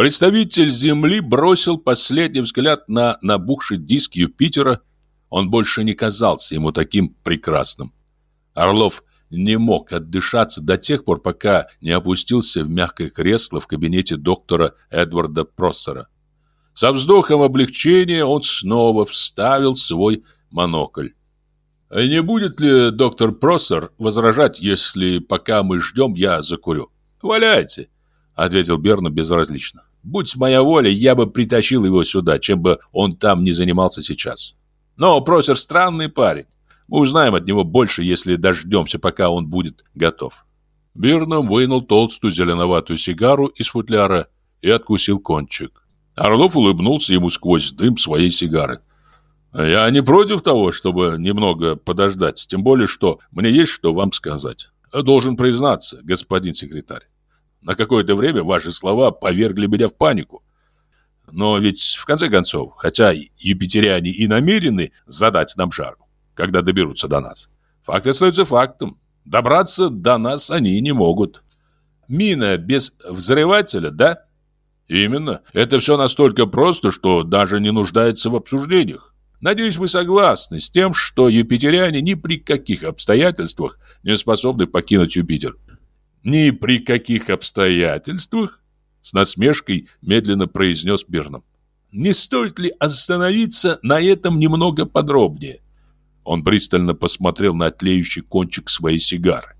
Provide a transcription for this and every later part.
Представитель Земли бросил последний взгляд на набухший диск Юпитера. Он больше не казался ему таким прекрасным. Орлов не мог отдышаться до тех пор, пока не опустился в мягкое кресло в кабинете доктора Эдварда Проссера. Со вздохом облегчения он снова вставил свой монокль. «Не будет ли доктор Проссер возражать, если пока мы ждем, я закурю?» «Валяйте», — ответил Берна безразлично. «Будь моя воля, я бы притащил его сюда, чем бы он там не занимался сейчас. Но Проссер странный парень. Мы узнаем от него больше, если дождемся, пока он будет готов». Берном вынул толстую зеленоватую сигару из футляра и откусил кончик. Орлов улыбнулся ему сквозь дым своей сигары. «Я не против того, чтобы немного подождать, тем более, что мне есть что вам сказать. Должен признаться, господин секретарь, на какое-то время ваши слова повергли меня в панику. Но ведь, в конце концов, хотя юпитеряне и намерены задать нам жару, когда доберутся до нас, факт остается фактом. Добраться до нас они не могут. Мина без взрывателя, да? Именно. Это все настолько просто, что даже не нуждается в обсуждениях. Надеюсь, вы согласны с тем, что юпитеряне ни при каких обстоятельствах не способны покинуть Юпитер. Ни при каких обстоятельствах? С насмешкой медленно произнес Бирном. Не стоит ли остановиться на этом немного подробнее? Он пристально посмотрел на тлеющий кончик своей сигары.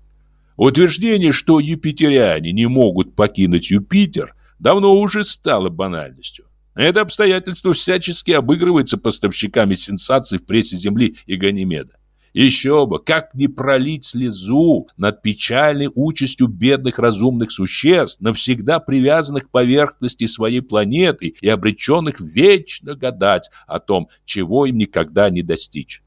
Утверждение, что юпитеряне не могут покинуть Юпитер, давно уже стало банальностью. Это обстоятельство всячески обыгрывается поставщиками сенсаций в прессе Земли и Ганимеда. Еще бы, как не пролить слезу над печальной участью бедных разумных существ, навсегда привязанных к поверхности своей планеты и обреченных вечно гадать о том, чего им никогда не достичь.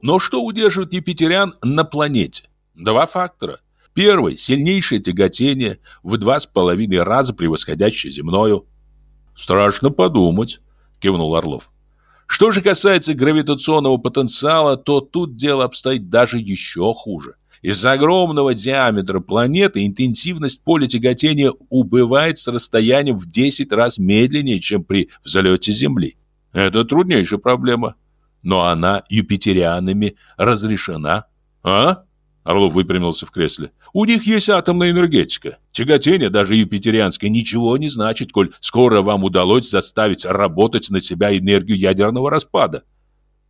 Но что удерживает епитерян на планете? Два фактора. Первый – сильнейшее тяготение, в два с половиной раза превосходящее земное. «Страшно подумать», – кивнул Орлов. Что же касается гравитационного потенциала, то тут дело обстоит даже еще хуже. Из-за огромного диаметра планеты интенсивность поля тяготения убывает с расстоянием в 10 раз медленнее, чем при взлете Земли. Это труднейшая проблема. Но она юпитерианами разрешена. А? Орлов выпрямился в кресле. «У них есть атомная энергетика. Тяготение, даже юпитерианское, ничего не значит, коль скоро вам удалось заставить работать на себя энергию ядерного распада».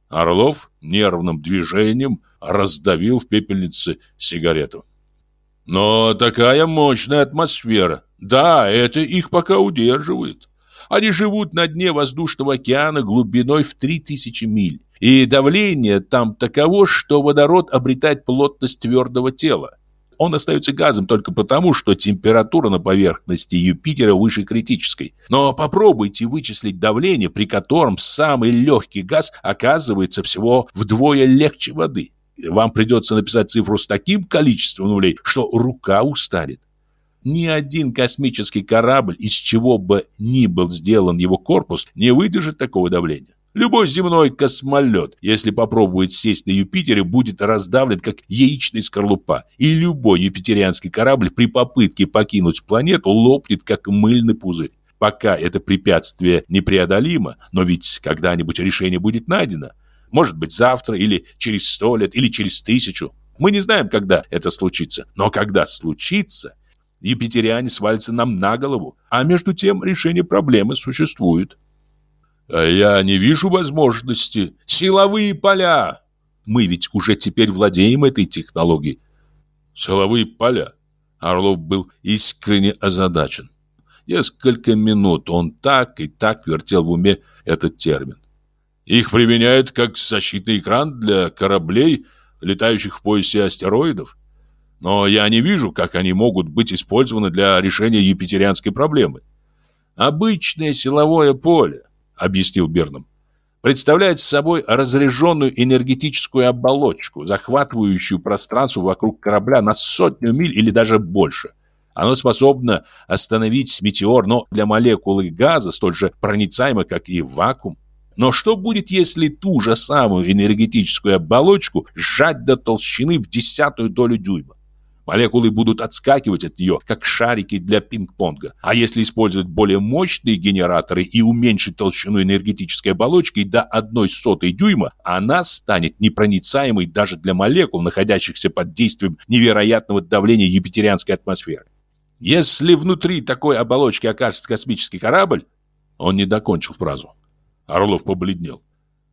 Орлов нервным движением раздавил в пепельнице сигарету. «Но такая мощная атмосфера. Да, это их пока удерживает. Они живут на дне воздушного океана глубиной в 3000 миль. И давление там таково, что водород обретает плотность твердого тела. Он остается газом только потому, что температура на поверхности Юпитера выше критической. Но попробуйте вычислить давление, при котором самый легкий газ оказывается всего вдвое легче воды. Вам придется написать цифру с таким количеством нулей, что рука устанет. Ни один космический корабль, из чего бы ни был сделан его корпус, не выдержит такого давления. Любой земной космолет, если попробует сесть на Юпитере, будет раздавлен, как яичная скорлупа. И любой юпитерианский корабль при попытке покинуть планету лопнет, как мыльный пузырь. Пока это препятствие непреодолимо, но ведь когда-нибудь решение будет найдено. Может быть завтра, или через сто лет, или через тысячу. Мы не знаем, когда это случится. Но когда случится, юпитериане свалятся нам на голову. А между тем решение проблемы существует. А я не вижу возможности. Силовые поля. Мы ведь уже теперь владеем этой технологией. Силовые поля. Орлов был искренне озадачен. Несколько минут он так и так вертел в уме этот термин. Их применяют как защитный экран для кораблей, летающих в поясе астероидов. Но я не вижу, как они могут быть использованы для решения юпитерианской проблемы. Обычное силовое поле, объяснил Берном, представляет собой разряженную энергетическую оболочку, захватывающую пространство вокруг корабля на сотню миль или даже больше. Оно способно остановить метеор, но для молекулы газа столь же проницаемо, как и вакуум. Но что будет, если ту же самую энергетическую оболочку сжать до толщины в десятую долю дюйма? Молекулы будут отскакивать от нее, как шарики для пинг-понга. А если использовать более мощные генераторы и уменьшить толщину энергетической оболочки до одной сотой дюйма, она станет непроницаемой даже для молекул, находящихся под действием невероятного давления юпитерианской атмосферы. Если внутри такой оболочки окажется космический корабль, он не докончил фразу. Орлов побледнел.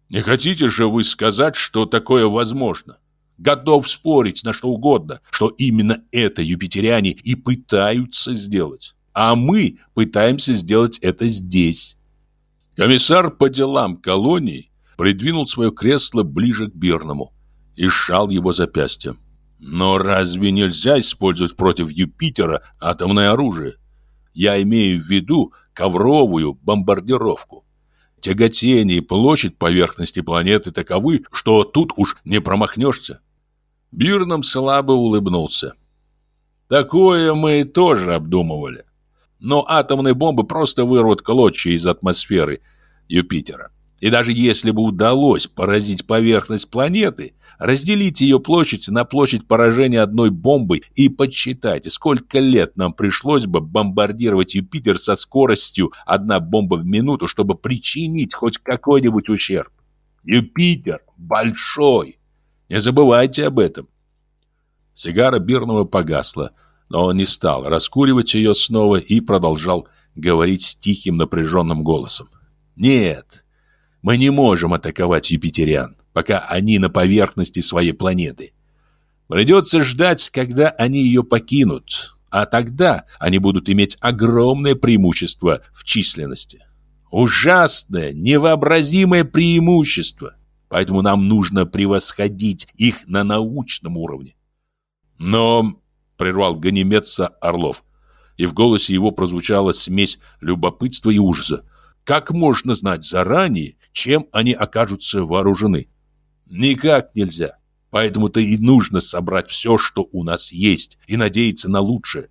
Не хотите же вы сказать, что такое возможно? Готов спорить на что угодно, что именно это юпитеряне и пытаются сделать. А мы пытаемся сделать это здесь. Комиссар по делам колонии придвинул свое кресло ближе к Бирному и сжал его запястье. Но разве нельзя использовать против Юпитера атомное оружие? Я имею в виду ковровую бомбардировку. Тяготение и площадь поверхности планеты таковы, что тут уж не промахнешься. Бирном слабо улыбнулся. Такое мы тоже обдумывали. Но атомные бомбы просто вырвут клочья из атмосферы Юпитера. И даже если бы удалось поразить поверхность планеты, разделить ее площадь на площадь поражения одной бомбой и подсчитайте, сколько лет нам пришлось бы бомбардировать Юпитер со скоростью одна бомба в минуту, чтобы причинить хоть какой-нибудь ущерб. Юпитер большой. Не забывайте об этом. Сигара Бирного погасла, но он не стал раскуривать ее снова и продолжал говорить тихим напряженным голосом. «Нет, мы не можем атаковать юпитериан, пока они на поверхности своей планеты. Придется ждать, когда они ее покинут, а тогда они будут иметь огромное преимущество в численности. Ужасное, невообразимое преимущество. Поэтому нам нужно превосходить их на научном уровне. Но, прервал Ганимедца Орлов, и в голосе его прозвучала смесь любопытства и ужаса. Как можно знать заранее, чем они окажутся вооружены? Никак нельзя. Поэтому-то и нужно собрать все, что у нас есть, и надеяться на лучшее.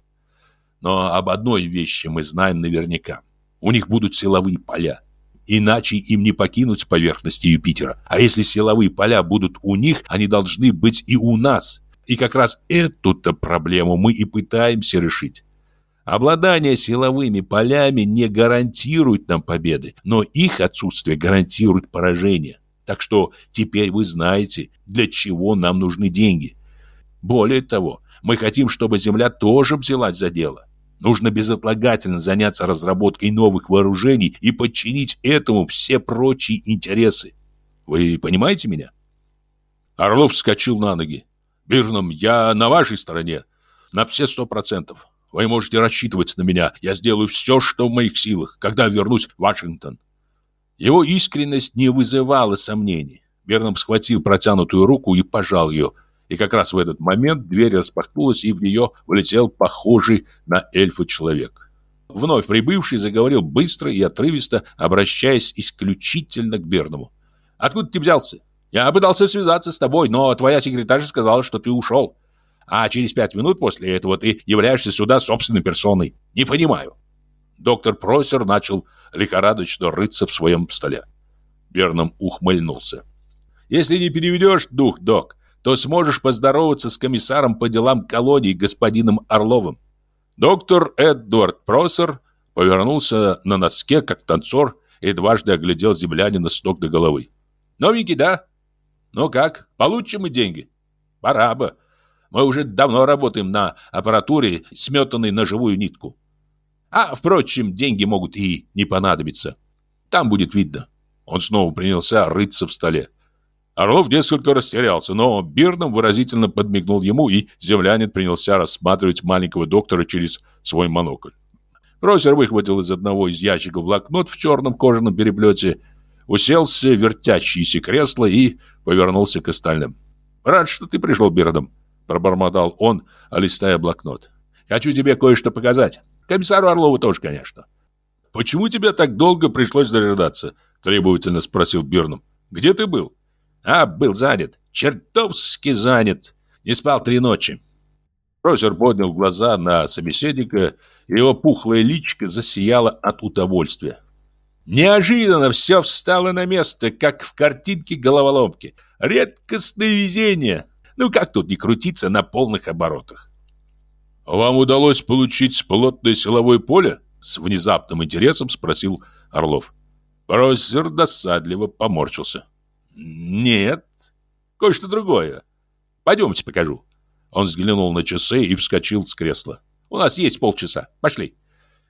Но об одной вещи мы знаем наверняка. У них будут силовые поля. Иначе им не покинуть поверхности Юпитера. А если силовые поля будут у них, они должны быть и у нас. И как раз эту-то проблему мы и пытаемся решить. Обладание силовыми полями не гарантирует нам победы, но их отсутствие гарантирует поражение. Так что теперь вы знаете, для чего нам нужны деньги. Более того, мы хотим, чтобы Земля тоже взялась за дело. Нужно безотлагательно заняться разработкой новых вооружений и подчинить этому все прочие интересы. Вы понимаете меня? Орлов вскочил на ноги. Бирном, я на вашей стороне. На все сто процентов. Вы можете рассчитывать на меня. Я сделаю все, что в моих силах, когда вернусь в Вашингтон. Его искренность не вызывала сомнений. Берном схватил протянутую руку и пожал ее. И как раз в этот момент дверь распахнулась, и в нее влетел похожий на эльфа человек. Вновь прибывший заговорил быстро и отрывисто, обращаясь исключительно к Берному. «Откуда ты взялся? Я пытался связаться с тобой, но твоя секретарша сказала, что ты ушел а через пять минут после этого ты являешься сюда собственной персоной. Не понимаю. Доктор Просер начал лихорадочно рыться в своем столе. Берном ухмыльнулся. Если не переведешь дух, док, то сможешь поздороваться с комиссаром по делам колонии господином Орловым. Доктор Эдвард Просер повернулся на носке, как танцор, и дважды оглядел землянина с ног до головы. «Новенький, да? Ну как, получим мы деньги?» «Пора бы. Мы уже давно работаем на аппаратуре, сметанной на живую нитку. А, впрочем, деньги могут и не понадобиться. Там будет видно. Он снова принялся рыться в столе. Орлов несколько растерялся, но Бирном выразительно подмигнул ему, и землянин принялся рассматривать маленького доктора через свой монокль. Просер выхватил из одного из ящиков блокнот в черном кожаном переплете, уселся в вертящееся кресло и повернулся к остальным. «Рад, что ты пришел, Бирном пробормотал он, листая блокнот. Хочу тебе кое-что показать. Комиссару Орлову тоже, конечно. Почему тебе так долго пришлось дожидаться? требовательно спросил Бирном. Где ты был? А, был занят. Чертовски занят. Не спал три ночи. Профессор поднял глаза на собеседника, и его пухлое личико засияло от удовольствия. Неожиданно все встало на место, как в картинке головоломки. Редкостное везение. Ну как тут не крутиться на полных оборотах? «Вам удалось получить плотное силовое поле?» С внезапным интересом спросил Орлов. Профессор досадливо поморщился. «Нет, кое-что другое. Пойдемте покажу». Он взглянул на часы и вскочил с кресла. «У нас есть полчаса. Пошли».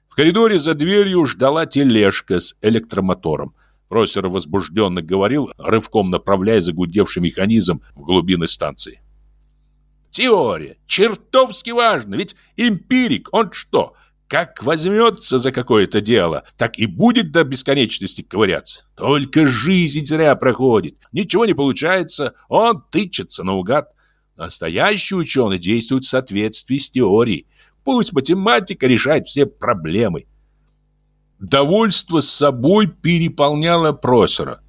В коридоре за дверью ждала тележка с электромотором. Профессор возбужденно говорил, рывком направляя загудевший механизм в глубины станции. Теория. Чертовски важно. Ведь эмпирик, он что, как возьмется за какое-то дело, так и будет до бесконечности ковыряться. Только жизнь зря проходит. Ничего не получается, он тычется наугад. Настоящий ученый действует в соответствии с теорией. Пусть математика решает все проблемы. Довольство с собой переполняло профессора.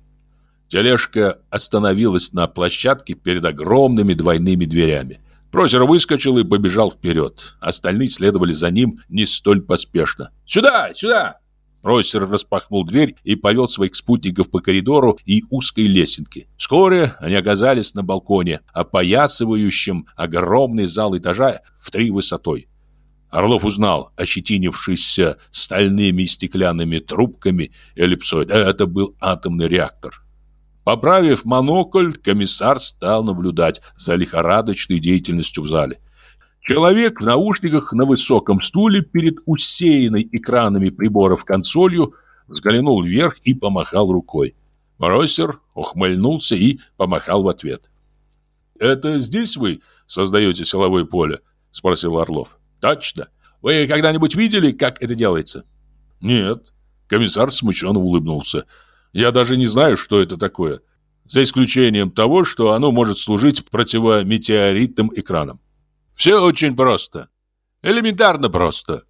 Тележка остановилась на площадке перед огромными двойными дверями. Прозер выскочил и побежал вперед. Остальные следовали за ним не столь поспешно. «Сюда! Сюда!» Просер распахнул дверь и повел своих спутников по коридору и узкой лесенке. Вскоре они оказались на балконе, опоясывающем огромный зал этажа в три высотой. Орлов узнал ощетинившийся стальными и стеклянными трубками эллипсоид. Это был атомный реактор. Поправив монокль, комиссар стал наблюдать за лихорадочной деятельностью в зале. Человек в наушниках на высоком стуле перед усеянной экранами приборов консолью взглянул вверх и помахал рукой. Мороссер ухмыльнулся и помахал в ответ. «Это здесь вы создаете силовое поле?» – спросил Орлов. «Точно. Вы когда-нибудь видели, как это делается?» «Нет». Комиссар смущенно улыбнулся. Я даже не знаю, что это такое. За исключением того, что оно может служить противометеоритным экраном. Все очень просто. Элементарно просто.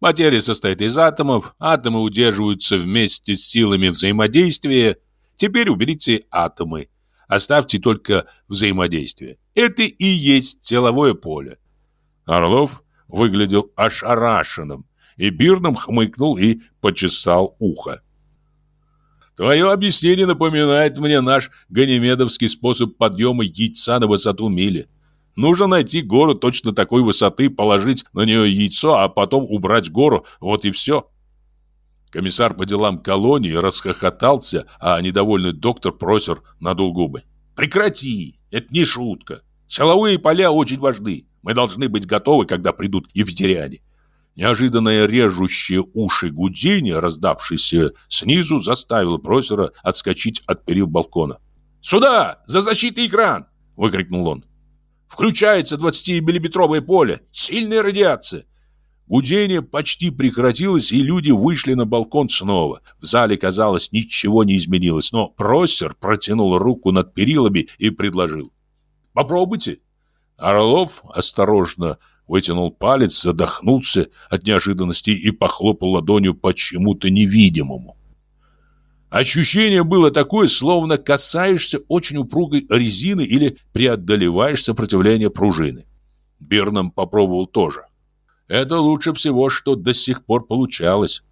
Материя состоит из атомов, атомы удерживаются вместе с силами взаимодействия. Теперь уберите атомы. Оставьте только взаимодействие. Это и есть силовое поле. Орлов выглядел ошарашенным, и Бирном хмыкнул и почесал ухо. Твое объяснение напоминает мне наш ганимедовский способ подъема яйца на высоту мили. Нужно найти гору точно такой высоты, положить на нее яйцо, а потом убрать гору, вот и все. Комиссар по делам колонии расхохотался, а недовольный доктор Просер надул губы. «Прекрати! Это не шутка. Силовые поля очень важны. Мы должны быть готовы, когда придут египтяне. Неожиданное режущее уши гудение, раздавшееся снизу, заставило Просера отскочить от перил балкона. «Сюда! За защитный экран!» — выкрикнул он. «Включается 20-миллиметровое поле! Сильная радиация!» Гудение почти прекратилось, и люди вышли на балкон снова. В зале, казалось, ничего не изменилось, но Просер протянул руку над перилами и предложил. «Попробуйте!» Орлов осторожно вытянул палец, задохнулся от неожиданности и похлопал ладонью по чему-то невидимому. Ощущение было такое, словно касаешься очень упругой резины или преодолеваешь сопротивление пружины. Бирном попробовал тоже. Это лучше всего, что до сих пор получалось.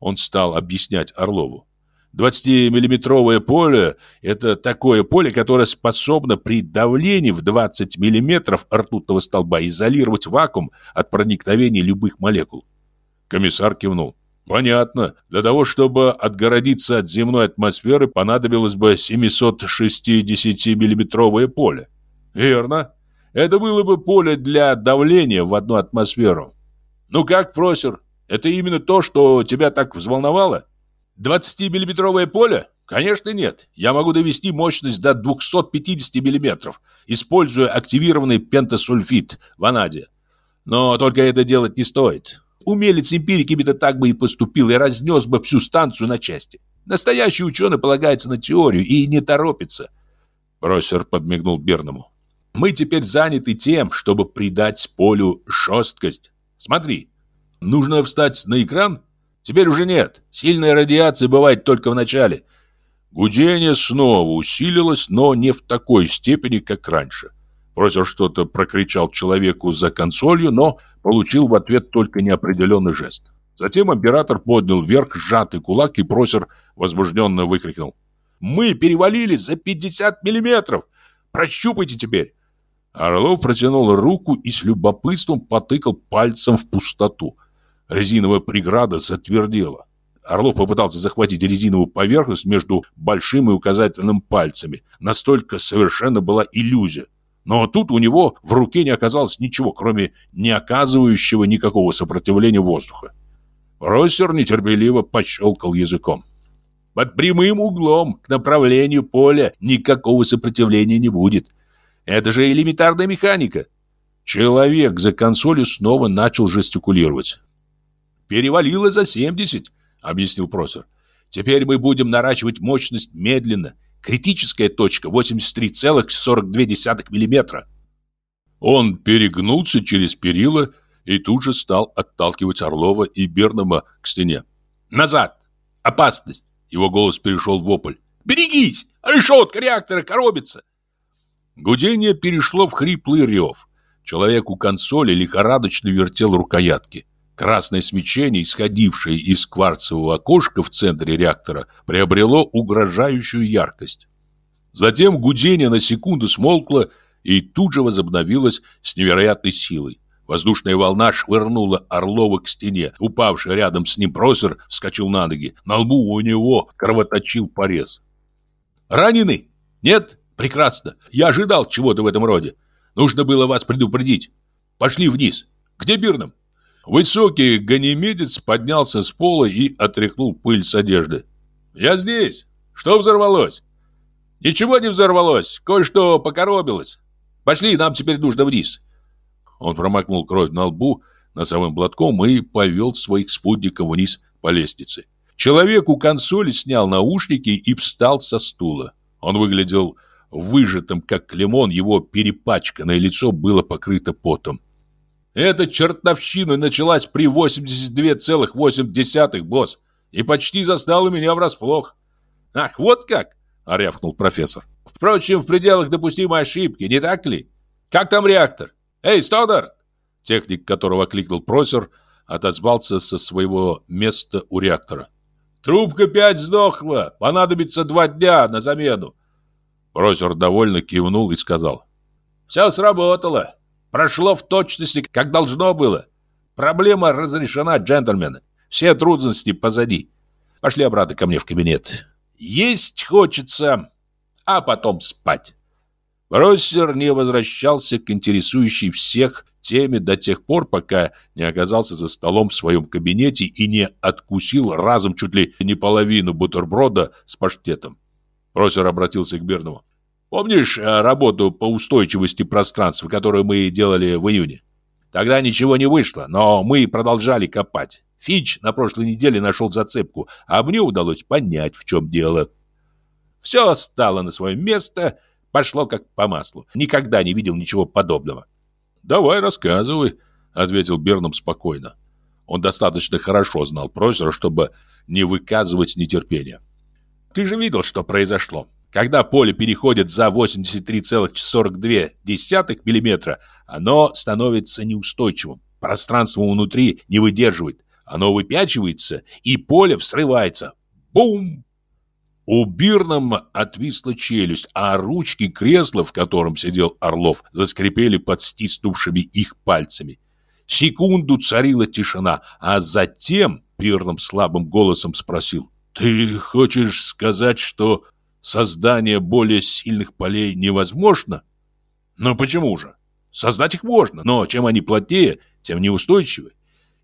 Он стал объяснять Орлову. 20-миллиметровое поле – это такое поле, которое способно при давлении в 20 миллиметров ртутного столба изолировать вакуум от проникновения любых молекул. Комиссар кивнул. Понятно. Для того, чтобы отгородиться от земной атмосферы, понадобилось бы 760-миллиметровое поле. Верно. Это было бы поле для давления в одну атмосферу. Ну как, профессор, это именно то, что тебя так взволновало? 20-миллиметровое поле? Конечно, нет. Я могу довести мощность до 250 миллиметров, используя активированный пентасульфид ванаде. Но только это делать не стоит. Умелец эмпирик именно так бы и поступил и разнес бы всю станцию на части. Настоящий ученый полагается на теорию и не торопится. Профессор подмигнул Берному. Мы теперь заняты тем, чтобы придать полю жесткость. Смотри, нужно встать на экран Теперь уже нет. Сильная радиация бывает только в начале. Гудение снова усилилось, но не в такой степени, как раньше. Просер что-то прокричал человеку за консолью, но получил в ответ только неопределенный жест. Затем император поднял вверх сжатый кулак, и Просер возбужденно выкрикнул. «Мы перевалили за 50 миллиметров! Прощупайте теперь!» Орлов протянул руку и с любопытством потыкал пальцем в пустоту. Резиновая преграда затвердела. Орлов попытался захватить резиновую поверхность между большим и указательным пальцами. Настолько совершенно была иллюзия. Но тут у него в руке не оказалось ничего, кроме не оказывающего никакого сопротивления воздуха. Россер нетерпеливо пощелкал языком. Под прямым углом к направлению поля никакого сопротивления не будет. Это же элементарная механика. Человек за консолью снова начал жестикулировать. «Перевалило за 70», — объяснил профессор. «Теперь мы будем наращивать мощность медленно. Критическая точка 83,42 мм». Он перегнулся через перила и тут же стал отталкивать Орлова и Бернама к стене. «Назад! Опасность!» Его голос перешел в вопль. «Берегись! Решетка реактора коробится!» Гудение перешло в хриплый рев. Человек у консоли лихорадочно вертел рукоятки. Красное свечение, исходившее из кварцевого окошка в центре реактора, приобрело угрожающую яркость. Затем гудение на секунду смолкло и тут же возобновилось с невероятной силой. Воздушная волна швырнула Орлова к стене. Упавший рядом с ним просер вскочил на ноги. На лбу у него кровоточил порез. «Раненый? Нет? Прекрасно. Я ожидал чего-то в этом роде. Нужно было вас предупредить. Пошли вниз. Где Бирном?» Высокий ганимедец поднялся с пола и отряхнул пыль с одежды. «Я здесь. Что взорвалось?» «Ничего не взорвалось. Кое-что покоробилось. Пошли, нам теперь нужно вниз. Он промокнул кровь на лбу носовым платком и повел своих спутников вниз по лестнице. Человек у консоли снял наушники и встал со стула. Он выглядел выжатым, как лимон, его перепачканное лицо было покрыто потом. «Эта чертовщина началась при 82,8, босс, и почти застала меня врасплох». «Ах, вот как!» — рявкнул профессор. «Впрочем, в пределах допустимой ошибки, не так ли? Как там реактор?» «Эй, Стодарт!» Техник, которого кликнул просер, отозвался со своего места у реактора. «Трубка пять сдохла! Понадобится два дня на замену!» Просер довольно кивнул и сказал. «Все сработало. Прошло в точности, как должно было. Проблема разрешена, джентльмены. Все трудности позади. Пошли обратно ко мне в кабинет. Есть хочется, а потом спать». Россер не возвращался к интересующей всех теме до тех пор, пока не оказался за столом в своем кабинете и не откусил разом чуть ли не половину бутерброда с паштетом. Россер обратился к Бернову. «Помнишь э, работу по устойчивости пространства, которую мы делали в июне? Тогда ничего не вышло, но мы продолжали копать. Фич на прошлой неделе нашел зацепку, а мне удалось понять, в чем дело. Все стало на свое место – Пошло как по маслу. Никогда не видел ничего подобного. «Давай, рассказывай», — ответил Берном спокойно. Он достаточно хорошо знал Пройсера, чтобы не выказывать нетерпения. «Ты же видел, что произошло. Когда поле переходит за 83,42 мм, оно становится неустойчивым. Пространство внутри не выдерживает. Оно выпячивается, и поле взрывается. Бум! У Бирнама отвисла челюсть, а ручки кресла, в котором сидел Орлов, заскрипели под стиснувшими их пальцами. Секунду царила тишина, а затем Бирном слабым голосом спросил. «Ты хочешь сказать, что создание более сильных полей невозможно?» «Но почему же? Создать их можно, но чем они плотнее, тем неустойчивее.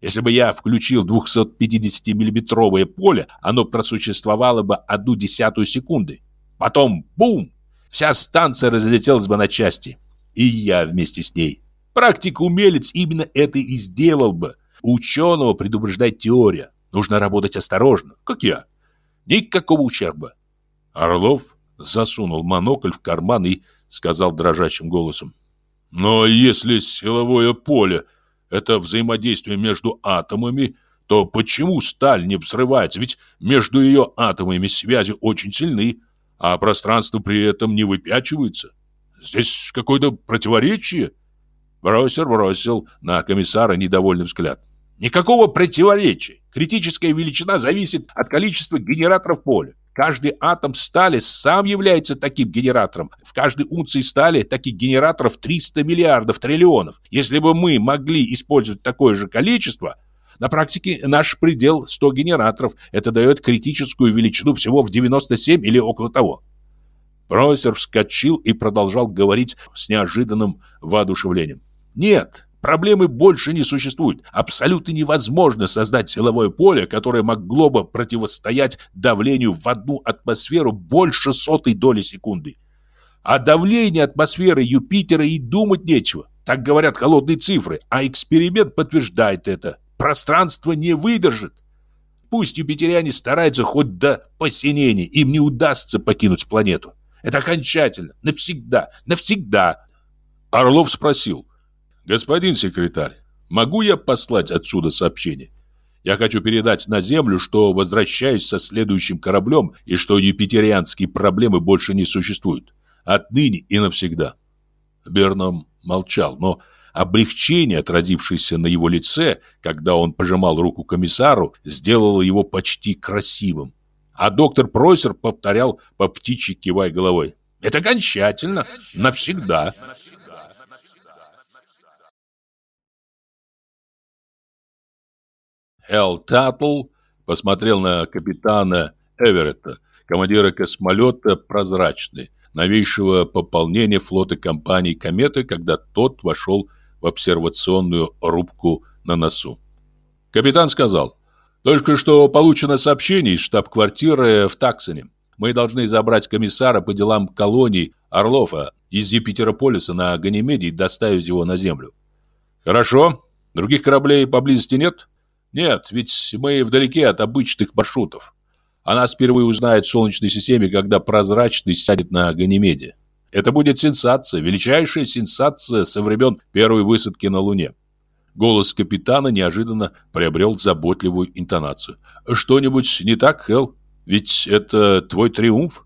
Если бы я включил 250-миллиметровое поле, оно просуществовало бы одну десятую секунды. Потом бум! Вся станция разлетелась бы на части. И я вместе с ней. Практик-умелец именно это и сделал бы. Ученого предупреждает теория. Нужно работать осторожно, как я. Никакого ущерба. Орлов засунул монокль в карман и сказал дрожащим голосом. Но если силовое поле это взаимодействие между атомами, то почему сталь не взрывается? Ведь между ее атомами связи очень сильны, а пространство при этом не выпячивается. Здесь какое-то противоречие. Бросер бросил на комиссара недовольный взгляд. Никакого противоречия. Критическая величина зависит от количества генераторов поля. Каждый атом стали сам является таким генератором. В каждой унции стали таких генераторов 300 миллиардов триллионов. Если бы мы могли использовать такое же количество, на практике наш предел 100 генераторов. Это дает критическую величину всего в 97 или около того. Пройсер вскочил и продолжал говорить с неожиданным воодушевлением. Нет, Проблемы больше не существует. Абсолютно невозможно создать силовое поле, которое могло бы противостоять давлению в одну атмосферу больше сотой доли секунды. О давлении атмосферы Юпитера и думать нечего. Так говорят холодные цифры, а эксперимент подтверждает это. Пространство не выдержит. Пусть юпитеряне стараются хоть до посинения, им не удастся покинуть планету. Это окончательно, навсегда, навсегда. Орлов спросил, «Господин секретарь, могу я послать отсюда сообщение? Я хочу передать на Землю, что возвращаюсь со следующим кораблем и что юпитерианские проблемы больше не существуют. Отныне и навсегда». Берном молчал, но облегчение, отразившееся на его лице, когда он пожимал руку комиссару, сделало его почти красивым. А доктор Пройсер повторял по птичьи кивая головой. «Это окончательно, навсегда». Эл Таттл посмотрел на капитана Эверетта, командира космолета «Прозрачный», новейшего пополнения флота компании «Комета», когда тот вошел в обсервационную рубку на носу. Капитан сказал, «Только что получено сообщение из штаб-квартиры в Таксоне. Мы должны забрать комиссара по делам колоний Орлова из Юпитерополиса на Ганимеде и доставить его на Землю». «Хорошо. Других кораблей поблизости нет?» Нет, ведь мы вдалеке от обычных маршрутов. А нас впервые узнают в Солнечной системе, когда прозрачный сядет на Ганимеде. Это будет сенсация, величайшая сенсация со времен первой высадки на Луне. Голос капитана неожиданно приобрел заботливую интонацию. «Что-нибудь не так, Хелл? Ведь это твой триумф?»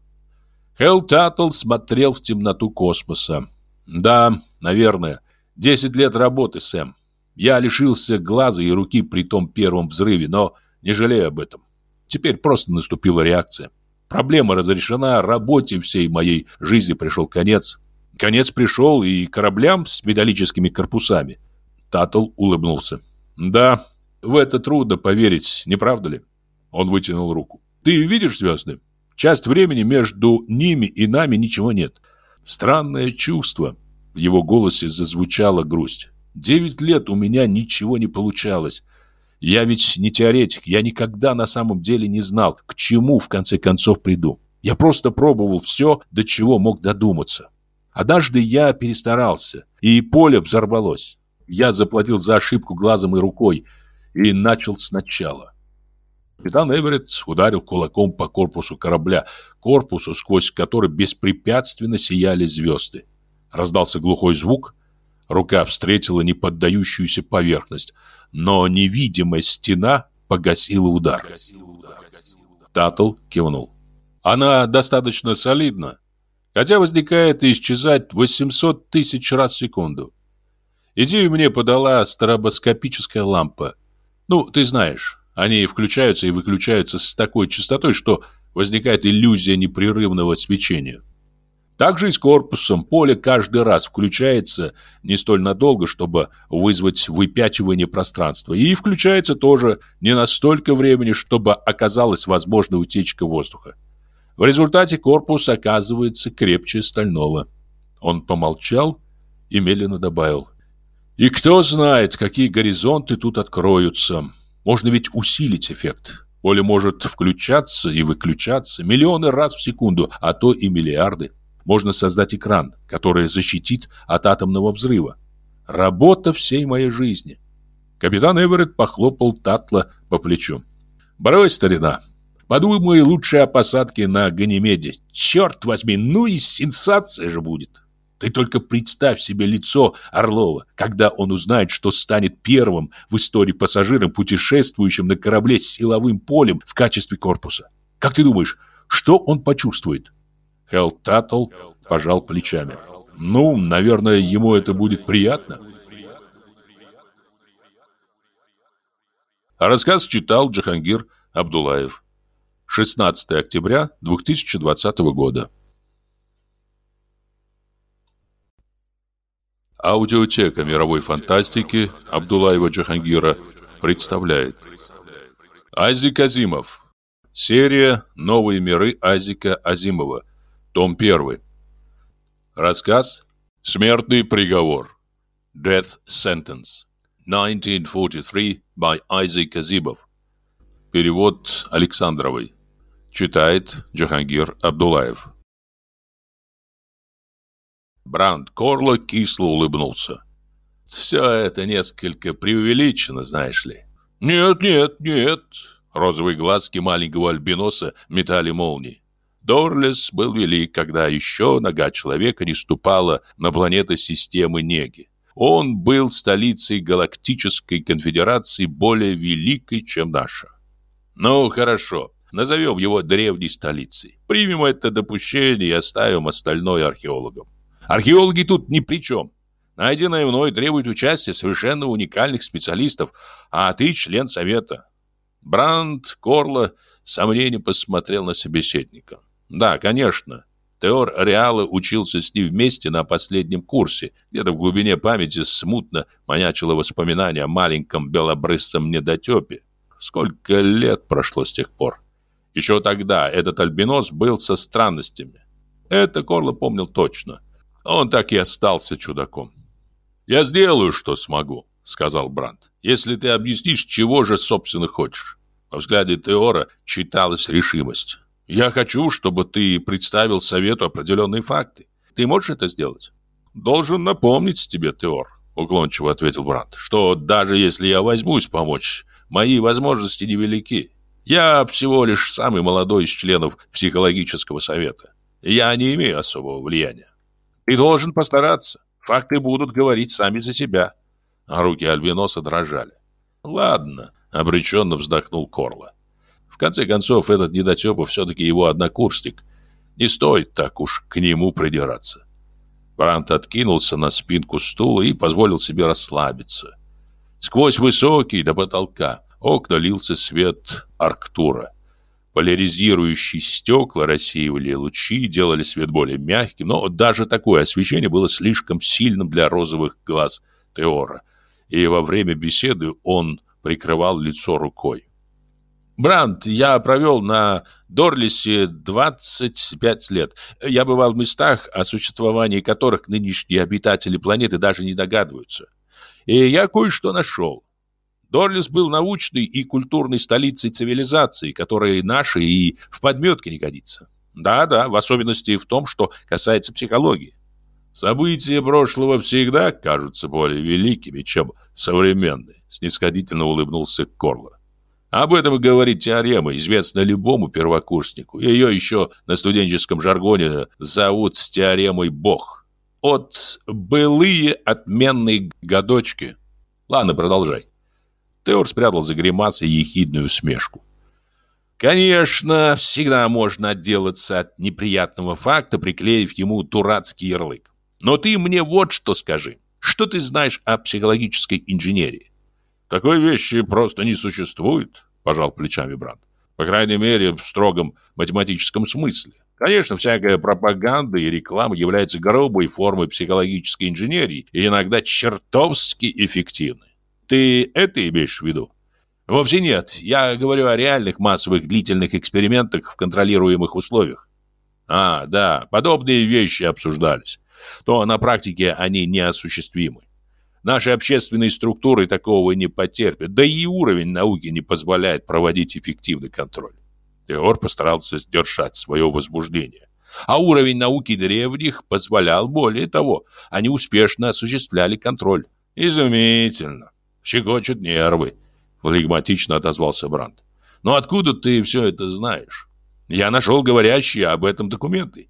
Хелл Таттл смотрел в темноту космоса. «Да, наверное. Десять лет работы, Сэм. Я лишился глаза и руки при том первом взрыве, но не жалею об этом. Теперь просто наступила реакция. Проблема разрешена, работе всей моей жизни пришел конец. Конец пришел и кораблям с металлическими корпусами. Татл улыбнулся. Да, в это трудно поверить, не правда ли? Он вытянул руку. Ты видишь звезды? Часть времени между ними и нами ничего нет. Странное чувство. В его голосе зазвучала грусть. Девять лет у меня ничего не получалось. Я ведь не теоретик, я никогда на самом деле не знал, к чему в конце концов приду. Я просто пробовал все, до чего мог додуматься. Однажды я перестарался, и поле взорвалось. Я заплатил за ошибку глазом и рукой и начал сначала. Капитан Эверетт ударил кулаком по корпусу корабля, корпусу, сквозь который беспрепятственно сияли звезды. Раздался глухой звук, Рука встретила неподдающуюся поверхность, но невидимая стена погасила удар. Татл кивнул. Она достаточно солидна, хотя возникает и исчезает 800 тысяч раз в секунду. Идею мне подала стробоскопическая лампа. Ну, ты знаешь, они включаются и выключаются с такой частотой, что возникает иллюзия непрерывного свечения. Также и с корпусом поле каждый раз включается не столь надолго, чтобы вызвать выпячивание пространства, и включается тоже не на столько времени, чтобы оказалась возможна утечка воздуха. В результате корпус оказывается крепче стального. Он помолчал и медленно добавил. И кто знает, какие горизонты тут откроются. Можно ведь усилить эффект. Поле может включаться и выключаться миллионы раз в секунду, а то и миллиарды можно создать экран, который защитит от атомного взрыва. Работа всей моей жизни. Капитан Эверетт похлопал Татла по плечу. «Брось, старина, подумай лучше о посадке на Ганимеде. Черт возьми, ну и сенсация же будет!» Ты только представь себе лицо Орлова, когда он узнает, что станет первым в истории пассажиром, путешествующим на корабле с силовым полем в качестве корпуса. Как ты думаешь, что он почувствует? Хелл Таттл пожал плечами. Ну, наверное, ему это будет приятно. Рассказ читал Джахангир Абдулаев. 16 октября 2020 года. Аудиотека мировой фантастики Абдулаева Джахангира представляет Азик Азимов Серия «Новые миры» Азика Азимова Том 1 Рассказ «Смертный приговор» Death Sentence 1943 by Isaac Азимов Перевод Александровой Читает Джахангир Абдулаев Бранд Корло кисло улыбнулся. «Все это несколько преувеличено, знаешь ли». «Нет, нет, нет». Розовые глазки маленького альбиноса метали молнии. Дорлес был велик, когда еще нога человека не ступала на планеты системы Неги. Он был столицей галактической конфедерации более великой, чем наша. Ну, хорошо, назовем его древней столицей. Примем это допущение и оставим остальное археологам. Археологи тут ни при чем. Найденное мной требует участия совершенно уникальных специалистов, а ты член совета. Бранд Корло с сомнением посмотрел на собеседника. Да, конечно. Теор Реала учился с ним вместе на последнем курсе. Где-то в глубине памяти смутно маячило воспоминание о маленьком белобрысом недотепе. Сколько лет прошло с тех пор. Еще тогда этот альбинос был со странностями. Это Корло помнил точно. Он так и остался чудаком. «Я сделаю, что смогу», — сказал Бранд. «Если ты объяснишь, чего же, собственно, хочешь». Во взгляде Теора читалась решимость. «Я хочу, чтобы ты представил совету определенные факты. Ты можешь это сделать?» «Должен напомнить тебе, Теор», — уклончиво ответил Бранд, «что даже если я возьмусь помочь, мои возможности невелики. Я всего лишь самый молодой из членов психологического совета. Я не имею особого влияния. Ты должен постараться. Факты будут говорить сами за себя. А руки Альбиноса дрожали. Ладно, обреченно вздохнул Корло. В конце концов, этот недотепа все-таки его однокурсник. Не стоит так уж к нему придираться. Брант откинулся на спинку стула и позволил себе расслабиться. Сквозь высокий до потолка окна лился свет Арктура. Поляризирующие стекла рассеивали лучи, делали свет более мягким, но даже такое освещение было слишком сильным для розовых глаз Теора, и во время беседы он прикрывал лицо рукой. «Бранд, я провел на Дорлисе 25 лет. Я бывал в местах, о существовании которых нынешние обитатели планеты даже не догадываются. И я кое-что нашел. Дорлис был научной и культурной столицей цивилизации, которая наша и в подметке не годится. Да-да, в особенности в том, что касается психологии. События прошлого всегда кажутся более великими, чем современные, снисходительно улыбнулся Корло. Об этом говорит теорема, известная любому первокурснику. Ее еще на студенческом жаргоне зовут теоремой Бог. От былые отменные годочки. Ладно, продолжай. Теор спрятал за гримасой ехидную усмешку. Конечно, всегда можно отделаться от неприятного факта, приклеив ему дурацкий ярлык. Но ты мне вот что скажи. Что ты знаешь о психологической инженерии? Такой вещи просто не существует, пожал плечами Бранд. По крайней мере, в строгом математическом смысле. Конечно, всякая пропаганда и реклама является грубой формой психологической инженерии и иногда чертовски эффективной. Ты это имеешь в виду? Вовсе нет. Я говорю о реальных массовых длительных экспериментах в контролируемых условиях. А, да, подобные вещи обсуждались. То на практике они неосуществимы. Наши общественные структуры такого не потерпят, да и уровень науки не позволяет проводить эффективный контроль. Теор постарался сдержать свое возбуждение. А уровень науки древних позволял более того, они успешно осуществляли контроль. Изумительно щекочут нервы», — флегматично отозвался Бранд. «Но откуда ты все это знаешь? Я нашел говорящие об этом документы».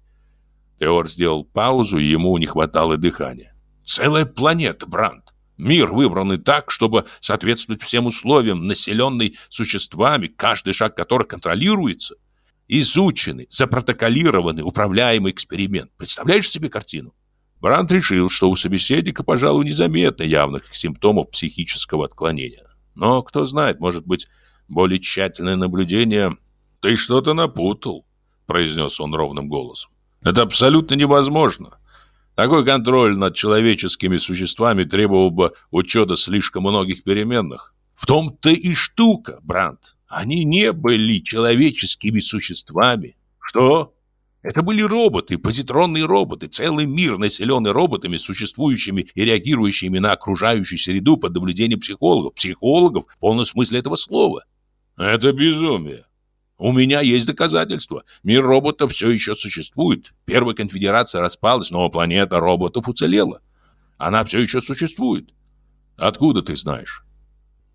Теор сделал паузу, ему не хватало дыхания. «Целая планета, Бранд. Мир выбранный так, чтобы соответствовать всем условиям, населенный существами, каждый шаг которых контролируется. Изученный, запротоколированный, управляемый эксперимент. Представляешь себе картину? Бранд решил, что у собеседника, пожалуй, незаметно явных симптомов психического отклонения. Но, кто знает, может быть, более тщательное наблюдение «Ты что-то напутал», — произнес он ровным голосом. «Это абсолютно невозможно. Такой контроль над человеческими существами требовал бы учета слишком многих переменных. В том-то и штука, Бранд. Они не были человеческими существами. Что? Это были роботы, позитронные роботы, целый мир, населенный роботами, существующими и реагирующими на окружающую среду под наблюдением психологов. Психологов в полном смысле этого слова. Это безумие. У меня есть доказательства. Мир роботов все еще существует. Первая конфедерация распалась, но планета роботов уцелела. Она все еще существует. Откуда ты знаешь?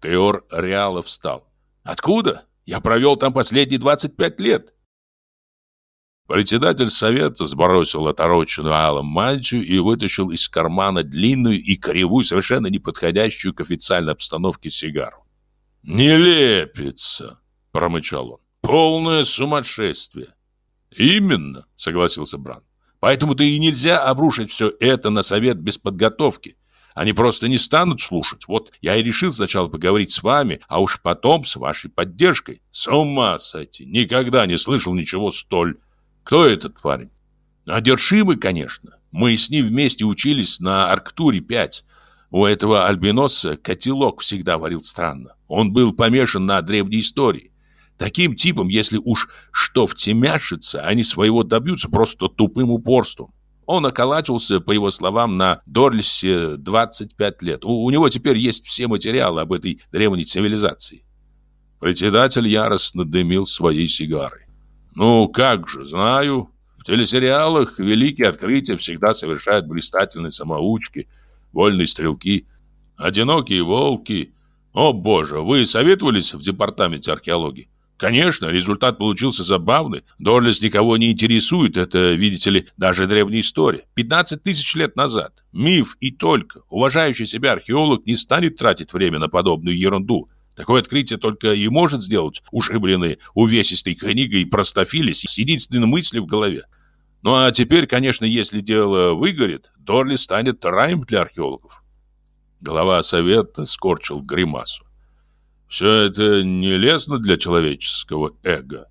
Теор Реала встал. Откуда? Я провел там последние 25 лет. Председатель совета сбросил отороченную алым мантию и вытащил из кармана длинную и кривую, совершенно неподходящую к официальной обстановке сигару. «Не лепится!» — промычал он. «Полное сумасшествие!» «Именно!» — согласился Бран. «Поэтому-то и нельзя обрушить все это на совет без подготовки. Они просто не станут слушать. Вот я и решил сначала поговорить с вами, а уж потом с вашей поддержкой. С ума сойти! Никогда не слышал ничего столь кто этот парень? Одержимый, конечно. Мы с ним вместе учились на Арктуре-5. У этого альбиноса котелок всегда варил странно. Он был помешан на древней истории. Таким типом, если уж что втемяшится, они своего добьются просто тупым упорством. Он околачивался, по его словам, на Дорлисе 25 лет. У, у него теперь есть все материалы об этой древней цивилизации. Председатель яростно дымил своей сигарой. Ну, как же, знаю. В телесериалах великие открытия всегда совершают блистательные самоучки, вольные стрелки, одинокие волки. О, боже, вы советовались в департаменте археологии? Конечно, результат получился забавный. Дорлес никого не интересует, это, видите ли, даже древняя история. 15 тысяч лет назад. Миф и только. Уважающий себя археолог не станет тратить время на подобную ерунду. Такое открытие только и может сделать ушибленный увесистой книгой простофилис с единственной мыслью в голове. Ну а теперь, конечно, если дело выгорит, Дорли станет раем для археологов. Голова совета скорчил гримасу. Все это не лестно для человеческого эго.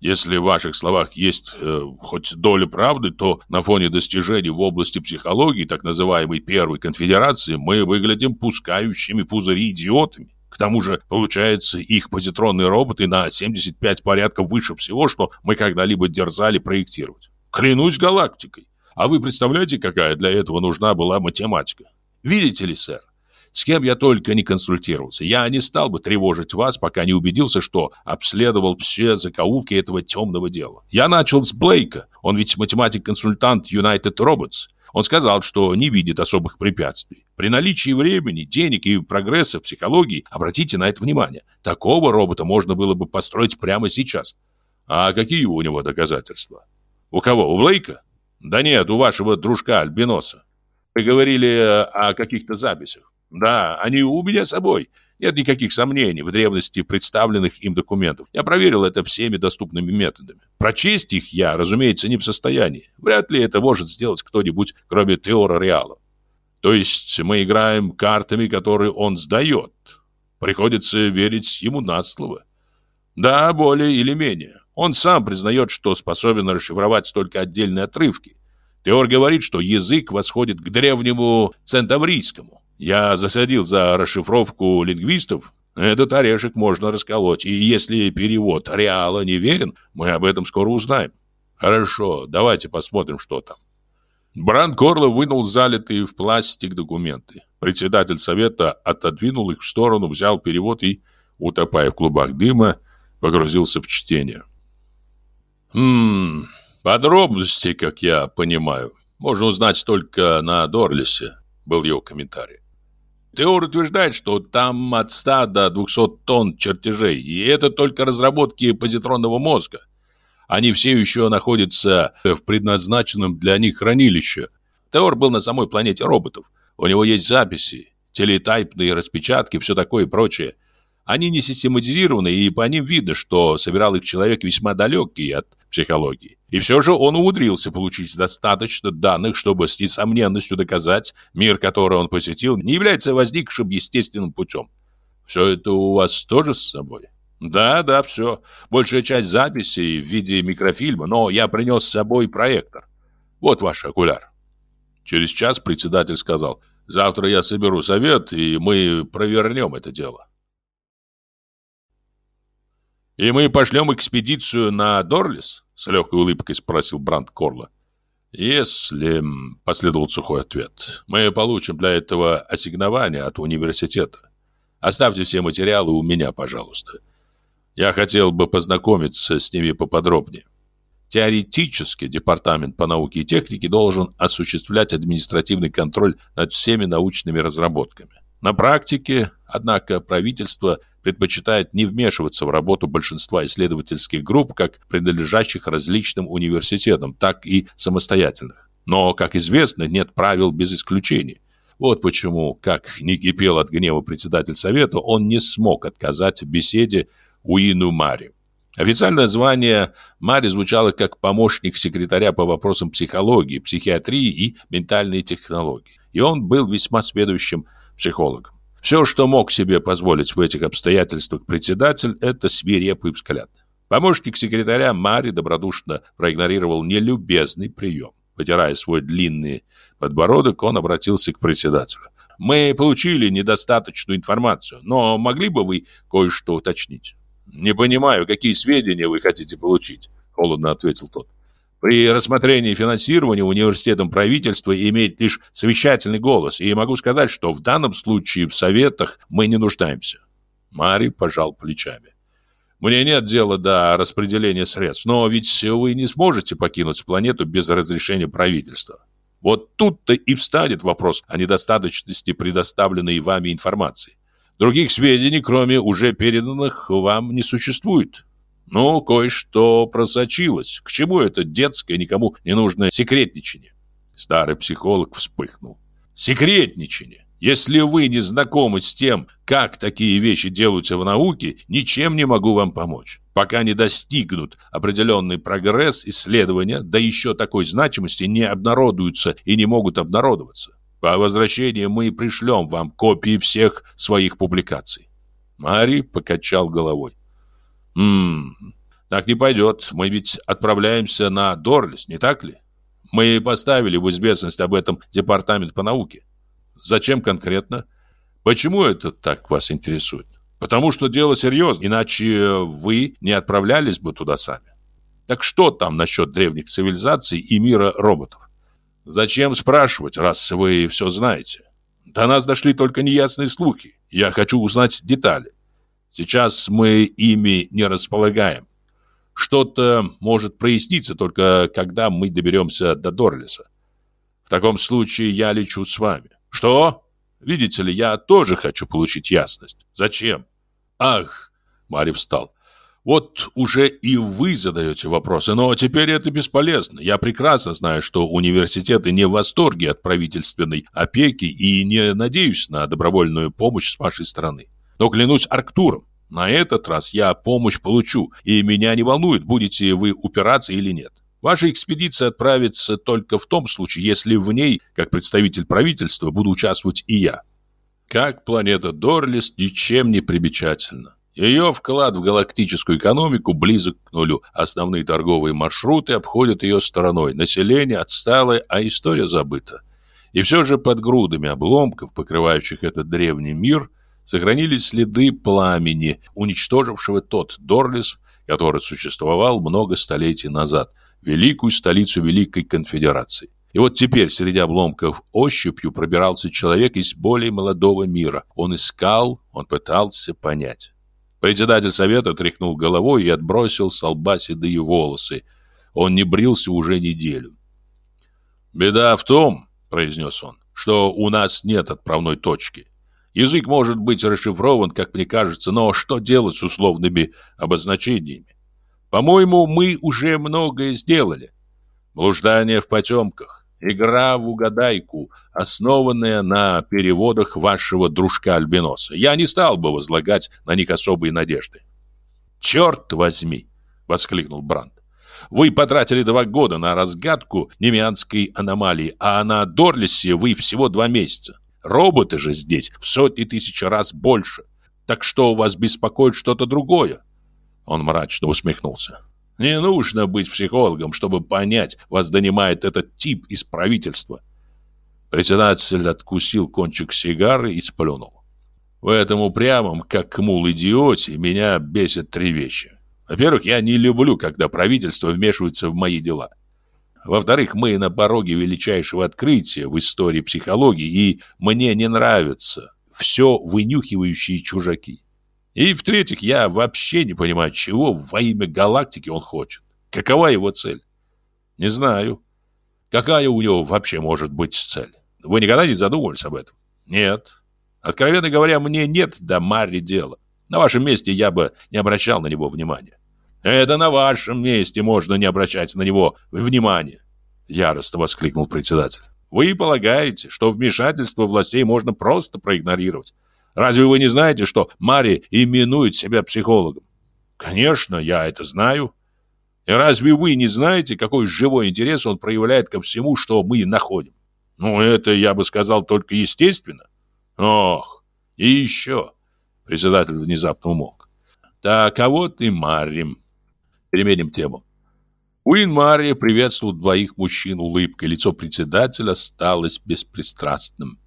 Если в ваших словах есть э, хоть доля правды, то на фоне достижений в области психологии так называемой Первой конфедерации мы выглядим пускающими пузыри идиотами. К тому же, получается, их позитронные роботы на 75 порядков выше всего, что мы когда-либо дерзали проектировать. Клянусь галактикой. А вы представляете, какая для этого нужна была математика? Видите ли, сэр, с кем я только не консультировался. Я не стал бы тревожить вас, пока не убедился, что обследовал все закоулки этого темного дела. Я начал с Блейка. Он ведь математик-консультант United Robots. Он сказал, что не видит особых препятствий. При наличии времени, денег и прогресса в психологии, обратите на это внимание, такого робота можно было бы построить прямо сейчас. А какие у него доказательства? У кого? У Блейка? Да нет, у вашего дружка Альбиноса. Вы говорили о каких-то записях. Да, они у меня с собой. Нет никаких сомнений в древности представленных им документов. Я проверил это всеми доступными методами. Прочесть их я, разумеется, не в состоянии. Вряд ли это может сделать кто-нибудь, кроме Теора Реала. То есть мы играем картами, которые он сдает. Приходится верить ему на слово. Да, более или менее. Он сам признает, что способен расшифровать только отдельные отрывки. Теор говорит, что язык восходит к древнему центаврийскому. Я засадил за расшифровку лингвистов. Этот орешек можно расколоть, и если перевод реала не верен, мы об этом скоро узнаем. Хорошо, давайте посмотрим, что там. Бран Корло вынул залитые в пластик документы. Председатель совета отодвинул их в сторону, взял перевод и, утопая в клубах дыма, погрузился в чтение. «Хм, подробности, как я понимаю, можно узнать только на Дорлисе», — был его комментарий. Теор утверждает, что там от 100 до 200 тонн чертежей, и это только разработки позитронного мозга. Они все еще находятся в предназначенном для них хранилище. Теор был на самой планете роботов. У него есть записи, телетайпные распечатки, все такое и прочее. Они не систематизированы, и по ним видно, что собирал их человек весьма далекий от психологии. И все же он умудрился получить достаточно данных, чтобы с несомненностью доказать, мир, который он посетил, не является возникшим естественным путем. Все это у вас тоже с собой? Да, да, все. Большая часть записей в виде микрофильма, но я принес с собой проектор. Вот ваш окуляр. Через час председатель сказал, завтра я соберу совет, и мы провернем это дело. «И мы пошлем экспедицию на Дорлис?» С легкой улыбкой спросил Бранд Корла. «Если...» — последовал сухой ответ. «Мы получим для этого ассигнование от университета. Оставьте все материалы у меня, пожалуйста. Я хотел бы познакомиться с ними поподробнее. Теоретически Департамент по науке и технике должен осуществлять административный контроль над всеми научными разработками. На практике, однако, правительство предпочитает не вмешиваться в работу большинства исследовательских групп, как принадлежащих различным университетам, так и самостоятельных. Но, как известно, нет правил без исключений. Вот почему, как не кипел от гнева председатель совета, он не смог отказать в беседе Уину Мари. Официальное звание Мари звучало как помощник секретаря по вопросам психологии, психиатрии и ментальной технологии. И он был весьма сведущим психологом. Все, что мог себе позволить в этих обстоятельствах председатель, это свирепый взгляд. Помощник секретаря Мари добродушно проигнорировал нелюбезный прием. Потирая свой длинный подбородок, он обратился к председателю. «Мы получили недостаточную информацию, но могли бы вы кое-что уточнить?» «Не понимаю, какие сведения вы хотите получить?» – холодно ответил тот. При рассмотрении финансирования университетом правительства имеет лишь совещательный голос, и могу сказать, что в данном случае в советах мы не нуждаемся. Мари пожал плечами. Мне нет дела до распределения средств, но ведь вы не сможете покинуть планету без разрешения правительства. Вот тут-то и встанет вопрос о недостаточности предоставленной вами информации. Других сведений, кроме уже переданных, вам не существует. Ну, кое-что просочилось. К чему это детское, никому не нужное секретничание? Старый психолог вспыхнул. Секретничание. Если вы не знакомы с тем, как такие вещи делаются в науке, ничем не могу вам помочь. Пока не достигнут определенный прогресс исследования, да еще такой значимости, не обнародуются и не могут обнародоваться. По возвращении мы пришлем вам копии всех своих публикаций. Мари покачал головой. «Ммм, так не пойдет. Мы ведь отправляемся на Дорлис, не так ли? Мы поставили в известность об этом департамент по науке. Зачем конкретно? Почему это так вас интересует? Потому что дело серьезное, иначе вы не отправлялись бы туда сами. Так что там насчет древних цивилизаций и мира роботов? Зачем спрашивать, раз вы все знаете? До нас дошли только неясные слухи. Я хочу узнать детали. Сейчас мы ими не располагаем. Что-то может проясниться только когда мы доберемся до Дорлиса. В таком случае я лечу с вами. Что? Видите ли, я тоже хочу получить ясность. Зачем? Ах, Марий встал. Вот уже и вы задаете вопросы, но теперь это бесполезно. Я прекрасно знаю, что университеты не в восторге от правительственной опеки и не надеюсь на добровольную помощь с вашей стороны. Но клянусь Арктуром, на этот раз я помощь получу, и меня не волнует, будете вы упираться или нет. Ваша экспедиция отправится только в том случае, если в ней, как представитель правительства, буду участвовать и я. Как планета Дорлис ничем не примечательна. Ее вклад в галактическую экономику близок к нулю. Основные торговые маршруты обходят ее стороной. Население отсталое, а история забыта. И все же под грудами обломков, покрывающих этот древний мир – сохранились следы пламени, уничтожившего тот Дорлис, который существовал много столетий назад, великую столицу Великой Конфедерации. И вот теперь среди обломков ощупью пробирался человек из более молодого мира. Он искал, он пытался понять. Председатель совета тряхнул головой и отбросил с лба седые волосы. Он не брился уже неделю. «Беда в том, — произнес он, — что у нас нет отправной точки. Язык может быть расшифрован, как мне кажется, но что делать с условными обозначениями? По-моему, мы уже многое сделали. Блуждание в потемках, игра в угадайку, основанная на переводах вашего дружка-альбиноса. Я не стал бы возлагать на них особые надежды. «Черт возьми!» — воскликнул Бранд. Вы потратили два года на разгадку немианской аномалии, а на Дорлисе вы всего два месяца. Роботы же здесь в сотни тысяч раз больше. Так что вас беспокоит что-то другое? Он мрачно усмехнулся. Не нужно быть психологом, чтобы понять, вас донимает этот тип из правительства. Председатель откусил кончик сигары и сплюнул. В этом упрямом, как мул идиоте, меня бесят три вещи. Во-первых, я не люблю, когда правительство вмешивается в мои дела. Во-вторых, мы на пороге величайшего открытия в истории психологии, и мне не нравятся все вынюхивающие чужаки. И в-третьих, я вообще не понимаю, чего во имя галактики он хочет. Какова его цель? Не знаю. Какая у него вообще может быть цель? Вы никогда не задумывались об этом? Нет. Откровенно говоря, мне нет до Марри дела. На вашем месте я бы не обращал на него внимания. Это на вашем месте можно не обращать на него внимания. Яростно воскликнул председатель. Вы полагаете, что вмешательство властей можно просто проигнорировать? Разве вы не знаете, что Мари именует себя психологом? Конечно, я это знаю. И разве вы не знаете, какой живой интерес он проявляет ко всему, что мы находим? Ну, это, я бы сказал, только естественно. Ох, и еще. Председатель внезапно умолк. Так, а вот и Марри. Переменим тему. Уин Марри приветствовал двоих мужчин улыбкой. Лицо председателя осталось беспристрастным.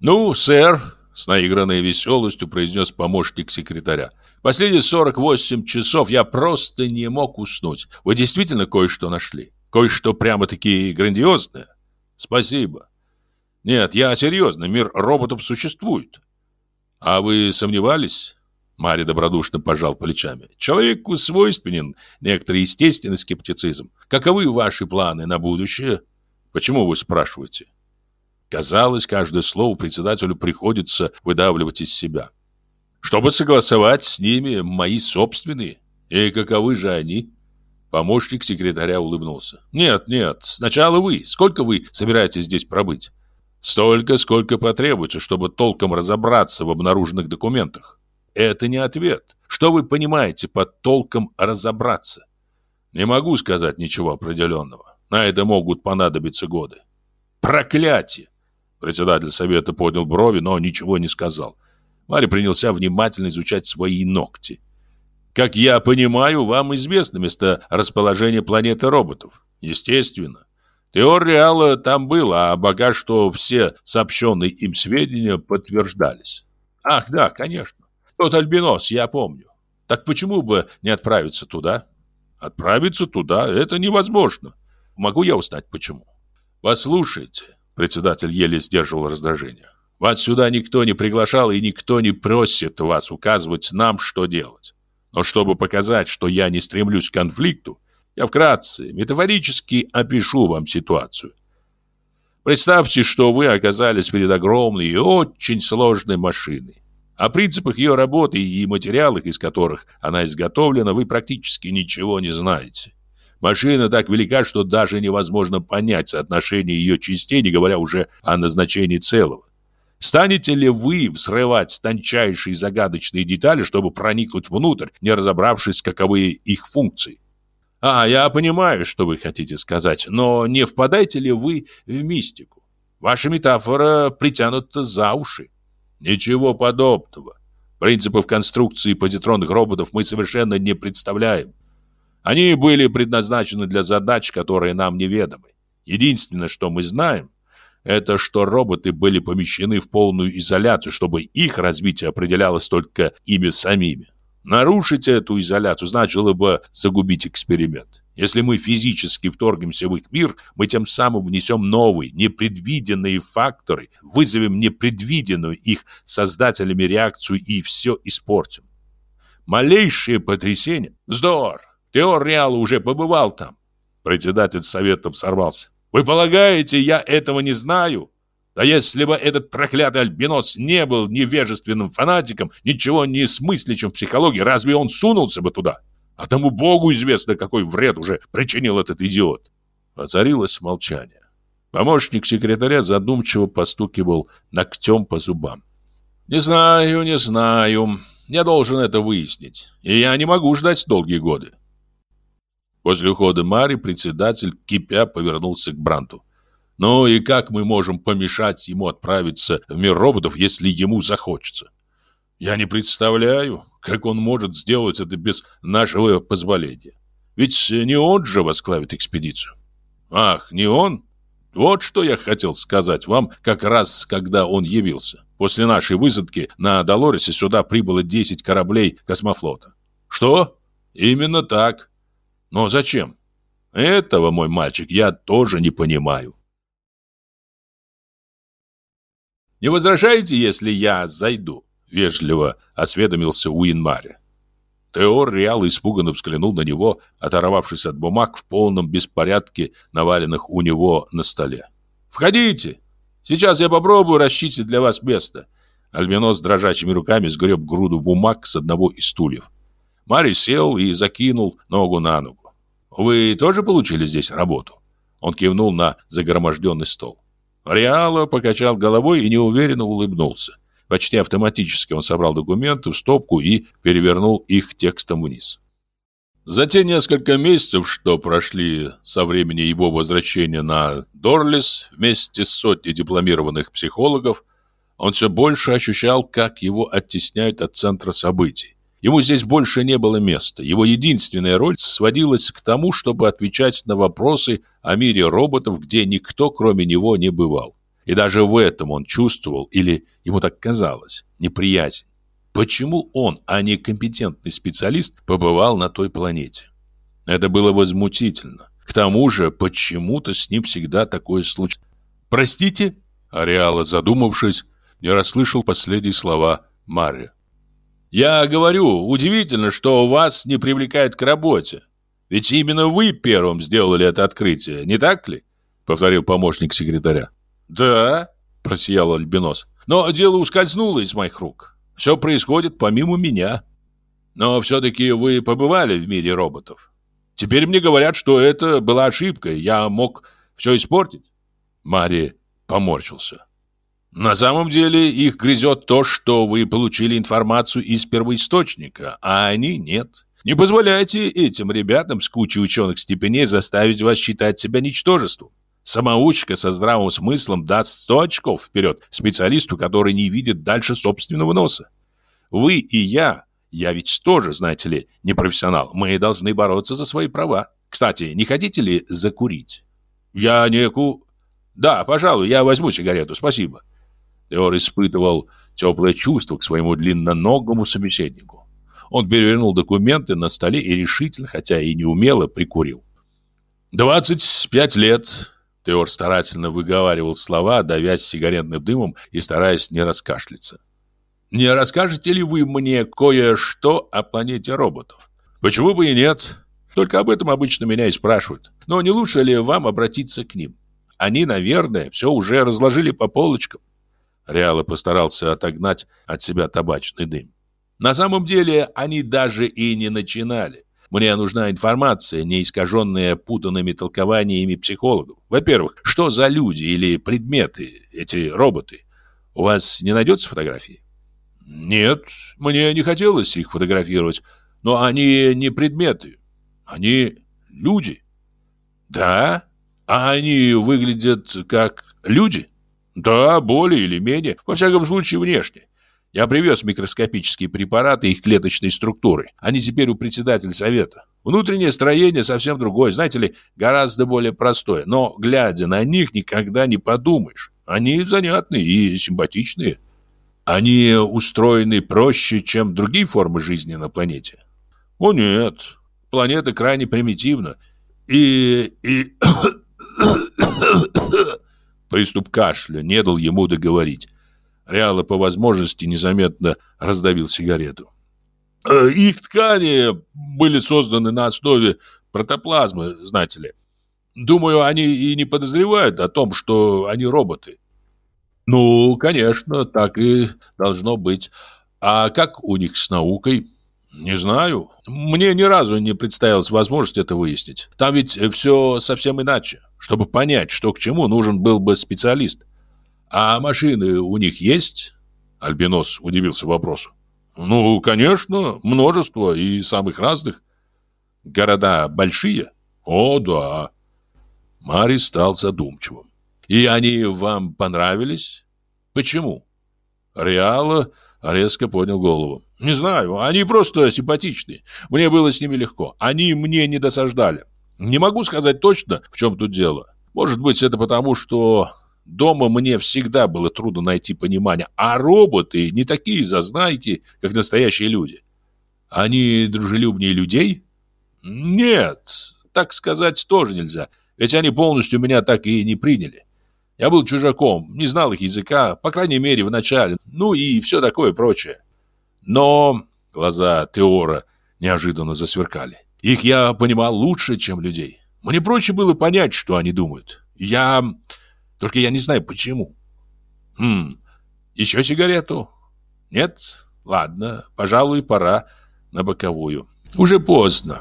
«Ну, сэр», — с наигранной веселостью произнес помощник секретаря, «последние 48 часов я просто не мог уснуть. Вы действительно кое-что нашли? Кое-что прямо-таки грандиозное?» Спасибо. Нет, я серьезно, мир роботов существует. А вы сомневались? Мария добродушно пожал плечами. Человеку свойственен некоторый естественный скептицизм. Каковы ваши планы на будущее? Почему вы спрашиваете? Казалось, каждое слово председателю приходится выдавливать из себя. Чтобы согласовать с ними мои собственные. И каковы же они? Помощник секретаря улыбнулся. «Нет, нет, сначала вы. Сколько вы собираетесь здесь пробыть?» «Столько, сколько потребуется, чтобы толком разобраться в обнаруженных документах». «Это не ответ. Что вы понимаете под толком разобраться?» «Не могу сказать ничего определенного. На это могут понадобиться годы». «Проклятие!» Председатель совета поднял брови, но ничего не сказал. Марий принялся внимательно изучать свои ногти. Как я понимаю, вам известно место расположения планеты роботов. Естественно. Теор Реала там был, а пока что все сообщенные им сведения подтверждались. Ах, да, конечно. Тот альбинос, я помню. Так почему бы не отправиться туда? Отправиться туда – это невозможно. Могу я узнать, почему? Послушайте, председатель еле сдерживал раздражение. Вас сюда никто не приглашал и никто не просит вас указывать нам, что делать. Но чтобы показать, что я не стремлюсь к конфликту, я вкратце, метафорически опишу вам ситуацию. Представьте, что вы оказались перед огромной и очень сложной машиной. О принципах ее работы и материалах, из которых она изготовлена, вы практически ничего не знаете. Машина так велика, что даже невозможно понять соотношение ее частей, не говоря уже о назначении целого. Станете ли вы взрывать тончайшие загадочные детали, чтобы проникнуть внутрь, не разобравшись, каковы их функции? А, я понимаю, что вы хотите сказать, но не впадаете ли вы в мистику? Ваша метафора притянута за уши. Ничего подобного. Принципов конструкции позитронных роботов мы совершенно не представляем. Они были предназначены для задач, которые нам неведомы. Единственное, что мы знаем, это что роботы были помещены в полную изоляцию, чтобы их развитие определялось только ими самими. Нарушить эту изоляцию значило бы загубить эксперимент. Если мы физически вторгнемся в их мир, мы тем самым внесем новые, непредвиденные факторы, вызовем непредвиденную их создателями реакцию и все испортим. Малейшее потрясение. Вздор! Теор Реал уже побывал там. Председатель советом сорвался. Вы полагаете, я этого не знаю? Да если бы этот проклятый альбинос не был невежественным фанатиком, ничего не смыслящим в психологии, разве он сунулся бы туда? А тому богу известно, какой вред уже причинил этот идиот. Воцарилось молчание. Помощник секретаря задумчиво постукивал ногтем по зубам. «Не знаю, не знаю. Я должен это выяснить. И я не могу ждать долгие годы. После ухода Мари председатель, кипя, повернулся к Бранту. «Ну и как мы можем помешать ему отправиться в мир роботов, если ему захочется?» Я не представляю, как он может сделать это без нашего позволения. Ведь не он же возглавит экспедицию. Ах, не он? Вот что я хотел сказать вам, как раз когда он явился. После нашей высадки на Долоресе сюда прибыло 10 кораблей космофлота. Что? Именно так. Но зачем? Этого, мой мальчик, я тоже не понимаю. Не возражаете, если я зайду? Вежливо осведомился Уинмаре. Теор Реал испуганно взглянул на него, оторвавшись от бумаг в полном беспорядке, наваленных у него на столе. «Входите! Сейчас я попробую расчистить для вас место». Альбинос дрожащими руками сгреб груду бумаг с одного из стульев. Мари сел и закинул ногу на ногу. «Вы тоже получили здесь работу?» Он кивнул на загроможденный стол. Реало покачал головой и неуверенно улыбнулся. Почти автоматически он собрал документы в стопку и перевернул их текстом вниз. За те несколько месяцев, что прошли со времени его возвращения на Дорлис вместе с сотней дипломированных психологов, он все больше ощущал, как его оттесняют от центра событий. Ему здесь больше не было места. Его единственная роль сводилась к тому, чтобы отвечать на вопросы о мире роботов, где никто, кроме него, не бывал. И даже в этом он чувствовал, или ему так казалось, неприязнь. Почему он, а не компетентный специалист, побывал на той планете? Это было возмутительно. К тому же, почему-то с ним всегда такое случается. «Простите?» Ареала, задумавшись, не расслышал последние слова Марри. «Я говорю, удивительно, что вас не привлекают к работе. Ведь именно вы первым сделали это открытие, не так ли?» Повторил помощник секретаря. «Да», – просиял Альбинос. «Но дело ускользнуло из моих рук. Все происходит помимо меня. Но все-таки вы побывали в мире роботов. Теперь мне говорят, что это была ошибка, я мог все испортить». Мари поморщился. «На самом деле их грызет то, что вы получили информацию из первоисточника, а они нет». Не позволяйте этим ребятам с кучей ученых степеней заставить вас считать себя ничтожеством. Самоучка со здравым смыслом даст 100 очков вперед специалисту, который не видит дальше собственного носа. Вы и я, я ведь тоже, знаете ли, не профессионал, мы должны бороться за свои права. Кстати, не хотите ли закурить? Я не ку... Да, пожалуй, я возьму сигарету, спасибо. Теор испытывал теплое чувство к своему длинноногому собеседнику. Он перевернул документы на столе и решительно, хотя и неумело, прикурил. «Двадцать пять лет Теор старательно выговаривал слова, давясь сигаретным дымом и стараясь не раскашляться. «Не расскажете ли вы мне кое-что о планете роботов?» «Почему бы и нет? Только об этом обычно меня и спрашивают. Но не лучше ли вам обратиться к ним? Они, наверное, все уже разложили по полочкам». Реало постарался отогнать от себя табачный дым. На самом деле они даже и не начинали. Мне нужна информация, не искаженная путанными толкованиями психологов. Во-первых, что за люди или предметы эти роботы? У вас не найдется фотографии? Нет, мне не хотелось их фотографировать, но они не предметы, они люди. Да? А они выглядят как люди? Да, более или менее, во всяком случае внешне. Я привез микроскопические препараты их клеточной структуры. Они теперь у председателя совета. Внутреннее строение совсем другое, знаете ли, гораздо более простое. Но, глядя на них, никогда не подумаешь. Они занятные и симпатичные. Они устроены проще, чем другие формы жизни на планете. О нет, планета крайне примитивна. И... и... Приступ кашля не дал ему договорить. Реало по возможности незаметно раздавил сигарету. Э, их ткани были созданы на основе протоплазмы, знаете ли. Думаю, они и не подозревают о том, что они роботы. Ну, конечно, так и должно быть. А как у них с наукой? Не знаю. Мне ни разу не представилась возможность это выяснить. Там ведь все совсем иначе. Чтобы понять, что к чему, нужен был бы специалист. «А машины у них есть?» Альбинос удивился вопросу. «Ну, конечно, множество и самых разных. Города большие?» «О, да». Мари стал задумчивым. «И они вам понравились? Почему?» Реала резко поднял голову. «Не знаю, они просто симпатичные. Мне было с ними легко. Они мне не досаждали. Не могу сказать точно, в чем тут дело. Может быть, это потому, что дома мне всегда было трудно найти понимание, а роботы не такие зазнайки, как настоящие люди. Они дружелюбнее людей? Нет, так сказать тоже нельзя, ведь они полностью меня так и не приняли. Я был чужаком, не знал их языка, по крайней мере, в начале, ну и все такое прочее. Но глаза Теора неожиданно засверкали. Их я понимал лучше, чем людей. Мне проще было понять, что они думают. Я... Только я не знаю, почему. Хм, еще сигарету? Нет? Ладно, пожалуй, пора на боковую. Уже поздно.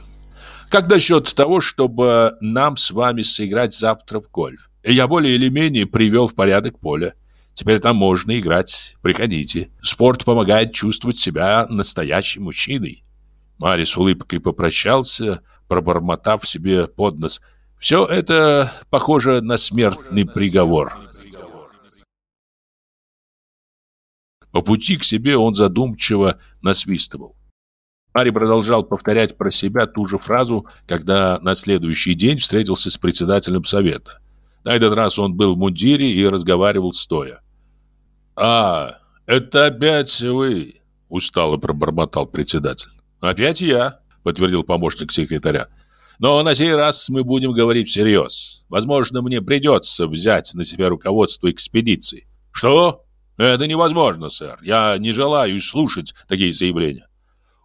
Как насчет того, чтобы нам с вами сыграть завтра в гольф? Я более или менее привел в порядок поле. Теперь там можно играть. Приходите. Спорт помогает чувствовать себя настоящим мужчиной. Мари с улыбкой попрощался, пробормотав себе под нос. Все это похоже на смертный приговор. По пути к себе он задумчиво насвистывал. Мари продолжал повторять про себя ту же фразу, когда на следующий день встретился с председателем совета. На этот раз он был в мундире и разговаривал стоя. «А, это опять вы!» – устало пробормотал председатель. «Опять я», – подтвердил помощник секретаря. «Но на сей раз мы будем говорить всерьез. Возможно, мне придется взять на себя руководство экспедиции». «Что? Это невозможно, сэр. Я не желаю слушать такие заявления.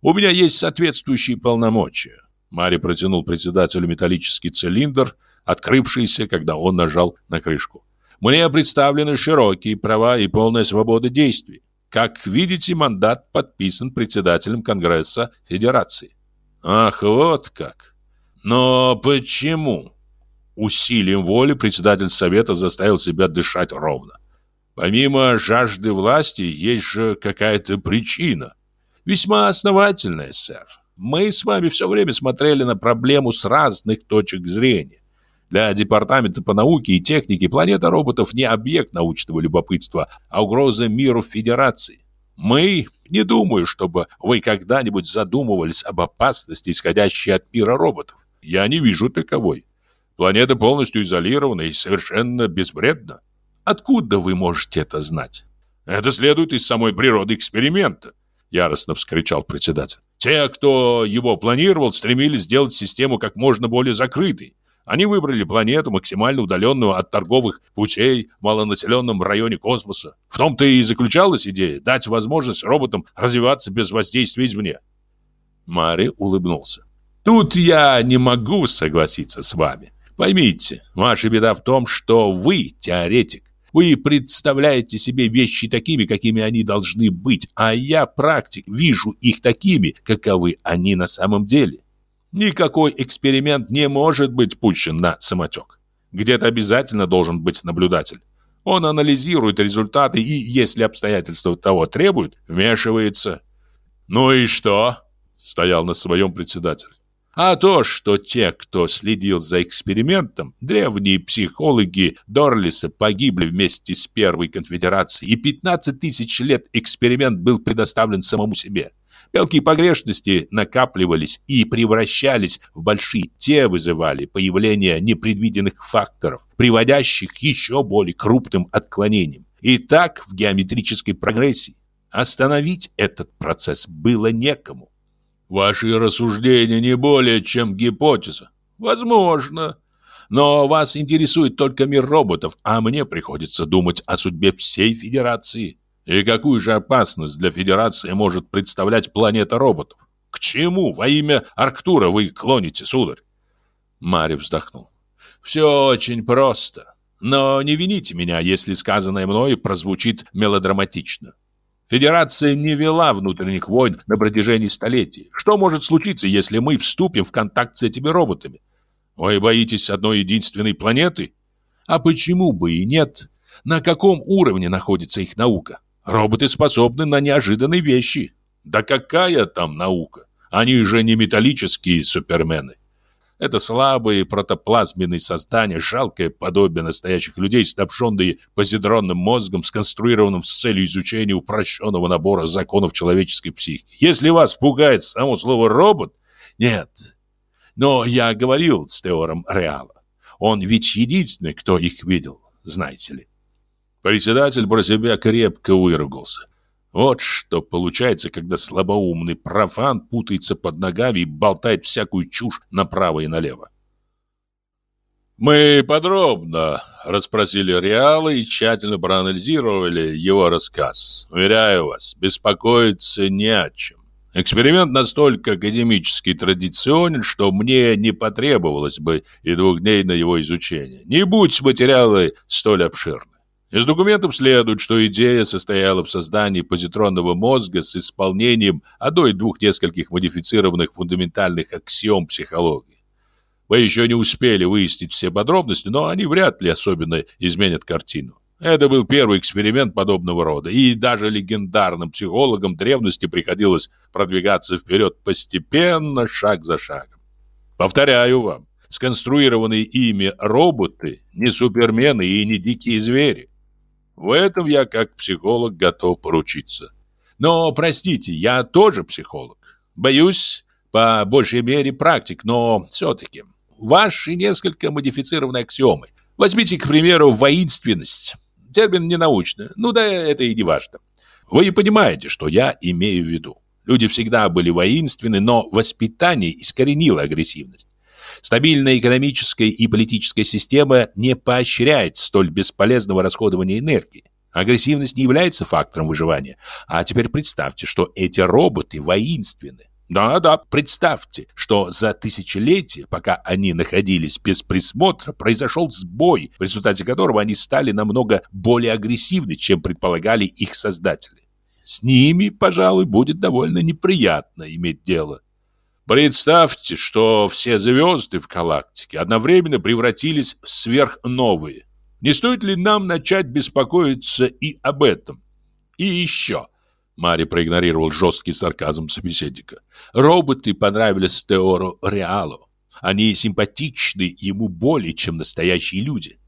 У меня есть соответствующие полномочия. Мари протянул председателю металлический цилиндр, открывшийся, когда он нажал на крышку. Мне представлены широкие права и полная свобода действий. Как видите, мандат подписан председателем Конгресса Федерации. Ах, вот как. Но почему? Усилием воли председатель Совета заставил себя дышать ровно. Помимо жажды власти, есть же какая-то причина. Весьма основательная, сэр. Мы с вами все время смотрели на проблему с разных точек зрения. Для Департамента по науке и технике планета роботов не объект научного любопытства, а угроза миру Федерации. Мы не думаю, чтобы вы когда-нибудь задумывались об опасности, исходящей от мира роботов. Я не вижу таковой. Планета полностью изолирована и совершенно безвредна. Откуда вы можете это знать? Это следует из самой природы эксперимента. Яростно вскричал председатель. Те, кто его планировал, стремились сделать систему как можно более закрытой. Они выбрали планету, максимально удаленную от торговых путей в малонаселенном районе космоса. В том-то и заключалась идея – дать возможность роботам развиваться без воздействия извне. Мари улыбнулся. «Тут я не могу согласиться с вами. Поймите, ваша беда в том, что вы теоретик. Вы представляете себе вещи такими, какими они должны быть, а я практик, вижу их такими, каковы они на самом деле. Никакой эксперимент не может быть пущен на самотек. Где-то обязательно должен быть наблюдатель. Он анализирует результаты и, если обстоятельства того требуют, вмешивается. «Ну и что?» – стоял на своем председатель. А то, что те, кто следил за экспериментом, древние психологи Дорлиса погибли вместе с Первой конфедерацией, и 15 тысяч лет эксперимент был предоставлен самому себе. Мелкие погрешности накапливались и превращались в большие. Те вызывали появление непредвиденных факторов, приводящих к еще более крупным отклонениям. И так в геометрической прогрессии. Остановить этот процесс было некому. Ваши рассуждения не более чем гипотеза. Возможно. Но вас интересует только мир роботов, а мне приходится думать о судьбе всей Федерации. И какую же опасность для Федерации может представлять планета роботов? К чему во имя Арктура вы клоните, сударь? Марий вздохнул. Все очень просто. Но не вините меня, если сказанное мной прозвучит мелодраматично. Федерация не вела внутренних войн на протяжении столетий. Что может случиться, если мы вступим в контакт с этими роботами? Вы боитесь одной единственной планеты? А почему бы и нет? На каком уровне находится их наука? Роботы способны на неожиданные вещи. Да какая там наука? Они же не металлические супермены. Это слабые протоплазменные создания, жалкое подобие настоящих людей, снабженные позитронным мозгом, сконструированным с целью изучения упрощенного набора законов человеческой психики. Если вас пугает само слово «робот», нет. Но я говорил с Теором Реала. Он ведь единственный, кто их видел, знаете ли. Председатель про себя крепко выругался. Вот что получается, когда слабоумный профан путается под ногами и болтает всякую чушь направо и налево. Мы подробно расспросили Реала и тщательно проанализировали его рассказ. Уверяю вас, беспокоиться не о чем. Эксперимент настолько академически традиционен, что мне не потребовалось бы и двух дней на его изучение. Не будь материалы столь обширны. Из документов следует, что идея состояла в создании позитронного мозга с исполнением одной-двух нескольких модифицированных фундаментальных аксиом психологии. Вы еще не успели выяснить все подробности, но они вряд ли особенно изменят картину. Это был первый эксперимент подобного рода, и даже легендарным психологам древности приходилось продвигаться вперед постепенно, шаг за шагом. Повторяю вам, сконструированные ими роботы не супермены и не дикие звери. В этом я как психолог готов поручиться. Но, простите, я тоже психолог. Боюсь, по большей мере практик, но все-таки. Ваши несколько модифицированные аксиомы. Возьмите, к примеру, воинственность. Термин ненаучный, ну да это и не важно. Вы понимаете, что я имею в виду. Люди всегда были воинственны, но воспитание искоренило агрессивность. Стабильная экономическая и политическая система не поощряет столь бесполезного расходования энергии. Агрессивность не является фактором выживания. А теперь представьте, что эти роботы воинственны. Да-да, представьте, что за тысячелетия, пока они находились без присмотра, произошел сбой, в результате которого они стали намного более агрессивны, чем предполагали их создатели. С ними, пожалуй, будет довольно неприятно иметь дело. Представьте, что все звезды в галактике одновременно превратились в сверхновые. Не стоит ли нам начать беспокоиться и об этом? И еще. Мари проигнорировал жесткий сарказм собеседника. Роботы понравились Теору Реалу. Они симпатичны ему более, чем настоящие люди.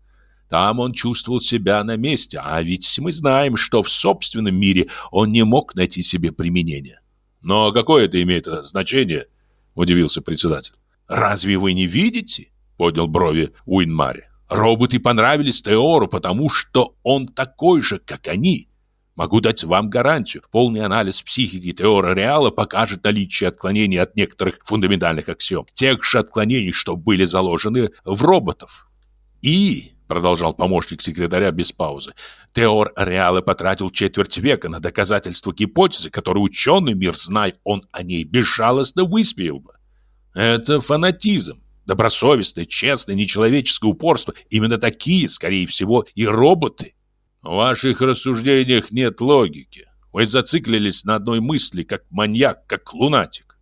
Там он чувствовал себя на месте, а ведь мы знаем, что в собственном мире он не мог найти себе применения. Но какое это имеет значение? – удивился председатель. «Разве вы не видите?» – поднял брови Уинмари. «Роботы понравились Теору, потому что он такой же, как они. Могу дать вам гарантию. Полный анализ психики Теора Реала покажет наличие отклонений от некоторых фундаментальных аксиом. Тех же отклонений, что были заложены в роботов. И, продолжал помощник секретаря без паузы, Теор Реала потратил четверть века на доказательство гипотезы, которую ученый мир, зная он о ней, безжалостно высмеял бы. Это фанатизм. Добросовестное, честное, нечеловеческое упорство. Именно такие, скорее всего, и роботы. В ваших рассуждениях нет логики. Вы зациклились на одной мысли, как маньяк, как лунатик.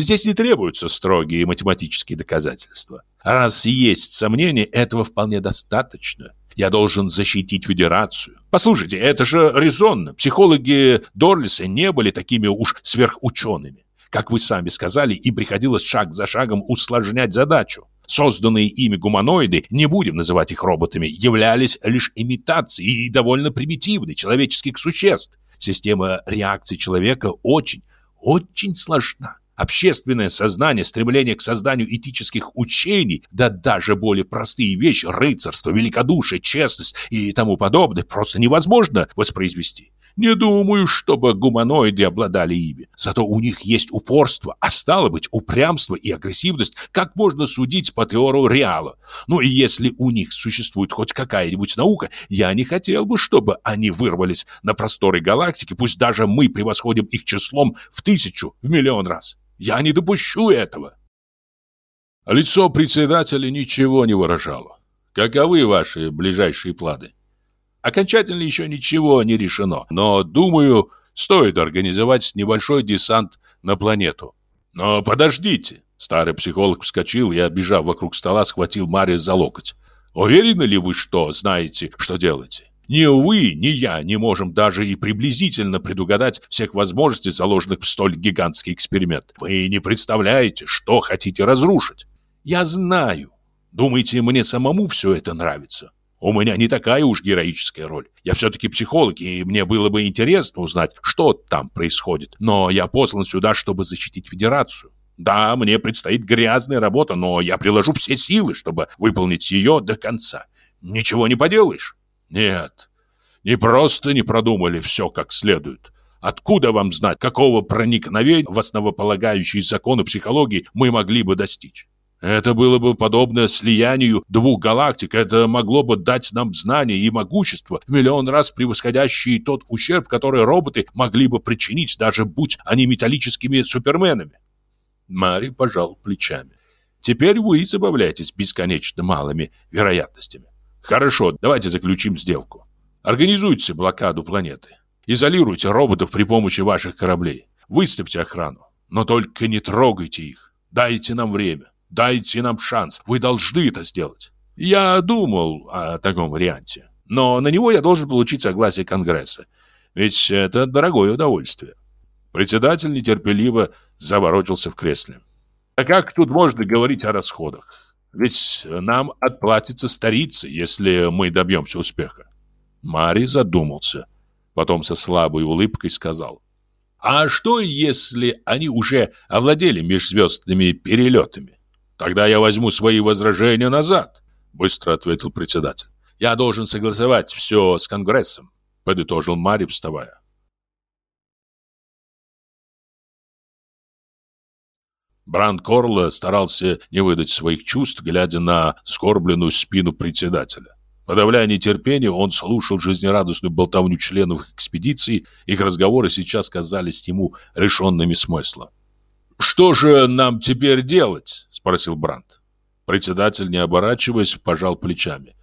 Здесь не требуются строгие математические доказательства. Раз есть сомнения, этого вполне достаточно. Я должен защитить Федерацию. Послушайте, это же резонно. Психологи Дорлиса не были такими уж сверхучеными. Как вы сами сказали, им приходилось шаг за шагом усложнять задачу. Созданные ими гуманоиды, не будем называть их роботами, являлись лишь имитацией довольно примитивной человеческих существ. Система реакции человека очень, очень сложна. Общественное сознание, стремление к созданию этических учений, да даже более простые вещи, рыцарство, великодушие, честность и тому подобное, просто невозможно воспроизвести. Не думаю, чтобы гуманоиды обладали ими. Зато у них есть упорство, а стало быть, упрямство и агрессивность, как можно судить по теору Реала. Ну и если у них существует хоть какая-нибудь наука, я не хотел бы, чтобы они вырвались на просторы галактики, пусть даже мы превосходим их числом в тысячу, в миллион раз. Я не допущу этого. Лицо председателя ничего не выражало. Каковы ваши ближайшие планы? Окончательно еще ничего не решено, но, думаю, стоит организовать небольшой десант на планету. Но подождите. Старый психолог вскочил и, оббежав вокруг стола, схватил Марию за локоть. Уверены ли вы, что знаете, что делаете? Ни вы, ни я не можем даже и приблизительно предугадать всех возможностей, заложенных в столь гигантский эксперимент. Вы не представляете, что хотите разрушить. Я знаю. Думаете, мне самому все это нравится? У меня не такая уж героическая роль. Я все-таки психолог, и мне было бы интересно узнать, что там происходит. Но я послан сюда, чтобы защитить Федерацию. Да, мне предстоит грязная работа, но я приложу все силы, чтобы выполнить ее до конца. Ничего не поделаешь. Нет, не просто не продумали все как следует. Откуда вам знать, какого проникновения в основополагающие законы психологии мы могли бы достичь? Это было бы подобно слиянию двух галактик. Это могло бы дать нам знания и могущество, в миллион раз превосходящие тот ущерб, который роботы могли бы причинить, даже будь они металлическими суперменами. Мари пожал плечами. Теперь вы забавляетесь бесконечно малыми вероятностями. Хорошо, давайте заключим сделку. Организуйте блокаду планеты. Изолируйте роботов при помощи ваших кораблей. Выставьте охрану. Но только не трогайте их. Дайте нам время. Дайте нам шанс. Вы должны это сделать. Я думал о таком варианте. Но на него я должен получить согласие Конгресса. Ведь это дорогое удовольствие. Председатель нетерпеливо заворочился в кресле. А как тут можно говорить о расходах? Ведь нам отплатится старица, если мы добьемся успеха. Мари задумался. Потом со слабой улыбкой сказал. А что, если они уже овладели межзвездными перелетами? Тогда я возьму свои возражения назад, быстро ответил председатель. Я должен согласовать все с Конгрессом, подытожил Мари, вставая. Бранд Корло старался не выдать своих чувств, глядя на скорбленную спину председателя. Подавляя нетерпение, он слушал жизнерадостную болтовню членов экспедиции, их разговоры сейчас казались ему решенными смыслом. «Что же нам теперь делать?» – спросил Брандт. Председатель, не оборачиваясь, пожал плечами.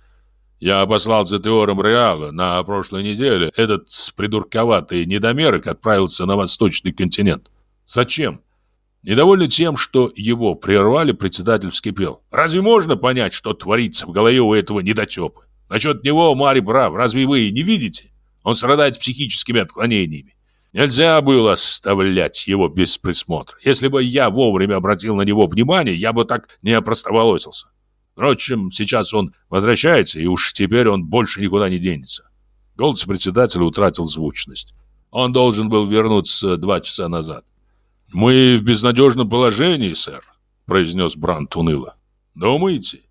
«Я послал за Теором Реала на прошлой неделе. Этот придурковатый недомерок отправился на восточный континент. Зачем?» Недовольный тем, что его прервали, председатель вскипел. «Разве можно понять, что творится в голове у этого недотепы? Насчет него Мари прав, разве вы не видите? Он страдает психическими отклонениями. Нельзя было оставлять его без присмотра. Если бы я вовремя обратил на него внимание, я бы так не опростоволосился. Впрочем, сейчас он возвращается, и уж теперь он больше никуда не денется. Голос председателя утратил звучность. Он должен был вернуться два часа назад. «Мы в безнадежном положении, сэр», — произнес Брант уныло. «Думаете?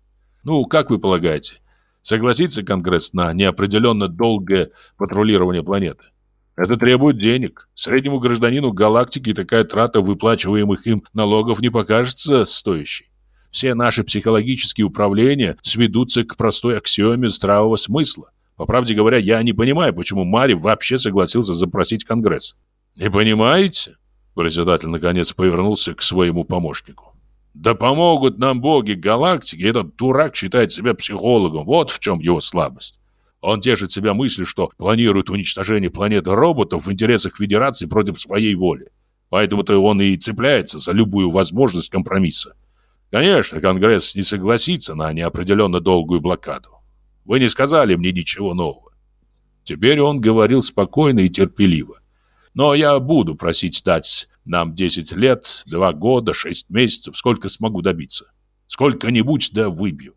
Ну, как вы полагаете, согласится Конгресс на неопределенно долгое патрулирование планеты? Это требует денег. Среднему гражданину галактики такая трата выплачиваемых им налогов не покажется стоящей. Все наши психологические управления сведутся к простой аксиоме здравого смысла. По правде говоря, я не понимаю, почему Мари вообще согласился запросить Конгресс. Не понимаете? Председатель наконец повернулся к своему помощнику. Да помогут нам боги галактики, этот дурак считает себя психологом. Вот в чем его слабость. Он тешит себя мыслью, что планирует уничтожение планеты роботов в интересах Федерации против своей воли. Поэтому-то он и цепляется за любую возможность компромисса. Конечно, Конгресс не согласится на неопределенно долгую блокаду. Вы не сказали мне ничего нового. Теперь он говорил спокойно и терпеливо. Но я буду просить дать нам 10 лет, 2 года, 6 месяцев, сколько смогу добиться. Сколько-нибудь да выбью.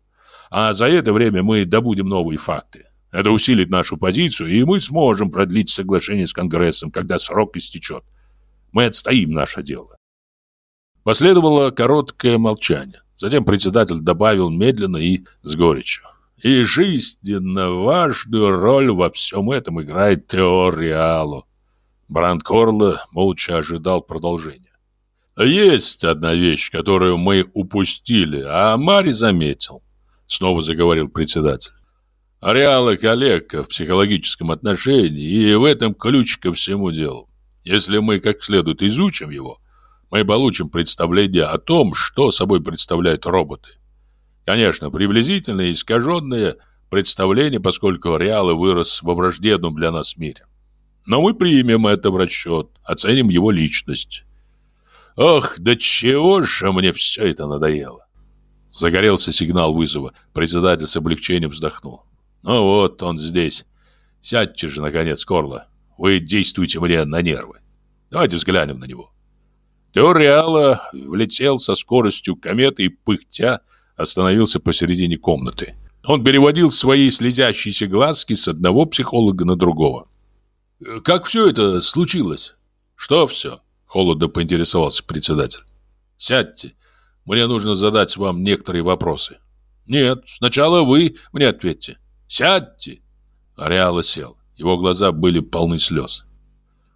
А за это время мы добудем новые факты. Это усилит нашу позицию, и мы сможем продлить соглашение с Конгрессом, когда срок истечет. Мы отстоим наше дело. Последовало короткое молчание. Затем председатель добавил медленно и с горечью. И жизненно важную роль во всем этом играет Теор Бранд Корло молча ожидал продолжения. «Есть одна вещь, которую мы упустили, а Мари заметил», — снова заговорил председатель. Ареала коллега в психологическом отношении, и в этом ключ ко всему делу. Если мы как следует изучим его, мы получим представление о том, что собой представляют роботы. Конечно, приблизительное искаженное представление, поскольку Реалы вырос во враждебном для нас мире. Но мы примем это в расчет, оценим его личность. Ох, да чего же мне все это надоело. Загорелся сигнал вызова. Председатель с облегчением вздохнул. Ну вот, он здесь. Сядьте же, наконец, Корло. Вы действуете мне на нервы. Давайте взглянем на него. Теореала влетел со скоростью кометы и, пыхтя, остановился посередине комнаты. Он переводил свои слезящиеся глазки с одного психолога на другого. «Как все это случилось?» «Что все?» — холодно поинтересовался председатель. «Сядьте. Мне нужно задать вам некоторые вопросы». «Нет, сначала вы мне ответьте. Сядьте!» Ареала сел. Его глаза были полны слез.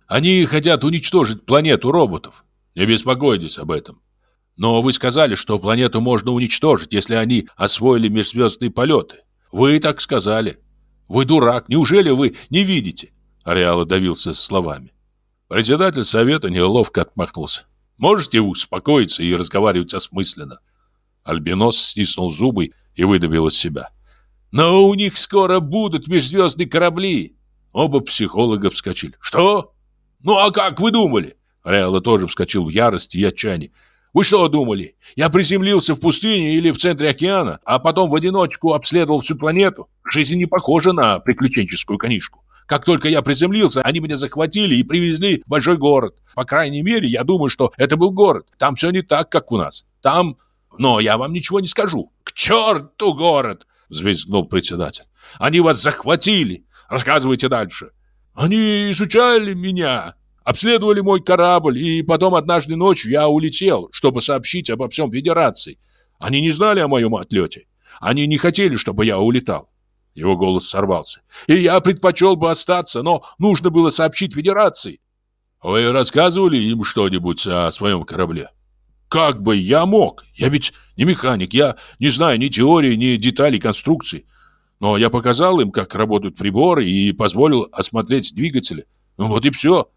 «Они хотят уничтожить планету роботов. Не беспокойтесь об этом. Но вы сказали, что планету можно уничтожить, если они освоили межзвездные полеты. Вы так сказали. Вы дурак. Неужели вы не видите?» Ареала давился словами. Председатель совета неловко отмахнулся. «Можете успокоиться и разговаривать осмысленно?» Альбинос стиснул зубы и выдавил из себя. «Но у них скоро будут межзвездные корабли!» Оба психолога вскочили. «Что? Ну а как вы думали?» Реала тоже вскочил в ярости и отчаянии. «Вы что думали? Я приземлился в пустыне или в центре океана, а потом в одиночку обследовал всю планету? Жизнь не похожа на приключенческую книжку. Как только я приземлился, они меня захватили и привезли в большой город. По крайней мере, я думаю, что это был город. Там все не так, как у нас. Там но я вам ничего не скажу. К черту город! Взвизгнул председатель. Они вас захватили. Рассказывайте дальше. Они изучали меня, обследовали мой корабль, и потом однажды ночью я улетел, чтобы сообщить обо всем Федерации. Они не знали о моем отлете. Они не хотели, чтобы я улетал. Его голос сорвался. И я предпочел бы остаться, но нужно было сообщить Федерации. Вы рассказывали им что-нибудь о своем корабле? Как бы я мог? Я ведь не механик, я не знаю ни теории, ни деталей конструкции. Но я показал им, как работают приборы и позволил осмотреть двигатели. Ну вот и все.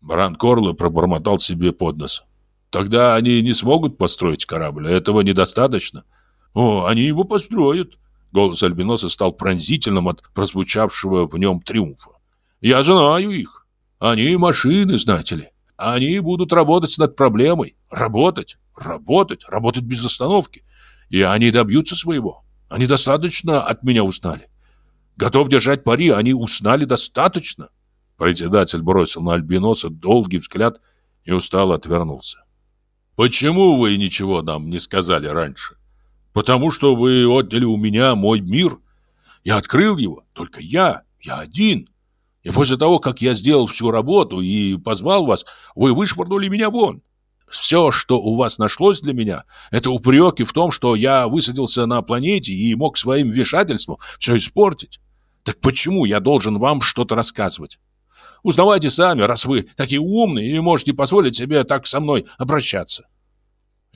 Баран Корло пробормотал себе под нос. Тогда они не смогут построить корабль, этого недостаточно. О, они его построят. Голос Альбиноса стал пронзительным от прозвучавшего в нем триумфа. Я знаю их. Они машины, знаете ли. Они будут работать над проблемой. Работать, работать, работать без остановки. И они добьются своего. Они достаточно от меня узнали. Готов держать пари, они узнали достаточно. Председатель бросил на Альбиноса долгий взгляд и устало отвернулся. «Почему вы ничего нам не сказали раньше?» «Потому что вы отняли у меня мой мир. Я открыл его, только я, я один. И после того, как я сделал всю работу и позвал вас, вы вышвырнули меня вон. Все, что у вас нашлось для меня, это упреки в том, что я высадился на планете и мог своим вмешательством все испортить. Так почему я должен вам что-то рассказывать? Узнавайте сами, раз вы такие умные и можете позволить себе так со мной обращаться.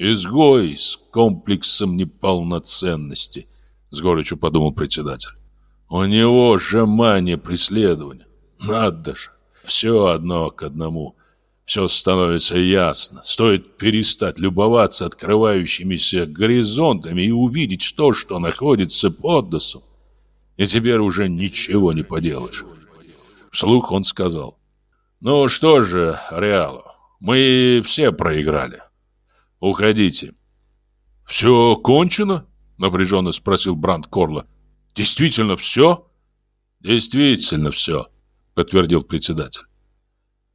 Изгой с комплексом неполноценности, с горечью подумал председатель. У него же мания преследования. Надо же, все одно к одному. Все становится ясно. Стоит перестать любоваться открывающимися горизонтами и увидеть то, что находится под носом. И теперь уже ничего не поделаешь. Вслух он сказал. Ну что же, Реалу, мы все проиграли. Уходите. Все кончено? Напряженно спросил Бранд Корла. Действительно все? Действительно все подтвердил председатель.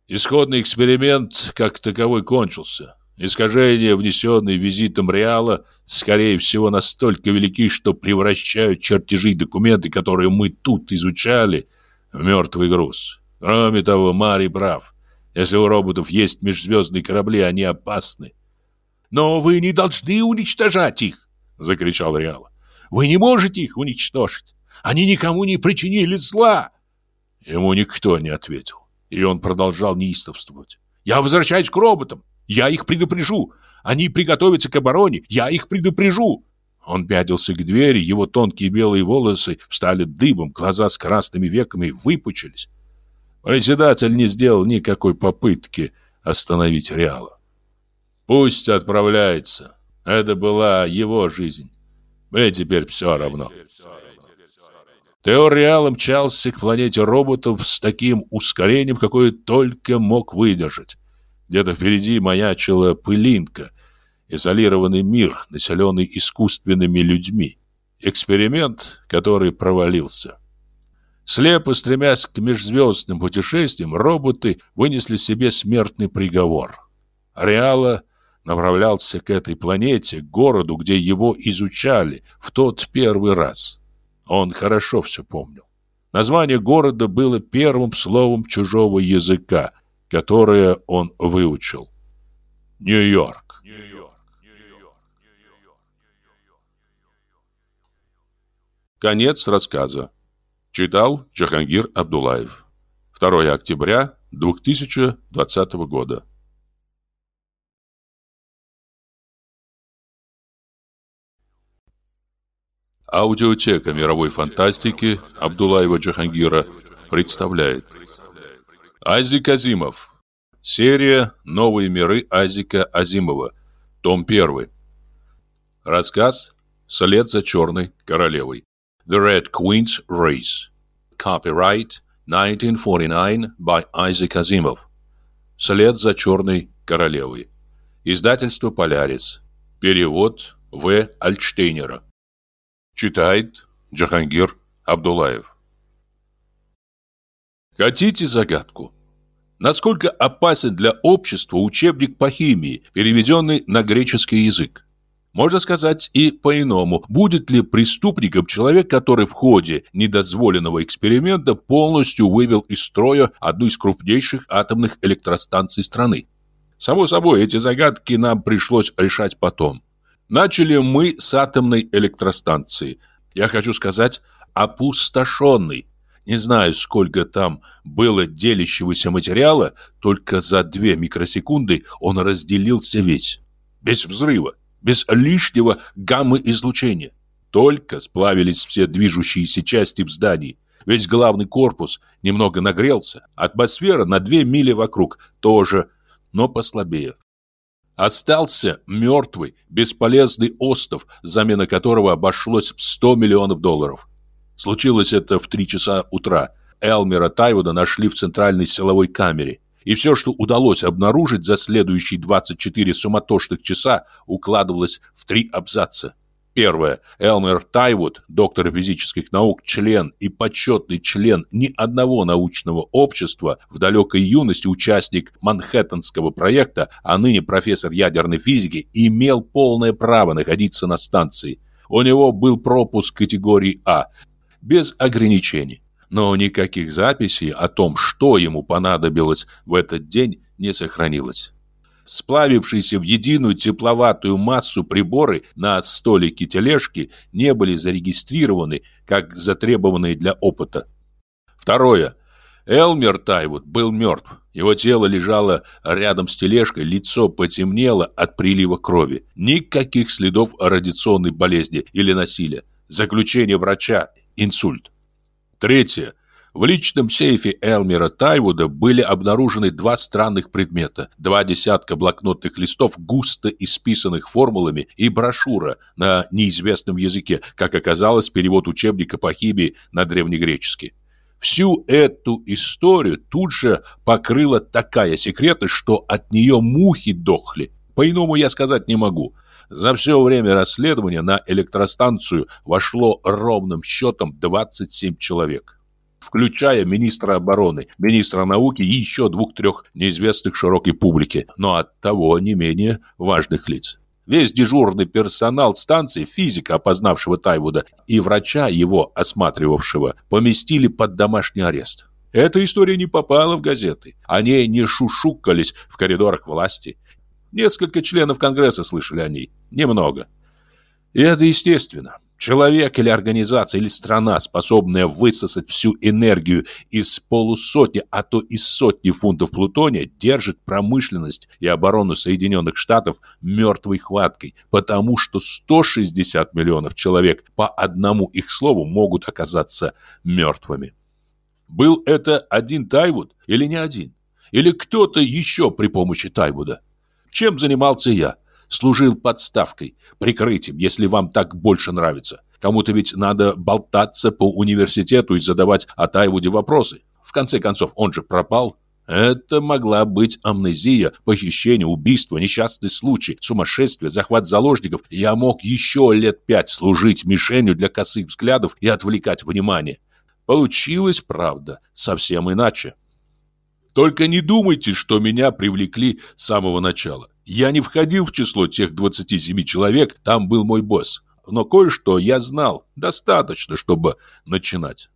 Исходный эксперимент как таковой кончился. Искажения, внесенные визитом Реала, скорее всего, настолько велики, что превращают чертежи и документы, которые мы тут изучали, в мертвый груз. Кроме того, Мари прав. Если у роботов есть межзвездные корабли, они опасны. «Но вы не должны уничтожать их!» — закричал Реал. «Вы не можете их уничтожить! Они никому не причинили зла!» Ему никто не ответил, и он продолжал неистовствовать. «Я возвращаюсь к роботам! Я их предупрежу! Они приготовятся к обороне! Я их предупрежу!» Он пятился к двери, его тонкие белые волосы встали дыбом, глаза с красными веками выпучились. Председатель не сделал никакой попытки остановить Реала. «Пусть отправляется. Это была его жизнь. Мне теперь все равно». Теореал мчался к планете роботов с таким ускорением, какое только мог выдержать. Где-то впереди маячила пылинка, изолированный мир, населенный искусственными людьми. Эксперимент, который провалился. Слепо стремясь к межзвездным путешествиям, роботы вынесли себе смертный приговор. Реала направлялся к этой планете, к городу, где его изучали в тот первый раз. Он хорошо все помнил. Название города было первым словом чужого языка, которое он выучил. Нью-Йорк. Конец рассказа. Читал Джахангир Абдулаев. 2 октября 2020 года. Аудиотека мировой фантастики Абдулаева Джахангира представляет. Азик Азимов Серия «Новые миры» Азика Азимова. Том 1 Рассказ «След за черной королевой» The Red Queen's Race Copyright 1949 by Isaac Asimov. След за черной королевой Издательство «Полярис» Перевод В. Альтштейнера Читает Джахангир Абдулаев. Хотите загадку? Насколько опасен для общества учебник по химии, переведенный на греческий язык? Можно сказать и по-иному. Будет ли преступником человек, который в ходе недозволенного эксперимента полностью вывел из строя одну из крупнейших атомных электростанций страны? Само собой, эти загадки нам пришлось решать потом. Начали мы с атомной электростанции. Я хочу сказать, опустошенной. Не знаю, сколько там было делящегося материала, только за две микросекунды он разделился весь. Без взрыва, без лишнего гамма-излучения. Только сплавились все движущиеся части в здании. Весь главный корпус немного нагрелся. Атмосфера на две мили вокруг тоже, но послабее. Остался мертвый, бесполезный остров, замена которого обошлось в 100 миллионов долларов. Случилось это в 3 часа утра. Элмера Тайвуда нашли в центральной силовой камере. И все, что удалось обнаружить за следующие 24 суматошных часа, укладывалось в три абзаца. Первое. Элмер Тайвуд, доктор физических наук, член и почетный член ни одного научного общества, в далекой юности участник Манхэттенского проекта, а ныне профессор ядерной физики, имел полное право находиться на станции. У него был пропуск категории А, без ограничений. Но никаких записей о том, что ему понадобилось в этот день, не сохранилось сплавившиеся в единую тепловатую массу приборы на столике тележки не были зарегистрированы как затребованные для опыта. Второе. Элмер Тайвуд был мертв. Его тело лежало рядом с тележкой, лицо потемнело от прилива крови. Никаких следов радиационной болезни или насилия. Заключение врача – инсульт. Третье. В личном сейфе Элмера Тайвуда были обнаружены два странных предмета, два десятка блокнотных листов, густо исписанных формулами, и брошюра на неизвестном языке, как оказалось, перевод учебника по химии на древнегреческий. Всю эту историю тут же покрыла такая секретность, что от нее мухи дохли. По-иному я сказать не могу. За все время расследования на электростанцию вошло ровным счетом 27 человек включая министра обороны, министра науки и еще двух-трех неизвестных широкой публике, но от того не менее важных лиц. Весь дежурный персонал станции, физика, опознавшего Тайвуда, и врача, его осматривавшего, поместили под домашний арест. Эта история не попала в газеты. Они не шушукались в коридорах власти. Несколько членов Конгресса слышали о ней. Немного. И это естественно. Человек или организация или страна, способная высосать всю энергию из полусотни, а то и сотни фунтов плутония, держит промышленность и оборону Соединенных Штатов мертвой хваткой, потому что 160 миллионов человек по одному их слову могут оказаться мертвыми. Был это один Тайвуд или не один? Или кто-то еще при помощи Тайвуда? Чем занимался я? Служил подставкой, прикрытием, если вам так больше нравится. Кому-то ведь надо болтаться по университету и задавать Атаевуде вопросы. В конце концов, он же пропал. Это могла быть амнезия, похищение, убийство, несчастный случай, сумасшествие, захват заложников. Я мог еще лет пять служить мишенью для косых взглядов и отвлекать внимание. Получилось, правда, совсем иначе. Только не думайте, что меня привлекли с самого начала. Я не входил в число тех 27 человек, там был мой босс. Но кое-что я знал, достаточно, чтобы начинать.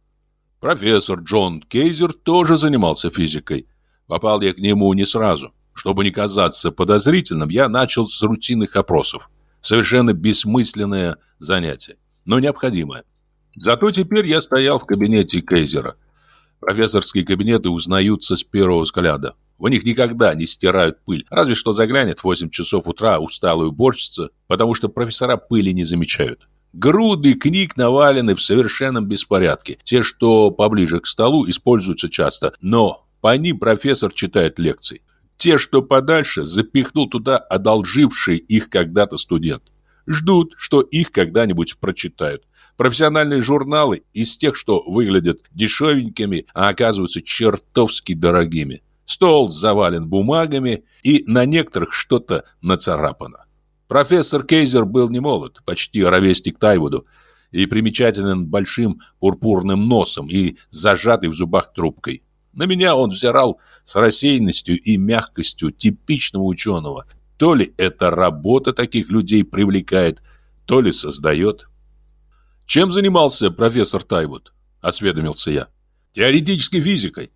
Профессор Джон Кейзер тоже занимался физикой. Попал я к нему не сразу. Чтобы не казаться подозрительным, я начал с рутинных опросов. Совершенно бессмысленное занятие, но необходимое. Зато теперь я стоял в кабинете Кейзера. Профессорские кабинеты узнаются с первого взгляда. В них никогда не стирают пыль, разве что заглянет в 8 часов утра усталую уборщица, потому что профессора пыли не замечают. Груды книг навалены в совершенном беспорядке. Те, что поближе к столу, используются часто, но по ним профессор читает лекции. Те, что подальше, запихнул туда одолживший их когда-то студент. Ждут, что их когда-нибудь прочитают. Профессиональные журналы из тех, что выглядят дешевенькими, а оказываются чертовски дорогими. Стол завален бумагами, и на некоторых что-то нацарапано. Профессор Кейзер был не молод, почти ровесник Тайвуду, и примечателен большим пурпурным носом и зажатой в зубах трубкой. На меня он взирал с рассеянностью и мягкостью типичного ученого. То ли эта работа таких людей привлекает, то ли создает. «Чем занимался профессор Тайвуд?» – осведомился я. «Теоретической физикой».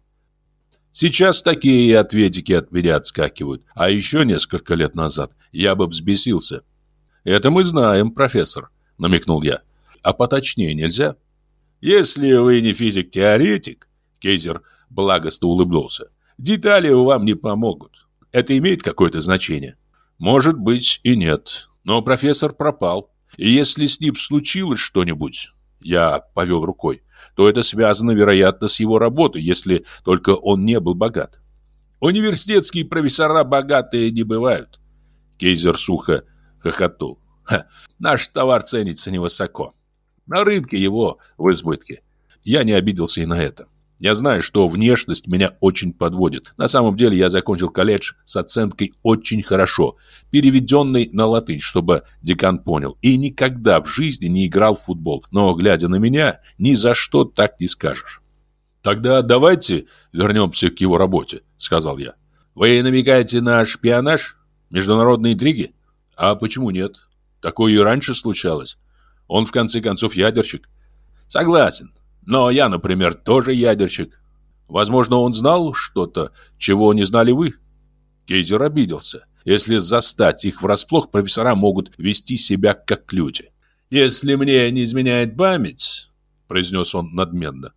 Сейчас такие ответики от меня отскакивают, а еще несколько лет назад я бы взбесился. «Это мы знаем, профессор», – намекнул я. «А поточнее нельзя?» «Если вы не физик-теоретик», – Кейзер благостно улыбнулся, – «детали вам не помогут. Это имеет какое-то значение?» «Может быть и нет, но профессор пропал. И если с ним случилось что-нибудь, я повел рукой, то это связано, вероятно, с его работой, если только он не был богат. Университетские профессора богатые не бывают. Кейзер сухо хохотнул. Ха, наш товар ценится невысоко. На рынке его в избытке. Я не обиделся и на это. Я знаю, что внешность меня очень подводит. На самом деле я закончил колледж с оценкой «очень хорошо», переведенной на латынь, чтобы декан понял. И никогда в жизни не играл в футбол. Но, глядя на меня, ни за что так не скажешь. «Тогда давайте вернемся к его работе», — сказал я. «Вы намекаете на шпионаж? Международные интриги? А почему нет? Такое и раньше случалось. Он, в конце концов, ядерщик». «Согласен. Но я, например, тоже ядерщик. Возможно, он знал что-то, чего не знали вы. Кейзер обиделся. Если застать их врасплох, профессора могут вести себя как люди. «Если мне не изменяет память», — произнес он надменно,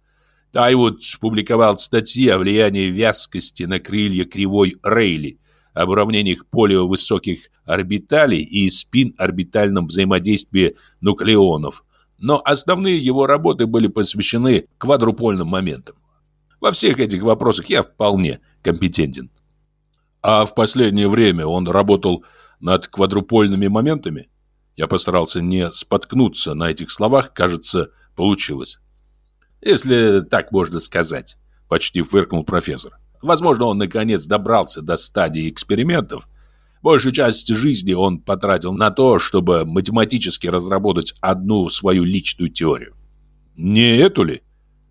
Тайвуд публиковал статьи о влиянии вязкости на крылья кривой Рейли, об уравнениях полиовысоких орбиталей и спин-орбитальном взаимодействии нуклеонов, но основные его работы были посвящены квадрупольным моментам. Во всех этих вопросах я вполне компетентен. А в последнее время он работал над квадрупольными моментами? Я постарался не споткнуться на этих словах, кажется, получилось. Если так можно сказать, почти фыркнул профессор. Возможно, он наконец добрался до стадии экспериментов, Большую часть жизни он потратил на то, чтобы математически разработать одну свою личную теорию. «Не эту ли?»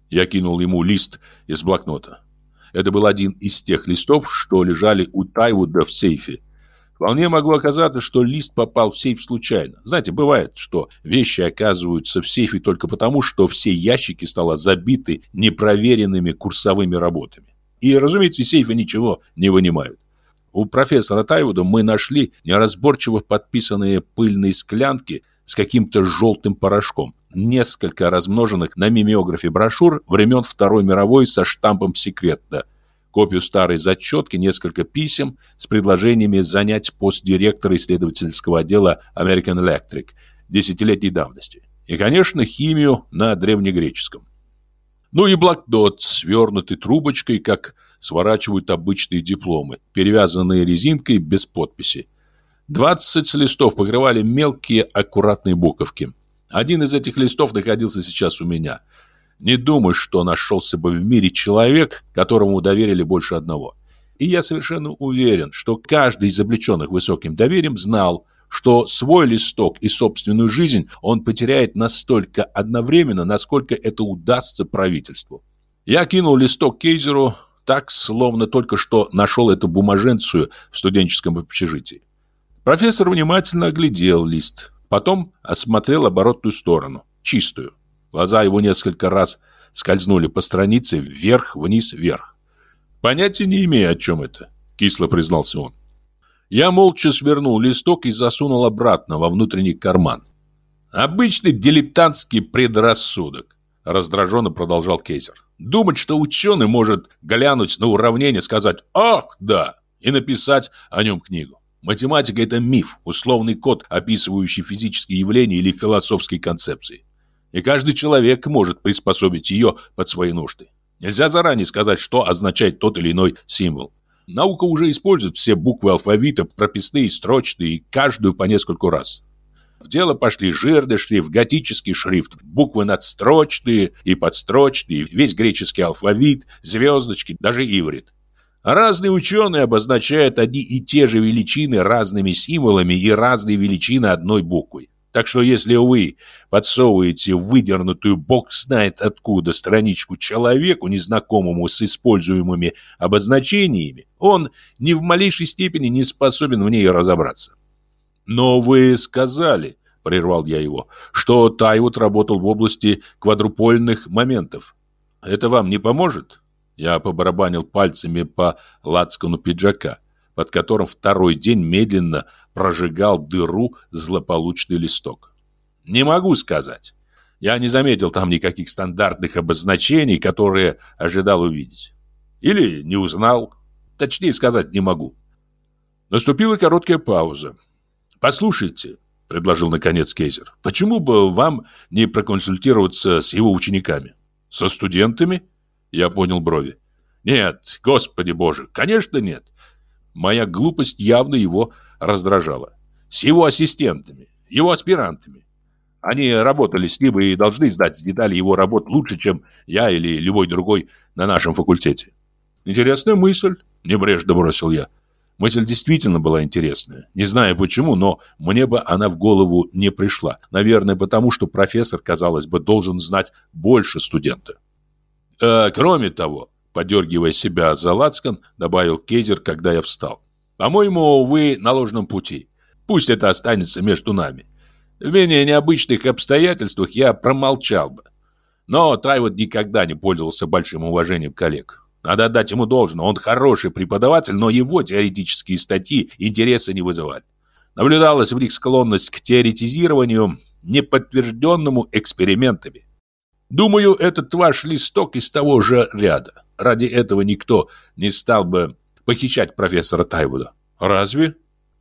Я кинул ему лист из блокнота. Это был один из тех листов, что лежали у Тайвуда в сейфе. Вполне могло оказаться, что лист попал в сейф случайно. Знаете, бывает, что вещи оказываются в сейфе только потому, что все ящики стало забиты непроверенными курсовыми работами. И, разумеется, из сейфа ничего не вынимают. У профессора Тайвуда мы нашли неразборчиво подписанные пыльные склянки с каким-то желтым порошком, несколько размноженных на мимеографе брошюр времен Второй мировой со штампом «Секретно», копию старой зачетки, несколько писем с предложениями занять пост директора исследовательского отдела American Electric десятилетней давности. И, конечно, химию на древнегреческом. Ну и блокнот, свернутый трубочкой, как сворачивают обычные дипломы, перевязанные резинкой без подписи. 20 листов покрывали мелкие аккуратные буковки. Один из этих листов находился сейчас у меня. Не думаю, что нашелся бы в мире человек, которому доверили больше одного. И я совершенно уверен, что каждый из облеченных высоким доверием знал, что свой листок и собственную жизнь он потеряет настолько одновременно, насколько это удастся правительству. Я кинул листок Кейзеру, так, словно только что нашел эту бумаженцию в студенческом общежитии. Профессор внимательно оглядел лист, потом осмотрел оборотную сторону, чистую. Глаза его несколько раз скользнули по странице вверх, вниз, вверх. «Понятия не имею, о чем это», — кисло признался он. Я молча свернул листок и засунул обратно во внутренний карман. «Обычный дилетантский предрассудок», — раздраженно продолжал Кейзер. «Думать, что ученый может глянуть на уравнение, сказать «Ах, да!» и написать о нем книгу. Математика – это миф, условный код, описывающий физические явления или философские концепции. И каждый человек может приспособить ее под свои нужды. Нельзя заранее сказать, что означает тот или иной символ. Наука уже использует все буквы алфавита, прописные, строчные, и каждую по нескольку раз. В дело пошли жирный шрифт, готический шрифт, буквы надстрочные и подстрочные, весь греческий алфавит, звездочки, даже иврит. Разные ученые обозначают одни и те же величины разными символами и разные величины одной буквой. Так что если вы подсовываете выдернутую бог знает откуда страничку человеку, незнакомому с используемыми обозначениями, он ни в малейшей степени не способен в ней разобраться. «Но вы сказали», — прервал я его, «что Тайвуд работал в области квадрупольных моментов. Это вам не поможет?» Я побарабанил пальцами по лацкану пиджака под которым второй день медленно прожигал дыру злополучный листок. Не могу сказать. Я не заметил там никаких стандартных обозначений, которые ожидал увидеть. Или не узнал. Точнее сказать не могу. Наступила короткая пауза. «Послушайте», — предложил наконец Кейзер, «почему бы вам не проконсультироваться с его учениками?» «Со студентами?» Я понял брови. «Нет, господи боже, конечно нет. Моя глупость явно его раздражала. С его ассистентами, его аспирантами. Они работали с ним и должны знать детали его работ лучше, чем я или любой другой на нашем факультете. Интересная мысль, небрежно бросил я. Мысль действительно была интересная. Не знаю почему, но мне бы она в голову не пришла. Наверное, потому что профессор, казалось бы, должен знать больше студента. Э, кроме того, Подергивая себя за лацкан, добавил Кейзер, когда я встал. «По-моему, вы на ложном пути. Пусть это останется между нами. В менее необычных обстоятельствах я промолчал бы. Но Тайвот никогда не пользовался большим уважением коллег. Надо отдать ему должное, он хороший преподаватель, но его теоретические статьи интереса не вызывали. Наблюдалась в них склонность к теоретизированию, неподтвержденному экспериментами. Думаю, этот ваш листок из того же ряда. Ради этого никто не стал бы похищать профессора Тайвуда. Разве?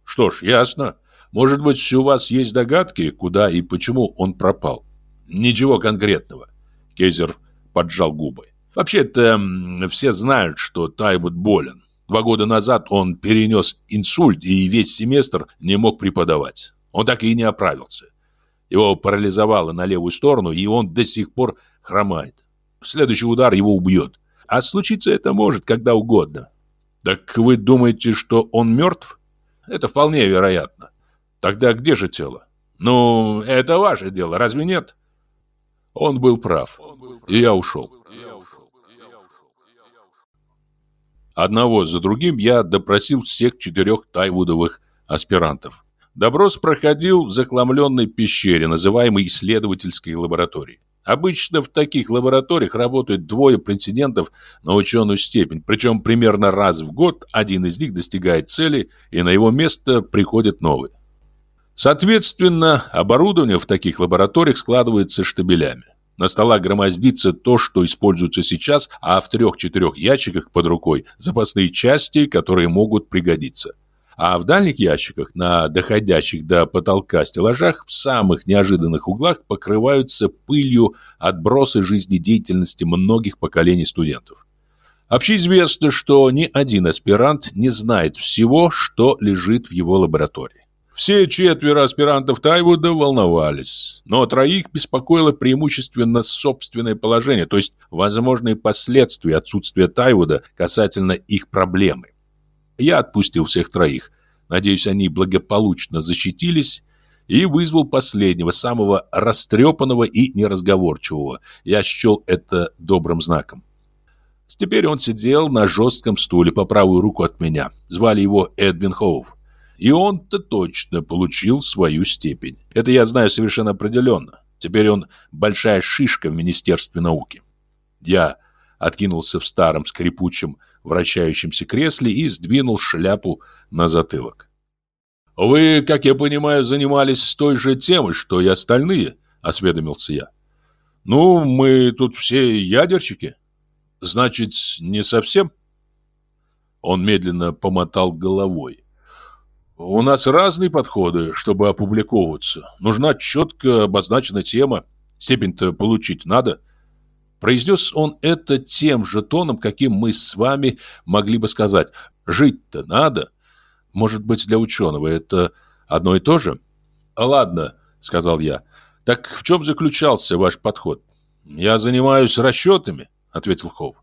Что ж, ясно. Может быть, у вас есть догадки, куда и почему он пропал? Ничего конкретного. Кейзер поджал губы. Вообще-то все знают, что Тайвуд болен. Два года назад он перенес инсульт и весь семестр не мог преподавать. Он так и не оправился. Его парализовало на левую сторону, и он до сих пор хромает. Следующий удар его убьет. А случиться это может когда угодно. Так вы думаете, что он мертв? Это вполне вероятно. Тогда где же тело? Ну, это ваше дело, разве нет? Он был прав. И я ушел. Одного за другим я допросил всех четырех тайвудовых аспирантов. Допрос проходил в захламленной пещере, называемой исследовательской лабораторией. Обычно в таких лабораториях работают двое претендентов на ученую степень, причем примерно раз в год один из них достигает цели, и на его место приходит новый. Соответственно, оборудование в таких лабораториях складывается штабелями. На столах громоздится то, что используется сейчас, а в трех-четырех ящиках под рукой запасные части, которые могут пригодиться а в дальних ящиках, на доходящих до потолка стеллажах, в самых неожиданных углах покрываются пылью отбросы жизнедеятельности многих поколений студентов. Общеизвестно, что ни один аспирант не знает всего, что лежит в его лаборатории. Все четверо аспирантов Тайвуда волновались, но троих беспокоило преимущественно собственное положение, то есть возможные последствия отсутствия Тайвуда касательно их проблемы. Я отпустил всех троих. Надеюсь, они благополучно защитились и вызвал последнего, самого растрепанного и неразговорчивого. Я счел это добрым знаком. Теперь он сидел на жестком стуле по правую руку от меня. Звали его Эдвин Хоув. И он-то точно получил свою степень. Это я знаю совершенно определенно. Теперь он большая шишка в Министерстве науки. Я откинулся в старом скрипучем вращающемся кресле и сдвинул шляпу на затылок. «Вы, как я понимаю, занимались той же темой, что и остальные?» – осведомился я. «Ну, мы тут все ядерщики. Значит, не совсем?» Он медленно помотал головой. «У нас разные подходы, чтобы опубликовываться. Нужна четко обозначена тема. Степень-то получить надо». Произнес он это тем же тоном, каким мы с вами могли бы сказать «жить-то надо». Может быть, для ученого это одно и то же? «Ладно», — сказал я. «Так в чем заключался ваш подход?» «Я занимаюсь расчетами», — ответил Хоув.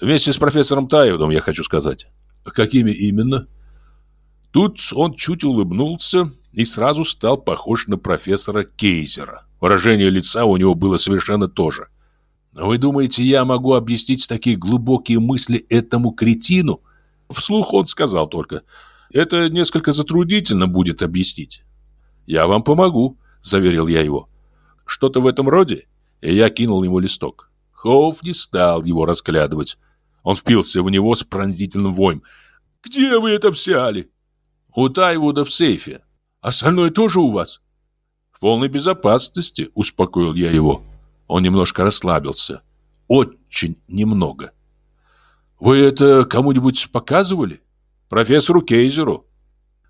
«Вместе с профессором Таевдом, я хочу сказать». «Какими именно?» Тут он чуть улыбнулся и сразу стал похож на профессора Кейзера. Выражение лица у него было совершенно то же. Вы думаете, я могу объяснить такие глубокие мысли этому кретину? Вслух он сказал только. Это несколько затруднительно будет объяснить. Я вам помогу, заверил я его. Что-то в этом роде? И я кинул ему листок. Хоуф не стал его разглядывать. Он впился в него с пронзительным воем. «Где вы это взяли?» «У Тайвуда в сейфе. Остальное тоже у вас?» «В полной безопасности», — успокоил я его. Он немножко расслабился. Очень немного. «Вы это кому-нибудь показывали?» «Профессору Кейзеру».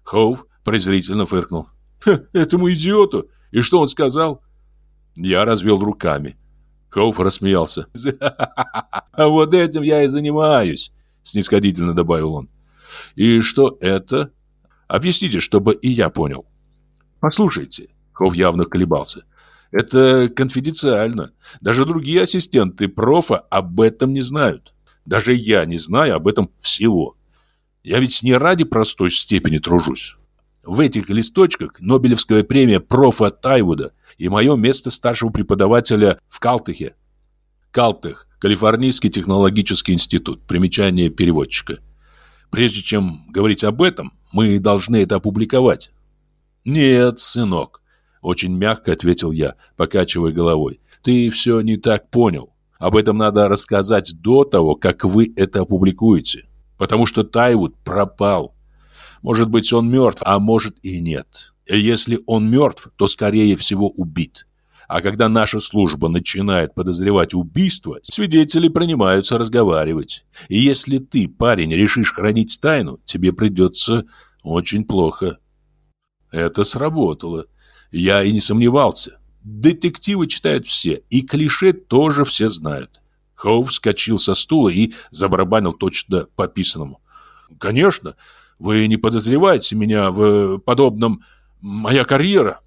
Хоув презрительно фыркнул. «Этому идиоту! И что он сказал?» Я развел руками. Хоув рассмеялся. «А вот этим я и занимаюсь», — снисходительно добавил он. «И что это?» «Объясните, чтобы и я понял». «Послушайте», — Хоув явно колебался. Это конфиденциально. Даже другие ассистенты профа об этом не знают. Даже я не знаю об этом всего. Я ведь не ради простой степени тружусь. В этих листочках Нобелевская премия профа Тайвуда и мое место старшего преподавателя в Калтехе. Калтех – Калифорнийский технологический институт. Примечание переводчика. Прежде чем говорить об этом, мы должны это опубликовать. Нет, сынок, очень мягко ответил я, покачивая головой. Ты все не так понял. Об этом надо рассказать до того, как вы это опубликуете. Потому что Тайвуд пропал. Может быть, он мертв, а может и нет. Если он мертв, то скорее всего убит. А когда наша служба начинает подозревать убийство, свидетели принимаются разговаривать. И если ты, парень, решишь хранить тайну, тебе придется очень плохо. Это сработало. Я и не сомневался. Детективы читают все, и клише тоже все знают. Хоув вскочил со стула и забарабанил точно по писанному. «Конечно, вы не подозреваете меня в подобном... Моя карьера...»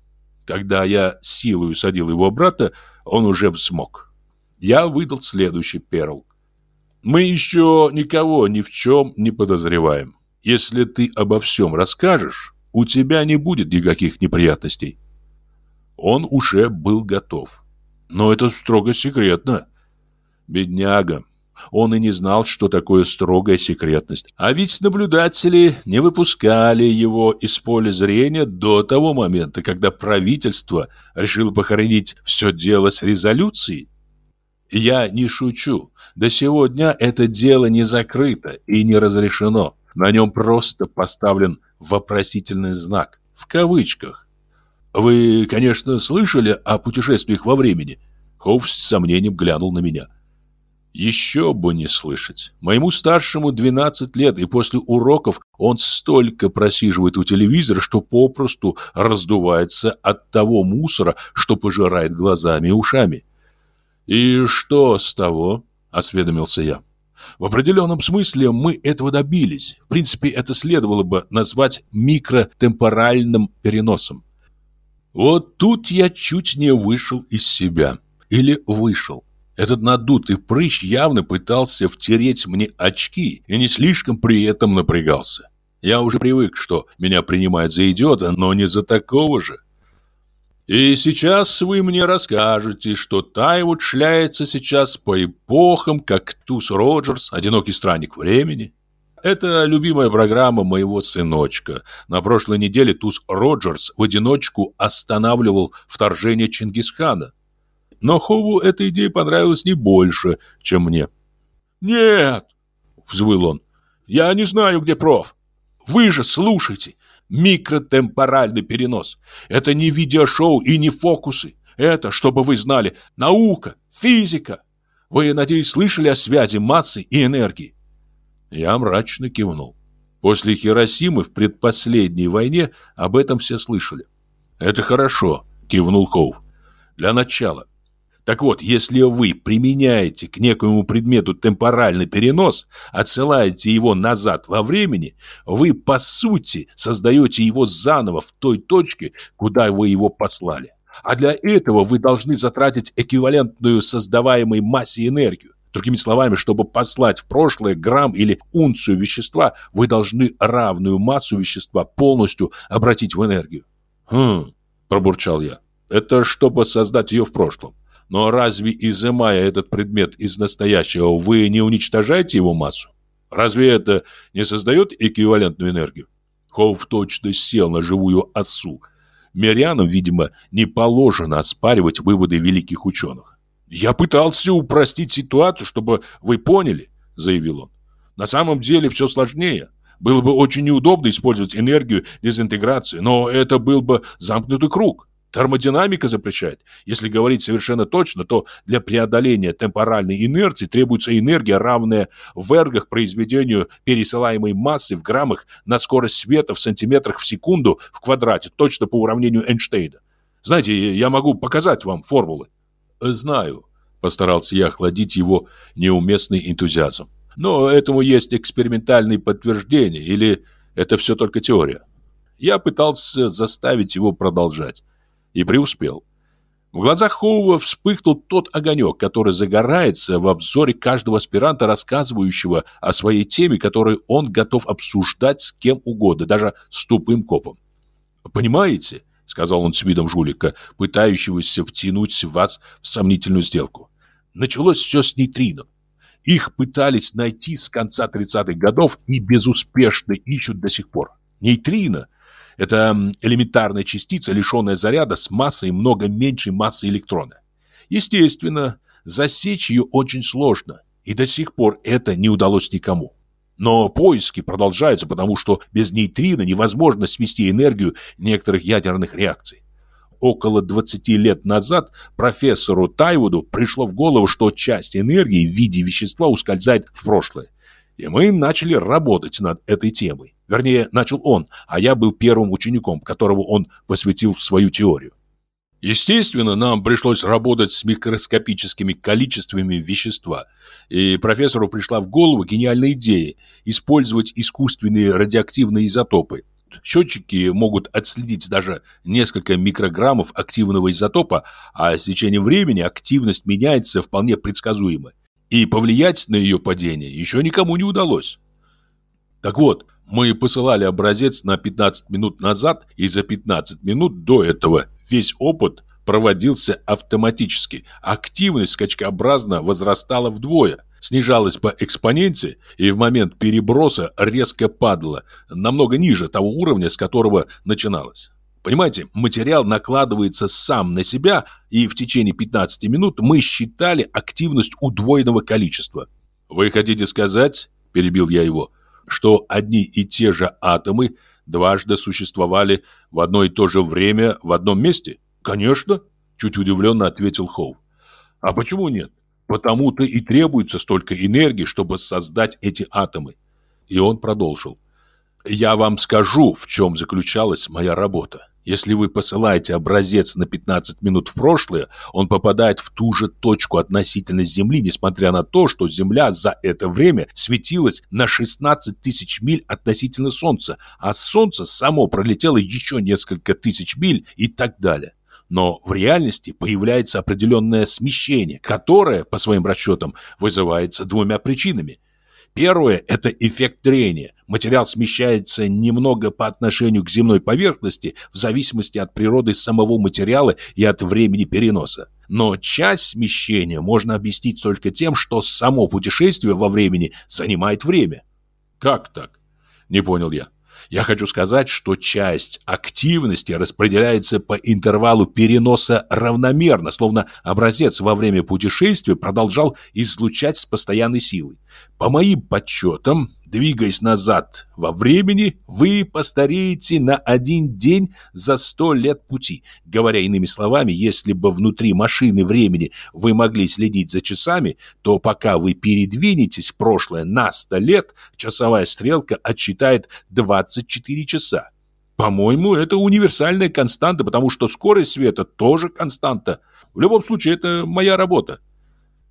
Когда я силою садил его брата, он уже смог. Я выдал следующий перл. «Мы еще никого ни в чем не подозреваем. Если ты обо всем расскажешь, у тебя не будет никаких неприятностей». Он уже был готов. Но это строго секретно. Бедняга. Он и не знал, что такое строгая секретность. А ведь наблюдатели не выпускали его из поля зрения до того момента, когда правительство решило похоронить все дело с резолюцией. Я не шучу. До сегодня это дело не закрыто и не разрешено. На нем просто поставлен вопросительный знак, в кавычках. Вы, конечно, слышали о путешествиях во времени? Хоув с сомнением глянул на меня. Еще бы не слышать. Моему старшему 12 лет, и после уроков он столько просиживает у телевизора, что попросту раздувается от того мусора, что пожирает глазами и ушами. «И что с того?» – осведомился я. В определенном смысле мы этого добились. В принципе, это следовало бы назвать микротемпоральным переносом. Вот тут я чуть не вышел из себя. Или вышел. Этот надутый прыщ явно пытался втереть мне очки и не слишком при этом напрягался. Я уже привык, что меня принимают за идиота, но не за такого же. И сейчас вы мне расскажете, что Тайвуд шляется сейчас по эпохам, как Туз Роджерс, одинокий странник времени. Это любимая программа моего сыночка. На прошлой неделе Туз Роджерс в одиночку останавливал вторжение Чингисхана. Но Хову эта идея понравилась не больше, чем мне. «Нет!» — взвыл он. «Я не знаю, где проф. Вы же слушайте. Микротемпоральный перенос. Это не видеошоу и не фокусы. Это, чтобы вы знали, наука, физика. Вы, надеюсь, слышали о связи массы и энергии? Я мрачно кивнул. После Хиросимы в предпоследней войне об этом все слышали. Это хорошо, кивнул Хоув. Для начала. Так вот, если вы применяете к некоему предмету темпоральный перенос, отсылаете его назад во времени, вы, по сути, создаете его заново в той точке, куда вы его послали. А для этого вы должны затратить эквивалентную создаваемой массе энергию. Другими словами, чтобы послать в прошлое грамм или унцию вещества, вы должны равную массу вещества полностью обратить в энергию. «Хм», – пробурчал я, – «это чтобы создать ее в прошлом». Но разве изымая этот предмет из настоящего, вы не уничтожаете его массу? Разве это не создает эквивалентную энергию? Хоув точно сел на живую осу. Мирянам, видимо, не положено оспаривать выводы великих ученых. «Я пытался упростить ситуацию, чтобы вы поняли», — заявил он. «На самом деле все сложнее. Было бы очень неудобно использовать энергию дезинтеграции, но это был бы замкнутый круг. Термодинамика запрещает. Если говорить совершенно точно, то для преодоления темпоральной инерции требуется энергия, равная в эргах произведению пересылаемой массы в граммах на скорость света в сантиметрах в секунду в квадрате, точно по уравнению Эйнштейна. Знаете, я могу показать вам формулы. Знаю, постарался я охладить его неуместный энтузиазм. Но этому есть экспериментальные подтверждения или это все только теория? Я пытался заставить его продолжать и преуспел. В глазах Хоува вспыхнул тот огонек, который загорается в обзоре каждого аспиранта, рассказывающего о своей теме, которую он готов обсуждать с кем угодно, даже с тупым копом. «Понимаете?» — сказал он с видом жулика, пытающегося втянуть вас в сомнительную сделку. «Началось все с нейтрино. Их пытались найти с конца 30-х годов и безуспешно ищут до сих пор. Нейтрино это элементарная частица, лишенная заряда с массой много меньшей массы электрона. Естественно, засечь ее очень сложно, и до сих пор это не удалось никому. Но поиски продолжаются, потому что без нейтрино невозможно свести энергию некоторых ядерных реакций. Около 20 лет назад профессору Тайвуду пришло в голову, что часть энергии в виде вещества ускользает в прошлое. И мы начали работать над этой темой. Вернее, начал он, а я был первым учеником, которого он посвятил в свою теорию. Естественно, нам пришлось работать с микроскопическими количествами вещества, и профессору пришла в голову гениальная идея использовать искусственные радиоактивные изотопы. Счетчики могут отследить даже несколько микрограммов активного изотопа, а с течением времени активность меняется вполне предсказуемо. И повлиять на ее падение еще никому не удалось. Так вот, мы посылали образец на 15 минут назад, и за 15 минут до этого весь опыт проводился автоматически. Активность скачкообразно возрастала вдвое, снижалась по экспоненте и в момент переброса резко падала, намного ниже того уровня, с которого начиналось. Понимаете, материал накладывается сам на себя, и в течение 15 минут мы считали активность удвоенного количества. «Вы хотите сказать, — перебил я его, что одни и те же атомы дважды существовали в одно и то же время в одном месте? Конечно, чуть удивленно ответил Хоу. А почему нет? Потому-то и требуется столько энергии, чтобы создать эти атомы. И он продолжил. Я вам скажу, в чем заключалась моя работа. Если вы посылаете образец на 15 минут в прошлое, он попадает в ту же точку относительно Земли, несмотря на то, что Земля за это время светилась на 16 тысяч миль относительно Солнца, а Солнце само пролетело еще несколько тысяч миль и так далее. Но в реальности появляется определенное смещение, которое, по своим расчетам, вызывается двумя причинами. Первое – это эффект трения. Материал смещается немного по отношению к земной поверхности в зависимости от природы самого материала и от времени переноса. Но часть смещения можно объяснить только тем, что само путешествие во времени занимает время. Как так? Не понял я. Я хочу сказать, что часть активности распределяется по интервалу переноса равномерно, словно образец во время путешествия продолжал излучать с постоянной силой. По моим подсчетам, двигаясь назад во времени, вы постареете на один день за сто лет пути. Говоря иными словами, если бы внутри машины времени вы могли следить за часами, то пока вы передвинетесь в прошлое на сто лет, часовая стрелка отсчитает 24 часа. По-моему, это универсальная константа, потому что скорость света тоже константа. В любом случае, это моя работа.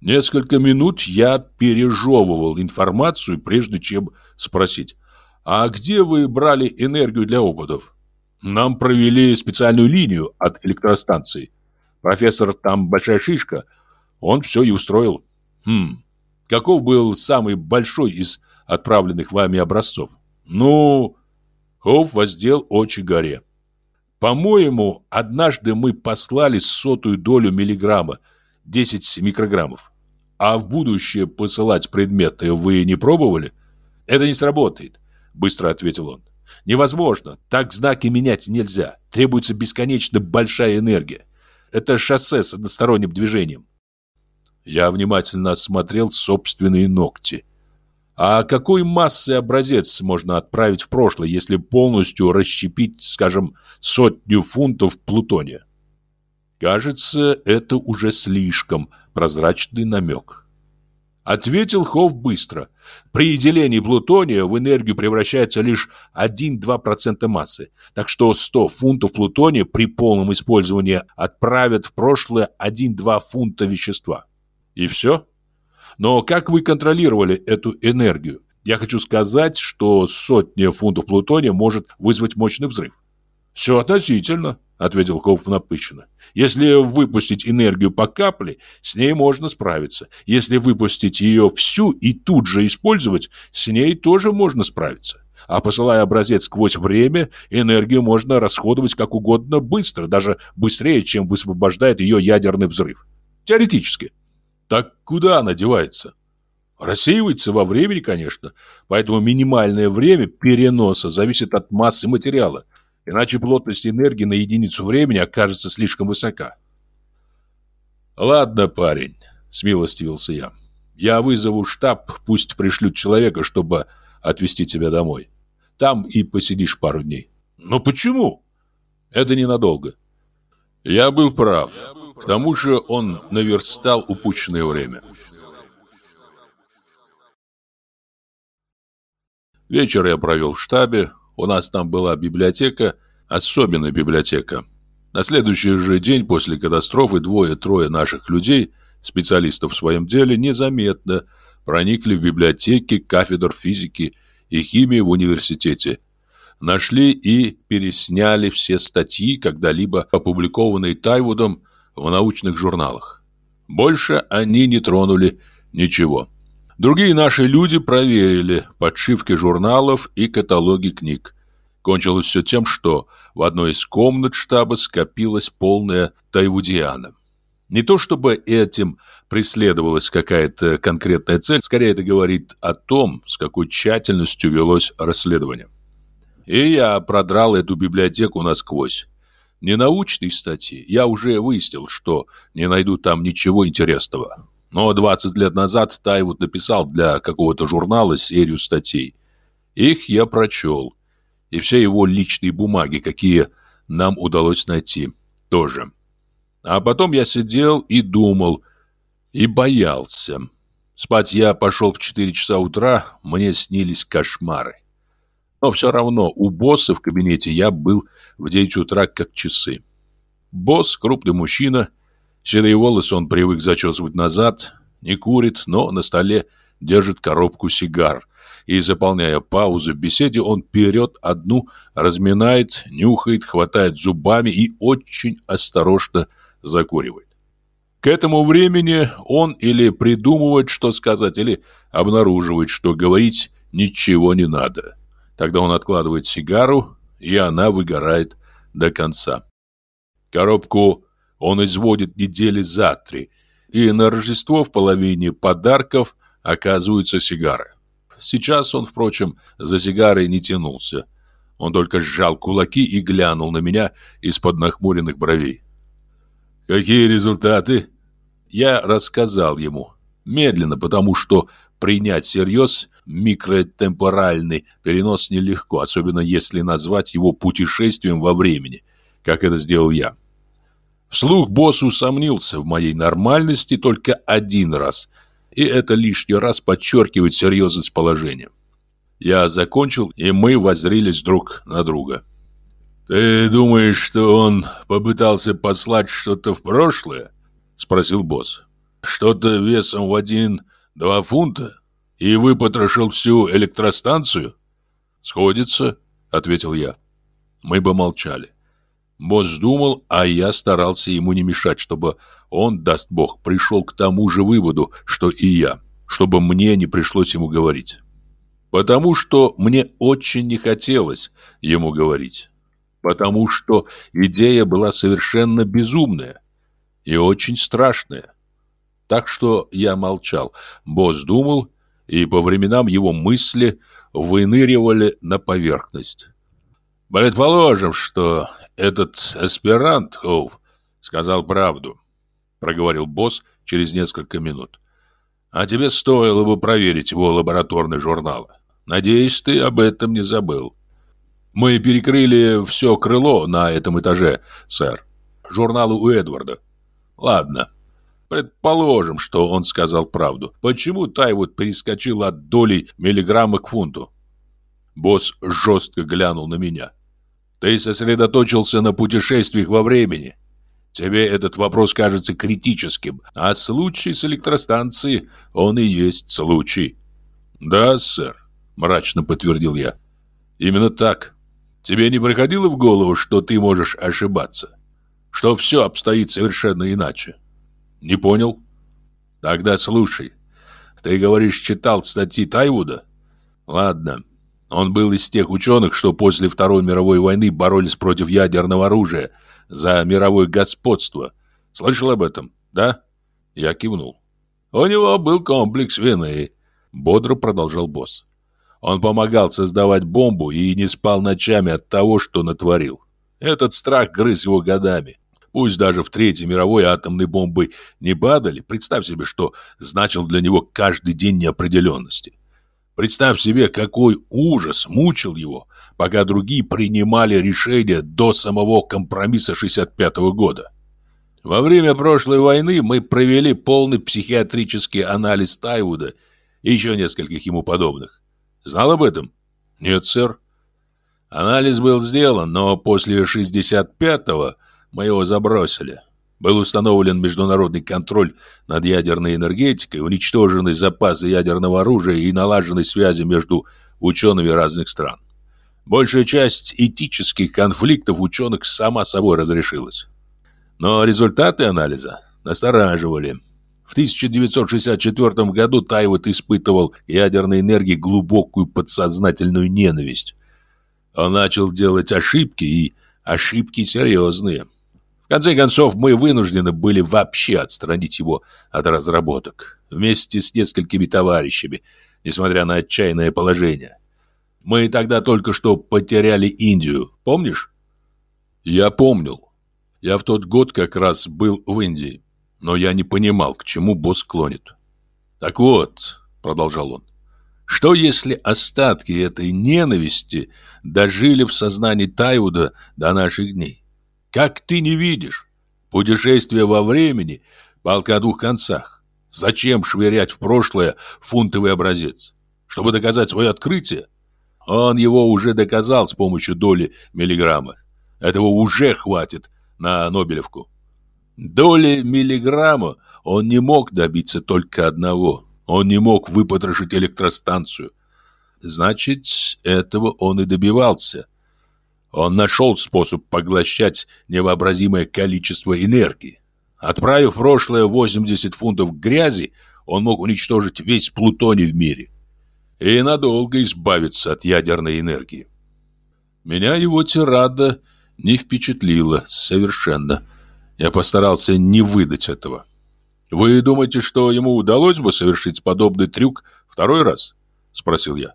Несколько минут я пережевывал информацию, прежде чем спросить. «А где вы брали энергию для опытов?» «Нам провели специальную линию от электростанции. Профессор там большая шишка. Он все и устроил». «Хм, каков был самый большой из отправленных вами образцов?» «Ну...» Хоуф воздел очи горе. «По-моему, однажды мы послали сотую долю миллиграмма, 10 микрограммов. А в будущее посылать предметы вы не пробовали? Это не сработает, быстро ответил он. Невозможно. Так знаки менять нельзя. Требуется бесконечно большая энергия. Это шоссе с односторонним движением. Я внимательно осмотрел собственные ногти. А какой массы образец можно отправить в прошлое, если полностью расщепить, скажем, сотню фунтов плутония? Кажется, это уже слишком прозрачный намек. Ответил Хов быстро. При делении плутония в энергию превращается лишь 1-2% массы, так что 100 фунтов плутония при полном использовании отправят в прошлое 1-2 фунта вещества. И все? Но как вы контролировали эту энергию? Я хочу сказать, что сотня фунтов плутония может вызвать мощный взрыв. Все относительно. — ответил Хоуп напыщенно. «Если выпустить энергию по капле, с ней можно справиться. Если выпустить ее всю и тут же использовать, с ней тоже можно справиться. А посылая образец сквозь время, энергию можно расходовать как угодно быстро, даже быстрее, чем высвобождает ее ядерный взрыв. Теоретически. Так куда она девается?» Рассеивается во времени, конечно, поэтому минимальное время переноса зависит от массы материала – иначе плотность энергии на единицу времени окажется слишком высока. «Ладно, парень», — смилостивился я. «Я вызову штаб, пусть пришлют человека, чтобы отвезти тебя домой. Там и посидишь пару дней». «Но почему?» «Это ненадолго». Я был прав. К тому же он наверстал упущенное время. Вечер я провел в штабе, у нас там была библиотека, особенная библиотека. На следующий же день после катастрофы двое-трое наших людей, специалистов в своем деле, незаметно проникли в библиотеки кафедр физики и химии в университете. Нашли и пересняли все статьи, когда-либо опубликованные Тайвудом в научных журналах. Больше они не тронули ничего. Другие наши люди проверили подшивки журналов и каталоги книг. Кончилось все тем, что в одной из комнат штаба скопилась полная тайвудиана. Не то чтобы этим преследовалась какая-то конкретная цель, скорее это говорит о том, с какой тщательностью велось расследование. И я продрал эту библиотеку насквозь. Не научные статьи, я уже выяснил, что не найду там ничего интересного. Но 20 лет назад Тайвуд написал для какого-то журнала серию статей. Их я прочел. И все его личные бумаги, какие нам удалось найти, тоже. А потом я сидел и думал, и боялся. Спать я пошел в 4 часа утра, мне снились кошмары. Но все равно у босса в кабинете я был в 9 утра как часы. Босс, крупный мужчина, Седые волосы он привык зачесывать назад, не курит, но на столе держит коробку сигар. И, заполняя паузы в беседе, он берет одну, разминает, нюхает, хватает зубами и очень осторожно закуривает. К этому времени он или придумывает, что сказать, или обнаруживает, что говорить ничего не надо. Тогда он откладывает сигару, и она выгорает до конца. Коробку он изводит недели за три, и на Рождество в половине подарков оказываются сигары. Сейчас он, впрочем, за сигарой не тянулся. Он только сжал кулаки и глянул на меня из-под нахмуренных бровей. «Какие результаты?» Я рассказал ему. Медленно, потому что принять всерьез микротемпоральный перенос нелегко, особенно если назвать его путешествием во времени, как это сделал я. Вслух босс усомнился в моей нормальности только один раз, и это лишний раз подчеркивает серьезность положения. Я закончил, и мы воззрились друг на друга. «Ты думаешь, что он попытался послать что-то в прошлое?» — спросил босс. «Что-то весом в один-два фунта? И выпотрошил всю электростанцию?» «Сходится», — ответил я. Мы помолчали. Босс думал, а я старался ему не мешать, чтобы он, даст бог, пришел к тому же выводу, что и я, чтобы мне не пришлось ему говорить. Потому что мне очень не хотелось ему говорить. Потому что идея была совершенно безумная и очень страшная. Так что я молчал. Босс думал, и по временам его мысли выныривали на поверхность. Предположим, что этот аспирант Хоув сказал правду, проговорил босс через несколько минут. А тебе стоило бы проверить его лабораторный журнал. Надеюсь, ты об этом не забыл. Мы перекрыли все крыло на этом этаже, сэр. Журналу у Эдварда. Ладно. Предположим, что он сказал правду. Почему Тайвуд перескочил от доли миллиграмма к фунту? Босс жестко глянул на меня. Ты сосредоточился на путешествиях во времени. Тебе этот вопрос кажется критическим, а случай с электростанцией, он и есть случай. Да, сэр, мрачно подтвердил я. Именно так. Тебе не приходило в голову, что ты можешь ошибаться? Что все обстоит совершенно иначе? Не понял? Тогда слушай. Ты говоришь, читал статьи Тайвуда? Ладно, он был из тех ученых, что после Второй мировой войны боролись против ядерного оружия за мировое господство. Слышал об этом, да? Я кивнул. У него был комплекс вины, бодро продолжал босс. Он помогал создавать бомбу и не спал ночами от того, что натворил. Этот страх грыз его годами. Пусть даже в Третьей мировой атомной бомбы не падали, представь себе, что значил для него каждый день неопределенности. Представь себе, какой ужас мучил его, пока другие принимали решения до самого компромисса 65 -го года. Во время прошлой войны мы провели полный психиатрический анализ Тайвуда и еще нескольких ему подобных. Знал об этом? Нет, сэр. Анализ был сделан, но после 65-го мы его забросили. Был установлен международный контроль над ядерной энергетикой, уничтожены запасы ядерного оружия и налажены связи между учеными разных стран. Большая часть этических конфликтов ученых сама собой разрешилась. Но результаты анализа настораживали. В 1964 году Тайвот испытывал ядерной энергии глубокую подсознательную ненависть. Он начал делать ошибки, и ошибки серьезные. В конце концов, мы вынуждены были вообще отстранить его от разработок. Вместе с несколькими товарищами, несмотря на отчаянное положение. Мы тогда только что потеряли Индию, помнишь? Я помнил. Я в тот год как раз был в Индии. Но я не понимал, к чему босс клонит. Так вот, продолжал он, что если остатки этой ненависти дожили в сознании Тайуда до наших дней? Как ты не видишь? Путешествие во времени – палка о двух концах. Зачем швырять в прошлое фунтовый образец? Чтобы доказать свое открытие? Он его уже доказал с помощью доли миллиграмма. Этого уже хватит на Нобелевку. Доли миллиграмма он не мог добиться только одного. Он не мог выпотрошить электростанцию. Значит, этого он и добивался – он нашел способ поглощать невообразимое количество энергии. Отправив в прошлое 80 фунтов грязи, он мог уничтожить весь плутоний в мире и надолго избавиться от ядерной энергии. Меня его тирада не впечатлила совершенно. Я постарался не выдать этого. «Вы думаете, что ему удалось бы совершить подобный трюк второй раз?» – спросил я.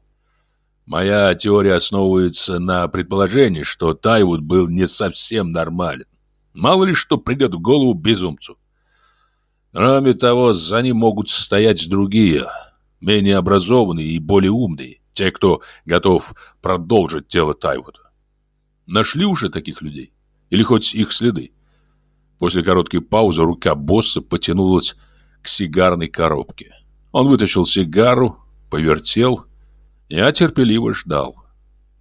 Моя теория основывается на предположении, что Тайвуд был не совсем нормален. Мало ли что придет в голову безумцу. Кроме того, за ним могут стоять другие, менее образованные и более умные, те, кто готов продолжить тело Тайвуда. Нашли уже таких людей? Или хоть их следы? После короткой паузы рука босса потянулась к сигарной коробке. Он вытащил сигару, повертел. Я терпеливо ждал.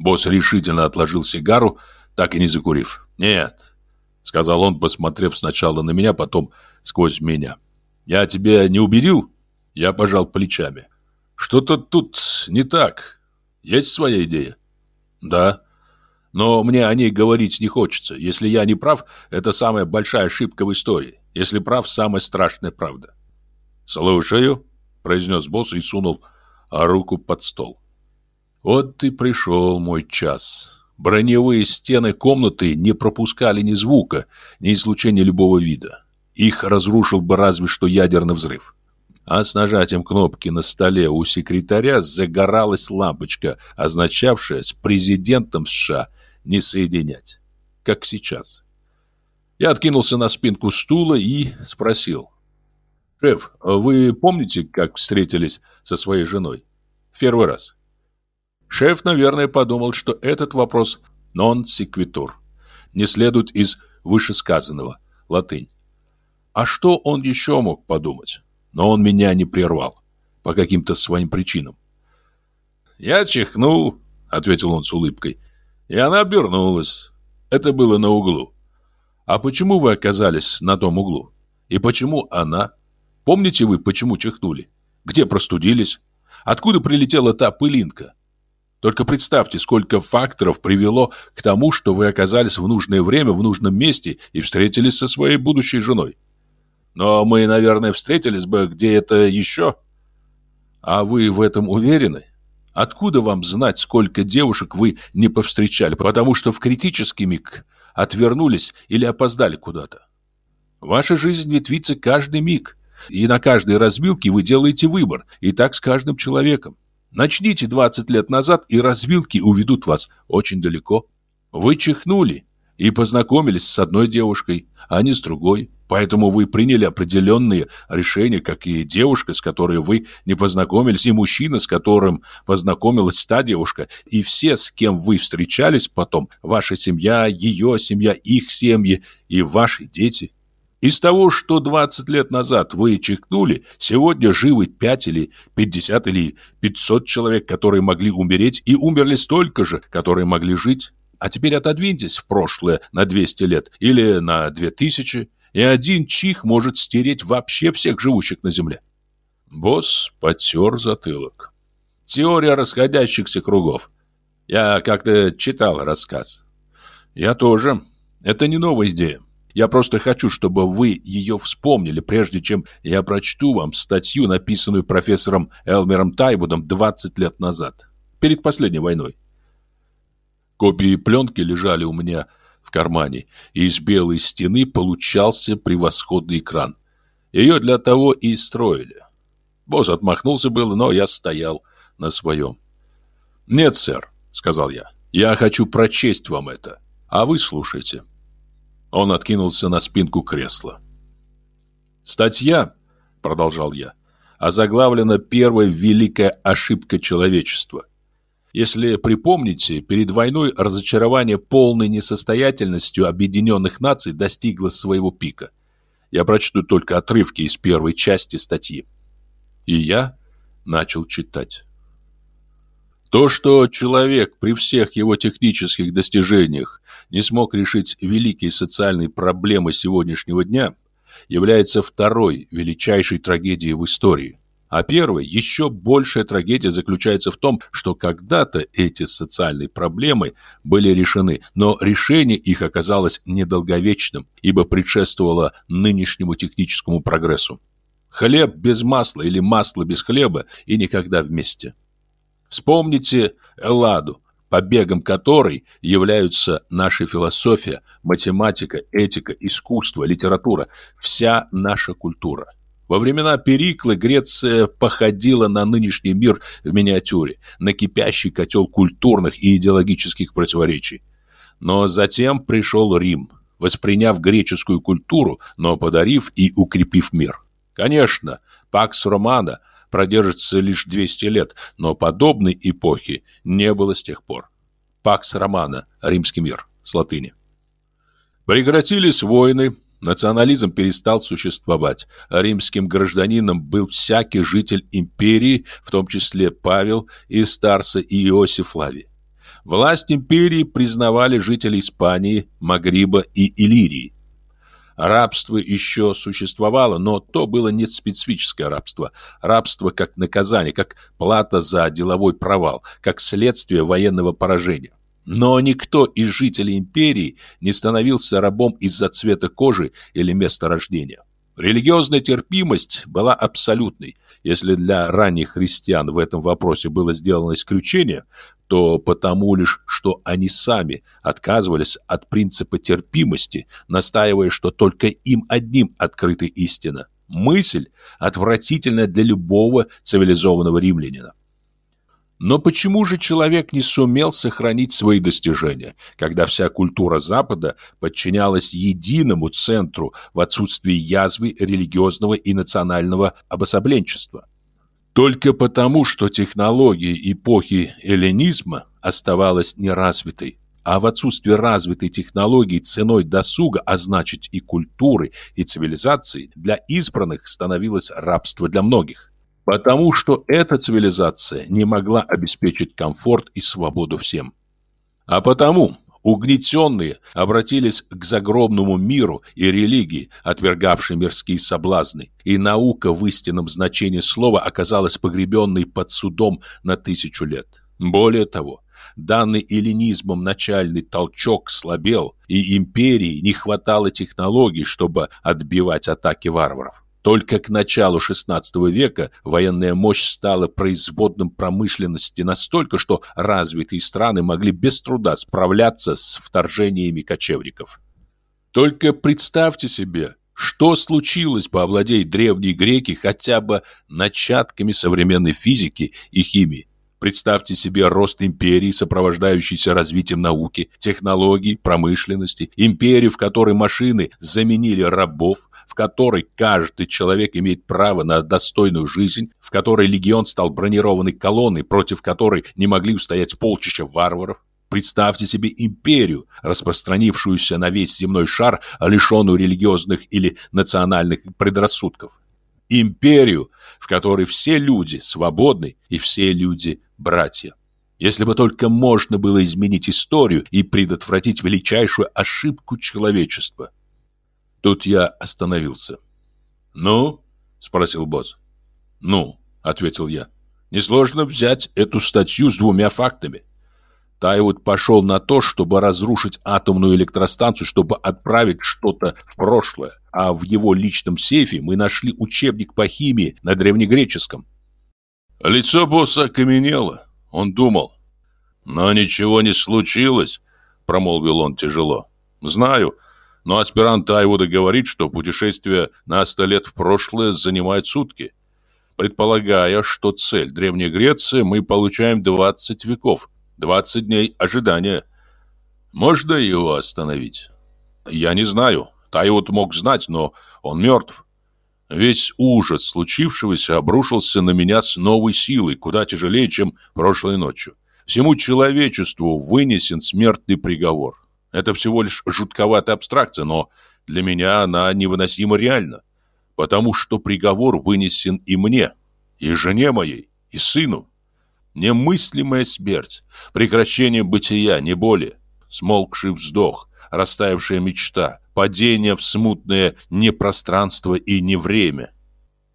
Босс решительно отложил сигару, так и не закурив. «Нет», — сказал он, посмотрев сначала на меня, потом сквозь меня. «Я тебя не убедил?» Я пожал плечами. «Что-то тут не так. Есть своя идея?» «Да». Но мне о ней говорить не хочется. Если я не прав, это самая большая ошибка в истории. Если прав, самая страшная правда. «Слушаю», — произнес босс и сунул руку под стол. «Вот ты пришел мой час. Броневые стены комнаты не пропускали ни звука, ни излучения любого вида. Их разрушил бы разве что ядерный взрыв. А с нажатием кнопки на столе у секретаря загоралась лампочка, означавшая с президентом США не соединять, как сейчас. Я откинулся на спинку стула и спросил. «Шеф, вы помните, как встретились со своей женой? В первый раз?» Шеф, наверное, подумал, что этот вопрос нон-секвитур. Не следует из вышесказанного, латынь. А что он еще мог подумать? Но он меня не прервал. По каким-то своим причинам. «Я чихнул», — ответил он с улыбкой. И она обернулась. Это было на углу. А почему вы оказались на том углу? И почему она? Помните вы, почему чихнули? Где простудились? Откуда прилетела та пылинка? Только представьте, сколько факторов привело к тому, что вы оказались в нужное время в нужном месте и встретились со своей будущей женой. Но мы, наверное, встретились бы где-то еще. А вы в этом уверены? Откуда вам знать, сколько девушек вы не повстречали, потому что в критический миг отвернулись или опоздали куда-то? Ваша жизнь ветвится каждый миг, и на каждой развилке вы делаете выбор, и так с каждым человеком. Начните 20 лет назад, и развилки уведут вас очень далеко. Вы чихнули и познакомились с одной девушкой, а не с другой. Поэтому вы приняли определенные решения, как и девушка, с которой вы не познакомились, и мужчина, с которым познакомилась та девушка, и все, с кем вы встречались потом, ваша семья, ее семья, их семьи и ваши дети. Из того, что 20 лет назад вы чихнули, сегодня живы 5 или 50 или 500 человек, которые могли умереть, и умерли столько же, которые могли жить. А теперь отодвиньтесь в прошлое на 200 лет или на 2000 и один чих может стереть вообще всех живущих на Земле. Босс потер затылок. Теория расходящихся кругов. Я как-то читал рассказ. Я тоже. Это не новая идея. Я просто хочу, чтобы вы ее вспомнили, прежде чем я прочту вам статью, написанную профессором Элмером Тайбудом 20 лет назад, перед последней войной. Копии пленки лежали у меня в кармане, и из белой стены получался превосходный экран. Ее для того и строили. Босс отмахнулся было, но я стоял на своем. «Нет, сэр», — сказал я, — «я хочу прочесть вам это, а вы слушайте». Он откинулся на спинку кресла. «Статья», — продолжал я, — «озаглавлена «Первая великая ошибка человечества». Если припомните, перед войной разочарование полной несостоятельностью объединенных наций достигло своего пика. Я прочту только отрывки из первой части статьи. И я начал читать. То, что человек при всех его технических достижениях не смог решить великие социальные проблемы сегодняшнего дня, является второй величайшей трагедией в истории. А первая, еще большая трагедия заключается в том, что когда-то эти социальные проблемы были решены, но решение их оказалось недолговечным, ибо предшествовало нынешнему техническому прогрессу. Хлеб без масла или масло без хлеба и никогда вместе. Вспомните Элладу, побегом которой являются наша философия, математика, этика, искусство, литература, вся наша культура. Во времена Периклы Греция походила на нынешний мир в миниатюре, на кипящий котел культурных и идеологических противоречий. Но затем пришел Рим, восприняв греческую культуру, но подарив и укрепив мир. Конечно, Пакс Романа продержится лишь 200 лет, но подобной эпохи не было с тех пор. Пакс Романа, римский мир, с латыни. Прекратились войны, национализм перестал существовать. Римским гражданином был всякий житель империи, в том числе Павел и Старса и Иосиф Флавий. Власть империи признавали жители Испании, Магриба и Иллирии. Рабство еще существовало, но то было не специфическое рабство. Рабство как наказание, как плата за деловой провал, как следствие военного поражения. Но никто из жителей империи не становился рабом из-за цвета кожи или места рождения. Религиозная терпимость была абсолютной. Если для ранних христиан в этом вопросе было сделано исключение, то потому лишь, что они сами отказывались от принципа терпимости, настаивая, что только им одним открыта истина. Мысль отвратительна для любого цивилизованного римлянина. Но почему же человек не сумел сохранить свои достижения, когда вся культура Запада подчинялась единому центру в отсутствии язвы религиозного и национального обособленчества? Только потому, что технология эпохи эллинизма оставалась неразвитой, а в отсутствии развитой технологии ценой досуга, а значит и культуры, и цивилизации, для избранных становилось рабство для многих. Потому что эта цивилизация не могла обеспечить комфорт и свободу всем. А потому угнетенные обратились к загробному миру и религии, отвергавшей мирские соблазны, и наука в истинном значении слова оказалась погребенной под судом на тысячу лет. Более того, данный эллинизмом начальный толчок слабел, и империи не хватало технологий, чтобы отбивать атаки варваров. Только к началу XVI века военная мощь стала производным промышленности настолько, что развитые страны могли без труда справляться с вторжениями кочевников. Только представьте себе, что случилось бы, овладей древние греки хотя бы начатками современной физики и химии. Представьте себе рост империи, сопровождающийся развитием науки, технологий, промышленности, империи, в которой машины заменили рабов, в которой каждый человек имеет право на достойную жизнь, в которой легион стал бронированной колонной, против которой не могли устоять полчища варваров. Представьте себе империю, распространившуюся на весь земной шар, лишенную религиозных или национальных предрассудков. Империю, в которой все люди свободны и все люди братья. Если бы только можно было изменить историю и предотвратить величайшую ошибку человечества. Тут я остановился. «Ну?» — спросил босс. «Ну?» — ответил я. «Несложно взять эту статью с двумя фактами. Тайвуд пошел на то, чтобы разрушить атомную электростанцию, чтобы отправить что-то в прошлое, а в его личном сейфе мы нашли учебник по химии на древнегреческом. Лицо босса окаменело. Он думал. «Но ничего не случилось», — промолвил он тяжело. «Знаю, но аспирант Айвуда говорит, что путешествие на сто лет в прошлое занимает сутки. Предполагая, что цель Древней Греции, мы получаем 20 веков, 20 дней ожидания. Можно его остановить? Я не знаю. Тайвуд мог знать, но он мертв. Весь ужас случившегося обрушился на меня с новой силой, куда тяжелее, чем прошлой ночью. Всему человечеству вынесен смертный приговор. Это всего лишь жутковатая абстракция, но для меня она невыносимо реальна. Потому что приговор вынесен и мне, и жене моей, и сыну. Немыслимая смерть, прекращение бытия, не более. Смолкший вздох, растаявшая мечта, падение в смутное не пространство и не время.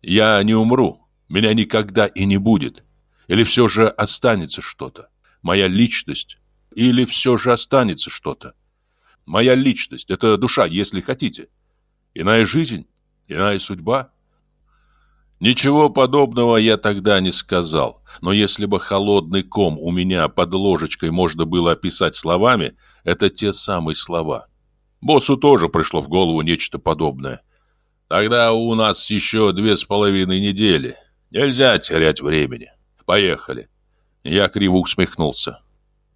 Я не умру. Меня никогда и не будет. Или все же останется что-то? Моя личность? Или все же останется что-то? Моя личность – это душа, если хотите. Иная жизнь, иная судьба. Ничего подобного я тогда не сказал, но если бы холодный ком у меня под ложечкой можно было описать словами, это те самые слова. Боссу тоже пришло в голову нечто подобное. Тогда у нас еще две с половиной недели. Нельзя терять времени. Поехали. Я криво усмехнулся.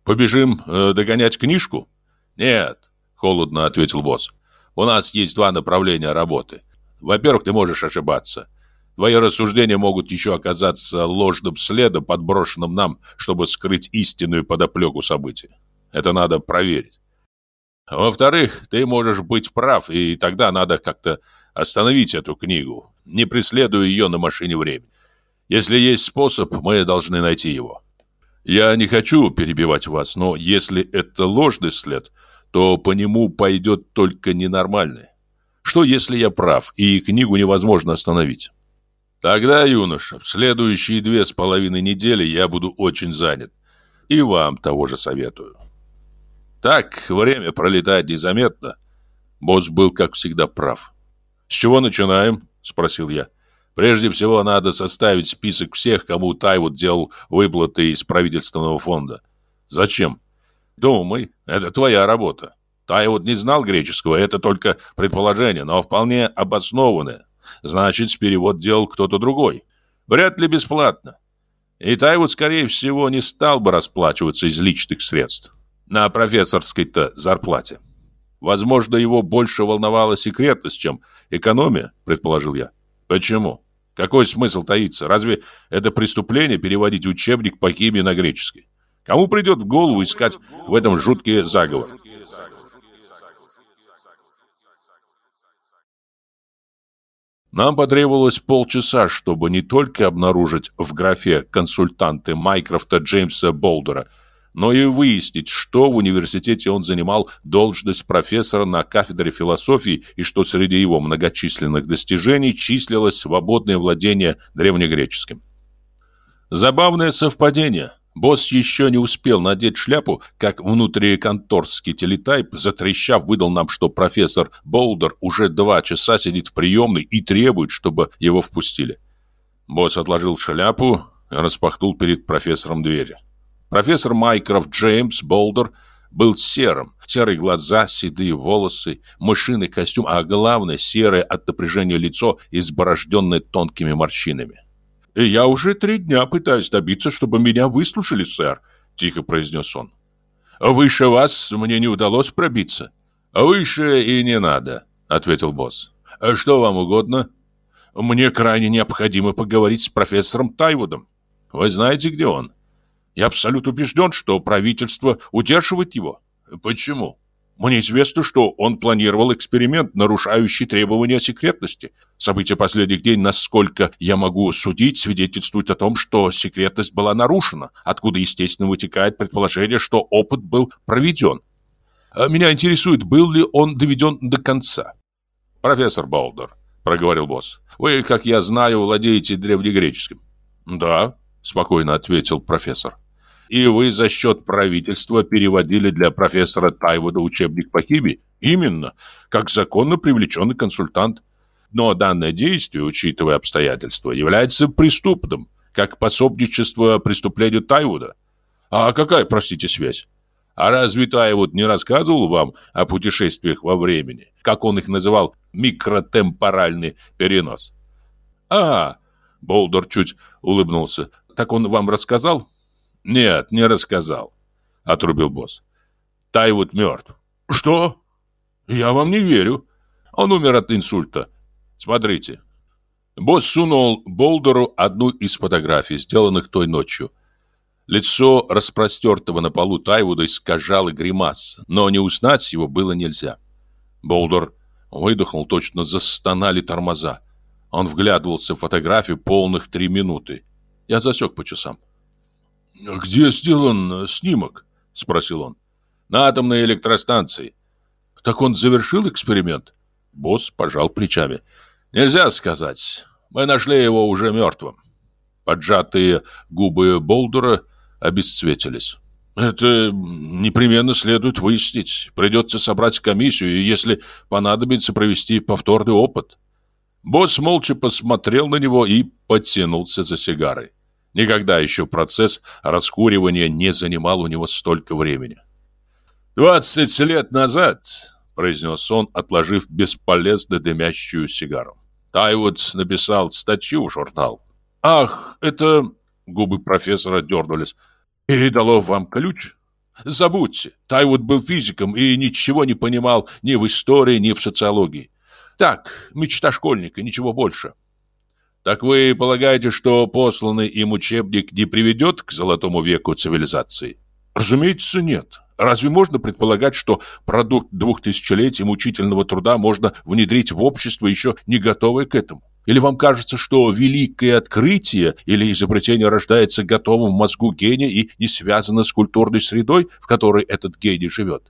Побежим э, догонять книжку? Нет, холодно ответил босс. У нас есть два направления работы. Во-первых, ты можешь ошибаться. Твои рассуждения могут еще оказаться ложным следом, подброшенным нам, чтобы скрыть истинную подоплеку событий. Это надо проверить. Во-вторых, ты можешь быть прав, и тогда надо как-то остановить эту книгу, не преследуя ее на машине времени. Если есть способ, мы должны найти его. Я не хочу перебивать вас, но если это ложный след, то по нему пойдет только ненормальный. Что, если я прав, и книгу невозможно остановить? Тогда, юноша, в следующие две с половиной недели я буду очень занят. И вам того же советую. Так, время пролетает незаметно. Босс был, как всегда, прав. «С чего начинаем?» – спросил я. «Прежде всего, надо составить список всех, кому Тайвуд делал выплаты из правительственного фонда. Зачем?» «Думай, это твоя работа. Тайвуд не знал греческого, это только предположение, но вполне обоснованное. Значит, перевод делал кто-то другой. Вряд ли бесплатно. И Тайвуд, скорее всего, не стал бы расплачиваться из личных средств. На профессорской-то зарплате. Возможно, его больше волновала секретность, чем экономия, предположил я. Почему? Какой смысл таиться? Разве это преступление переводить учебник по химии на греческий? Кому придет в голову искать в этом жуткий заговор? Нам потребовалось полчаса, чтобы не только обнаружить в графе консультанты Майкрофта Джеймса Болдера, но и выяснить, что в университете он занимал должность профессора на кафедре философии и что среди его многочисленных достижений числилось свободное владение древнегреческим. Забавное совпадение. Босс еще не успел надеть шляпу, как внутриконторский телетайп, затрещав, выдал нам, что профессор Болдер уже два часа сидит в приемной и требует, чтобы его впустили. Босс отложил шляпу и распахнул перед профессором двери. Профессор Майкрофт Джеймс Болдер был серым. Серые глаза, седые волосы, мышиный костюм, а главное, серое от напряжения лицо, изборожденное тонкими морщинами. «И я уже три дня пытаюсь добиться, чтобы меня выслушали, сэр», — тихо произнес он. «Выше вас мне не удалось пробиться». «Выше и не надо», — ответил босс. «Что вам угодно?» «Мне крайне необходимо поговорить с профессором Тайвудом. Вы знаете, где он?» Я абсолютно убежден, что правительство удерживает его. Почему? Мне известно, что он планировал эксперимент, нарушающий требования секретности. События последних дней, насколько я могу судить, свидетельствуют о том, что секретность была нарушена, откуда, естественно, вытекает предположение, что опыт был проведен. А меня интересует, был ли он доведен до конца. «Профессор Болдер», — проговорил босс, — «вы, как я знаю, владеете древнегреческим». «Да», — спокойно ответил профессор. И вы за счет правительства переводили для профессора Тайвуда учебник по химии? Именно, как законно привлеченный консультант. Но данное действие, учитывая обстоятельства, является преступным, как пособничество преступлению Тайвуда. А какая, простите, связь? А разве Тайвуд не рассказывал вам о путешествиях во времени, как он их называл, микротемпоральный перенос? А, Болдер чуть улыбнулся. Так он вам рассказал? «Нет, не рассказал», — отрубил босс. «Тайвуд мертв». «Что? Я вам не верю. Он умер от инсульта. Смотрите». Босс сунул Болдеру одну из фотографий, сделанных той ночью. Лицо распростертого на полу Тайвуда искажало гримас, но не узнать его было нельзя. Болдер выдохнул, точно застонали тормоза. Он вглядывался в фотографию полных три минуты. Я засек по часам. «Где сделан снимок?» – спросил он. «На атомной электростанции». «Так он завершил эксперимент?» Босс пожал плечами. «Нельзя сказать. Мы нашли его уже мертвым». Поджатые губы Болдера обесцветились. Это непременно следует выяснить. Придется собрать комиссию и, если понадобится, провести повторный опыт. Босс молча посмотрел на него и потянулся за сигарой. Никогда еще процесс раскуривания не занимал у него столько времени. «Двадцать лет назад», — произнес он, отложив бесполезно дымящую сигару, Тайвуд написал статью в журнал. «Ах, это...» — губы профессора дернулись. «Передало вам ключ?» «Забудьте, Тайвуд был физиком и ничего не понимал ни в истории, ни в социологии. Так, мечта школьника, ничего больше». Так вы полагаете, что посланный им учебник не приведет к золотому веку цивилизации? Разумеется, нет. Разве можно предполагать, что продукт двух тысячелетий мучительного труда можно внедрить в общество, еще не готовое к этому? Или вам кажется, что великое открытие или изобретение рождается готовым в мозгу гения и не связано с культурной средой, в которой этот гений живет?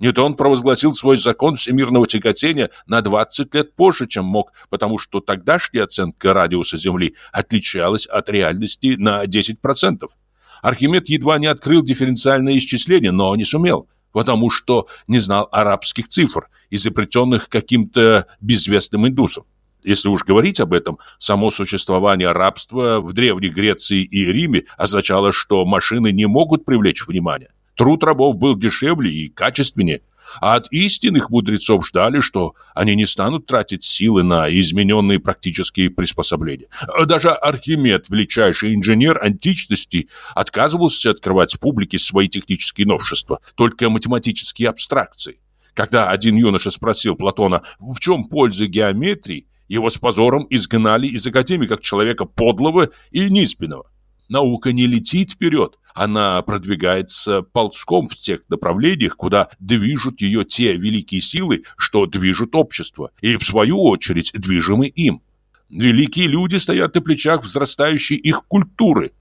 Ньютон провозгласил свой закон всемирного тяготения на 20 лет позже, чем мог, потому что тогдашняя оценка радиуса Земли отличалась от реальности на 10%. Архимед едва не открыл дифференциальное исчисление, но не сумел, потому что не знал арабских цифр, изобретенных каким-то безвестным индусом. Если уж говорить об этом, само существование рабства в Древней Греции и Риме означало, что машины не могут привлечь внимание. Труд рабов был дешевле и качественнее, а от истинных мудрецов ждали, что они не станут тратить силы на измененные практические приспособления. Даже Архимед, величайший инженер античности, отказывался открывать публике свои технические новшества, только математические абстракции. Когда один юноша спросил Платона, в чем польза геометрии, его с позором изгнали из академии как человека подлого и низменного. Наука не летит вперед, она продвигается ползком в тех направлениях, куда движут ее те великие силы, что движут общество, и в свою очередь движимы им. Великие люди стоят на плечах взрастающей их культуры.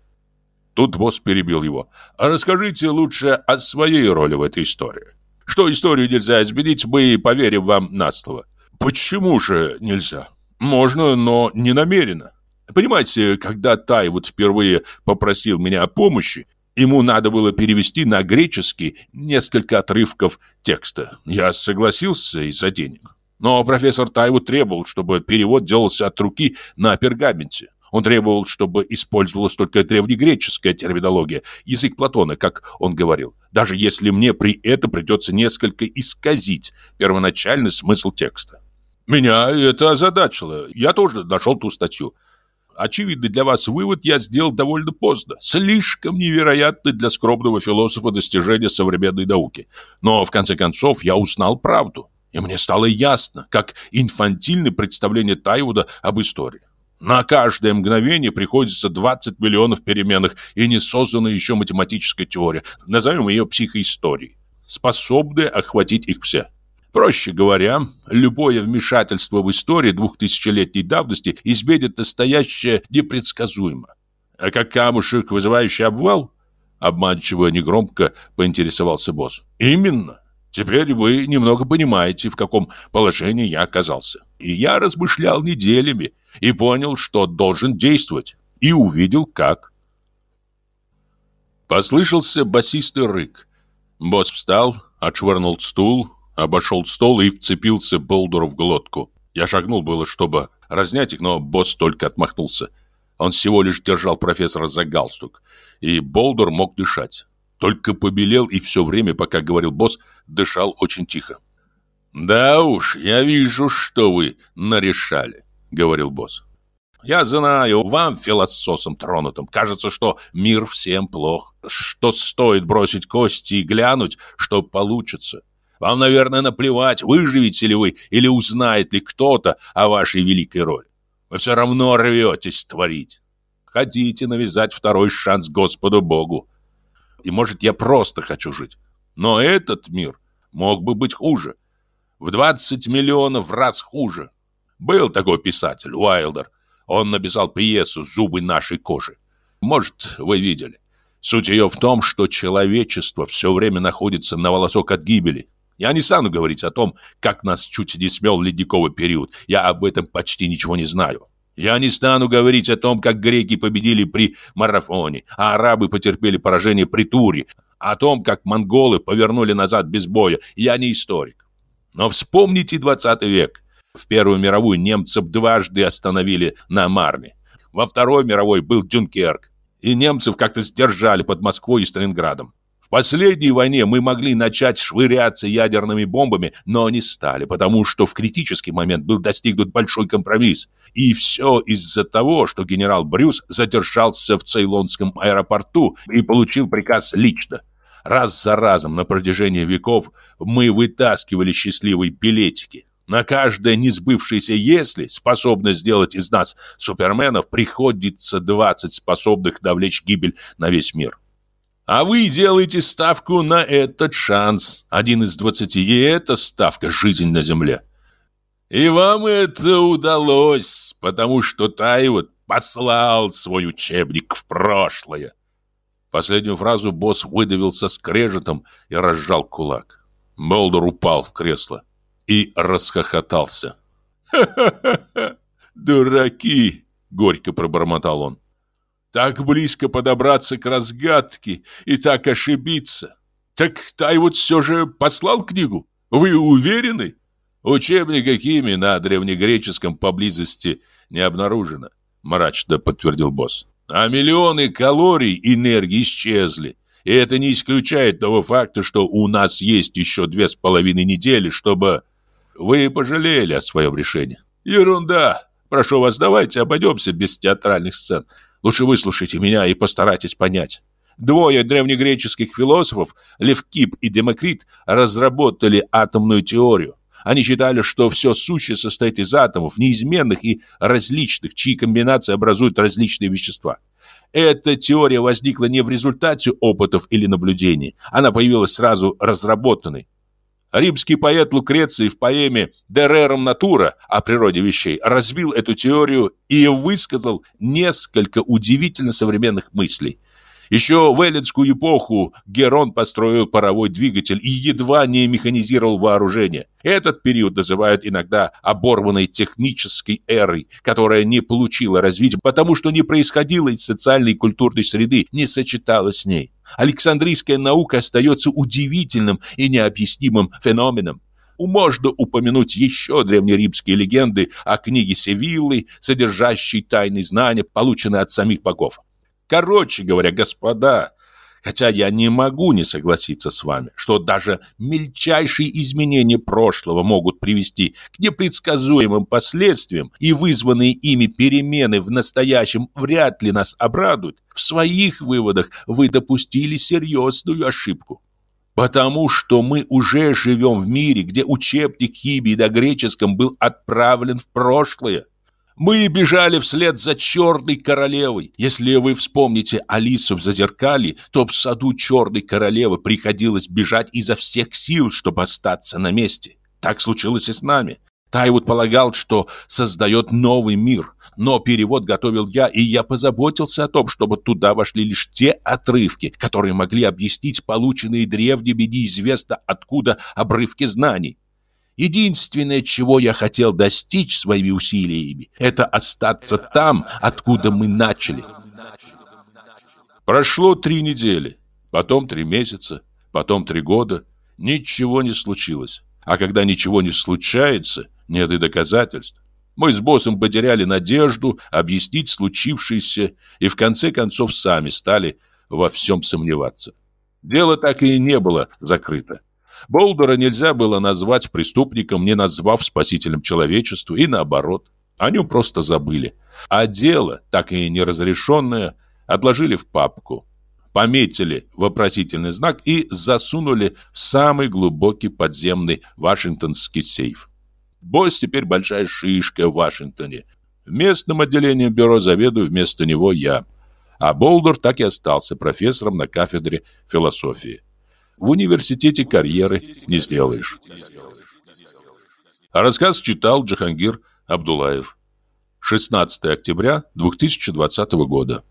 Тут босс перебил его. Расскажите лучше о своей роли в этой истории. Что историю нельзя изменить, мы поверим вам на слово. Почему же нельзя? Можно, но не намеренно. Понимаете, когда Тай вот впервые попросил меня о помощи, ему надо было перевести на греческий несколько отрывков текста. Я согласился из-за денег. Но профессор Тайву требовал, чтобы перевод делался от руки на пергаменте. Он требовал, чтобы использовалась только древнегреческая терминология, язык Платона, как он говорил, даже если мне при этом придется несколько исказить первоначальный смысл текста. Меня это озадачило. Я тоже нашел ту статью. Очевидный для вас вывод я сделал довольно поздно. Слишком невероятно для скромного философа достижения современной науки. Но, в конце концов, я узнал правду. И мне стало ясно, как инфантильны представления Тайвуда об истории. На каждое мгновение приходится 20 миллионов переменных и не создана еще математическая теория, назовем ее психоисторией, способная охватить их все. Проще говоря, любое вмешательство в историю двухтысячелетней давности изменит настоящее непредсказуемо. А как камушек, вызывающий обвал? Обманчиво негромко поинтересовался босс. Именно. Теперь вы немного понимаете, в каком положении я оказался. И я размышлял неделями и понял, что должен действовать. И увидел, как. Послышался басистый рык. Босс встал, отшвырнул стул, обошел стол и вцепился Болдеру в глотку. Я шагнул было, чтобы разнять их, но босс только отмахнулся. Он всего лишь держал профессора за галстук, и Болдер мог дышать. Только побелел и все время, пока говорил босс, дышал очень тихо. «Да уж, я вижу, что вы нарешали», — говорил босс. «Я знаю, вам, философом тронутым, кажется, что мир всем плох, что стоит бросить кости и глянуть, что получится. Вам, наверное, наплевать, выживете ли вы или узнает ли кто-то о вашей великой роли. Вы все равно рветесь творить. Хотите навязать второй шанс Господу Богу. И может, я просто хочу жить. Но этот мир мог бы быть хуже. В 20 миллионов раз хуже. Был такой писатель, Уайлдер. Он написал пьесу «Зубы нашей кожи». Может, вы видели. Суть ее в том, что человечество все время находится на волосок от гибели. Я не стану говорить о том, как нас чуть не смел ледниковый период. Я об этом почти ничего не знаю. Я не стану говорить о том, как греки победили при марафоне, а арабы потерпели поражение при Туре, о том, как монголы повернули назад без боя. Я не историк. Но вспомните 20 век. В Первую мировую немцев дважды остановили на Марне. Во Второй мировой был Дюнкерк. И немцев как-то сдержали под Москвой и Сталинградом. Последней войне мы могли начать швыряться ядерными бомбами, но не стали, потому что в критический момент был достигнут большой компромисс. И все из-за того, что генерал Брюс задержался в Цейлонском аэропорту и получил приказ лично. Раз за разом на протяжении веков мы вытаскивали счастливые билетики. На каждое несбывшееся «если», способное сделать из нас суперменов, приходится 20 способных довлечь гибель на весь мир. А вы делаете ставку на этот шанс. Один из двадцати, и эта ставка – жизнь на земле. И вам это удалось, потому что Тайвот послал свой учебник в прошлое. Последнюю фразу босс выдавил со скрежетом и разжал кулак. Молдор упал в кресло и расхохотался. «Ха-ха-ха! Дураки!» — горько пробормотал он. Так близко подобраться к разгадке и так ошибиться. Так Тайвуд все же послал книгу? Вы уверены? Учебника химии на древнегреческом поблизости не обнаружено, мрачно подтвердил босс. А миллионы калорий энергии исчезли. И это не исключает того факта, что у нас есть еще две с половиной недели, чтобы вы пожалели о своем решении. Ерунда. Прошу вас, давайте обойдемся без театральных сцен. Лучше выслушайте меня и постарайтесь понять. Двое древнегреческих философов, Левкип и Демокрит, разработали атомную теорию. Они считали, что все сущее состоит из атомов, неизменных и различных, чьи комбинации образуют различные вещества. Эта теория возникла не в результате опытов или наблюдений. Она появилась сразу разработанной. Римский поэт Лукреций в поэме «De rerum natura» о природе вещей разбил эту теорию и высказал несколько удивительно современных мыслей. Еще в эллинскую эпоху Герон построил паровой двигатель и едва не механизировал вооружение. Этот период называют иногда оборванной технической эрой, которая не получила развития, потому что не происходила из социальной и культурной среды, не сочеталась с ней. Александрийская наука остается удивительным и необъяснимым феноменом. Можно упомянуть еще древнеримские легенды о книге Севиллы, содержащей тайные знания, полученные от самих богов. Короче говоря, господа, Хотя я не могу не согласиться с вами, что даже мельчайшие изменения прошлого могут привести к непредсказуемым последствиям, и вызванные ими перемены в настоящем вряд ли нас обрадуют, в своих выводах вы допустили серьезную ошибку. Потому что мы уже живем в мире, где учебник химии на греческом был отправлен в прошлое. Мы бежали вслед за черной королевой. Если вы вспомните Алису в Зазеркалье, то в саду черной королевы приходилось бежать изо всех сил, чтобы остаться на месте. Так случилось и с нами. Тайвуд полагал, что создает новый мир, но перевод готовил я, и я позаботился о том, чтобы туда вошли лишь те отрывки, которые могли объяснить полученные древними неизвестно откуда обрывки знаний. Единственное, чего я хотел достичь своими усилиями, это остаться там, откуда мы начали. Прошло три недели, потом три месяца, потом три года. Ничего не случилось. А когда ничего не случается, нет и доказательств. Мы с боссом потеряли надежду объяснить случившееся и в конце концов сами стали во всем сомневаться. Дело так и не было закрыто. Болдера нельзя было назвать преступником, не назвав спасителем человечества, и наоборот. О нем просто забыли. А дело, так и неразрешенное, отложили в папку. Пометили вопросительный знак и засунули в самый глубокий подземный вашингтонский сейф. Босс теперь большая шишка в Вашингтоне. В местном отделении бюро заведую вместо него я. А Болдер так и остался профессором на кафедре философии. В университете карьеры не сделаешь. Рассказ читал Джахангир Абдулаев. 16 октября 2020 года.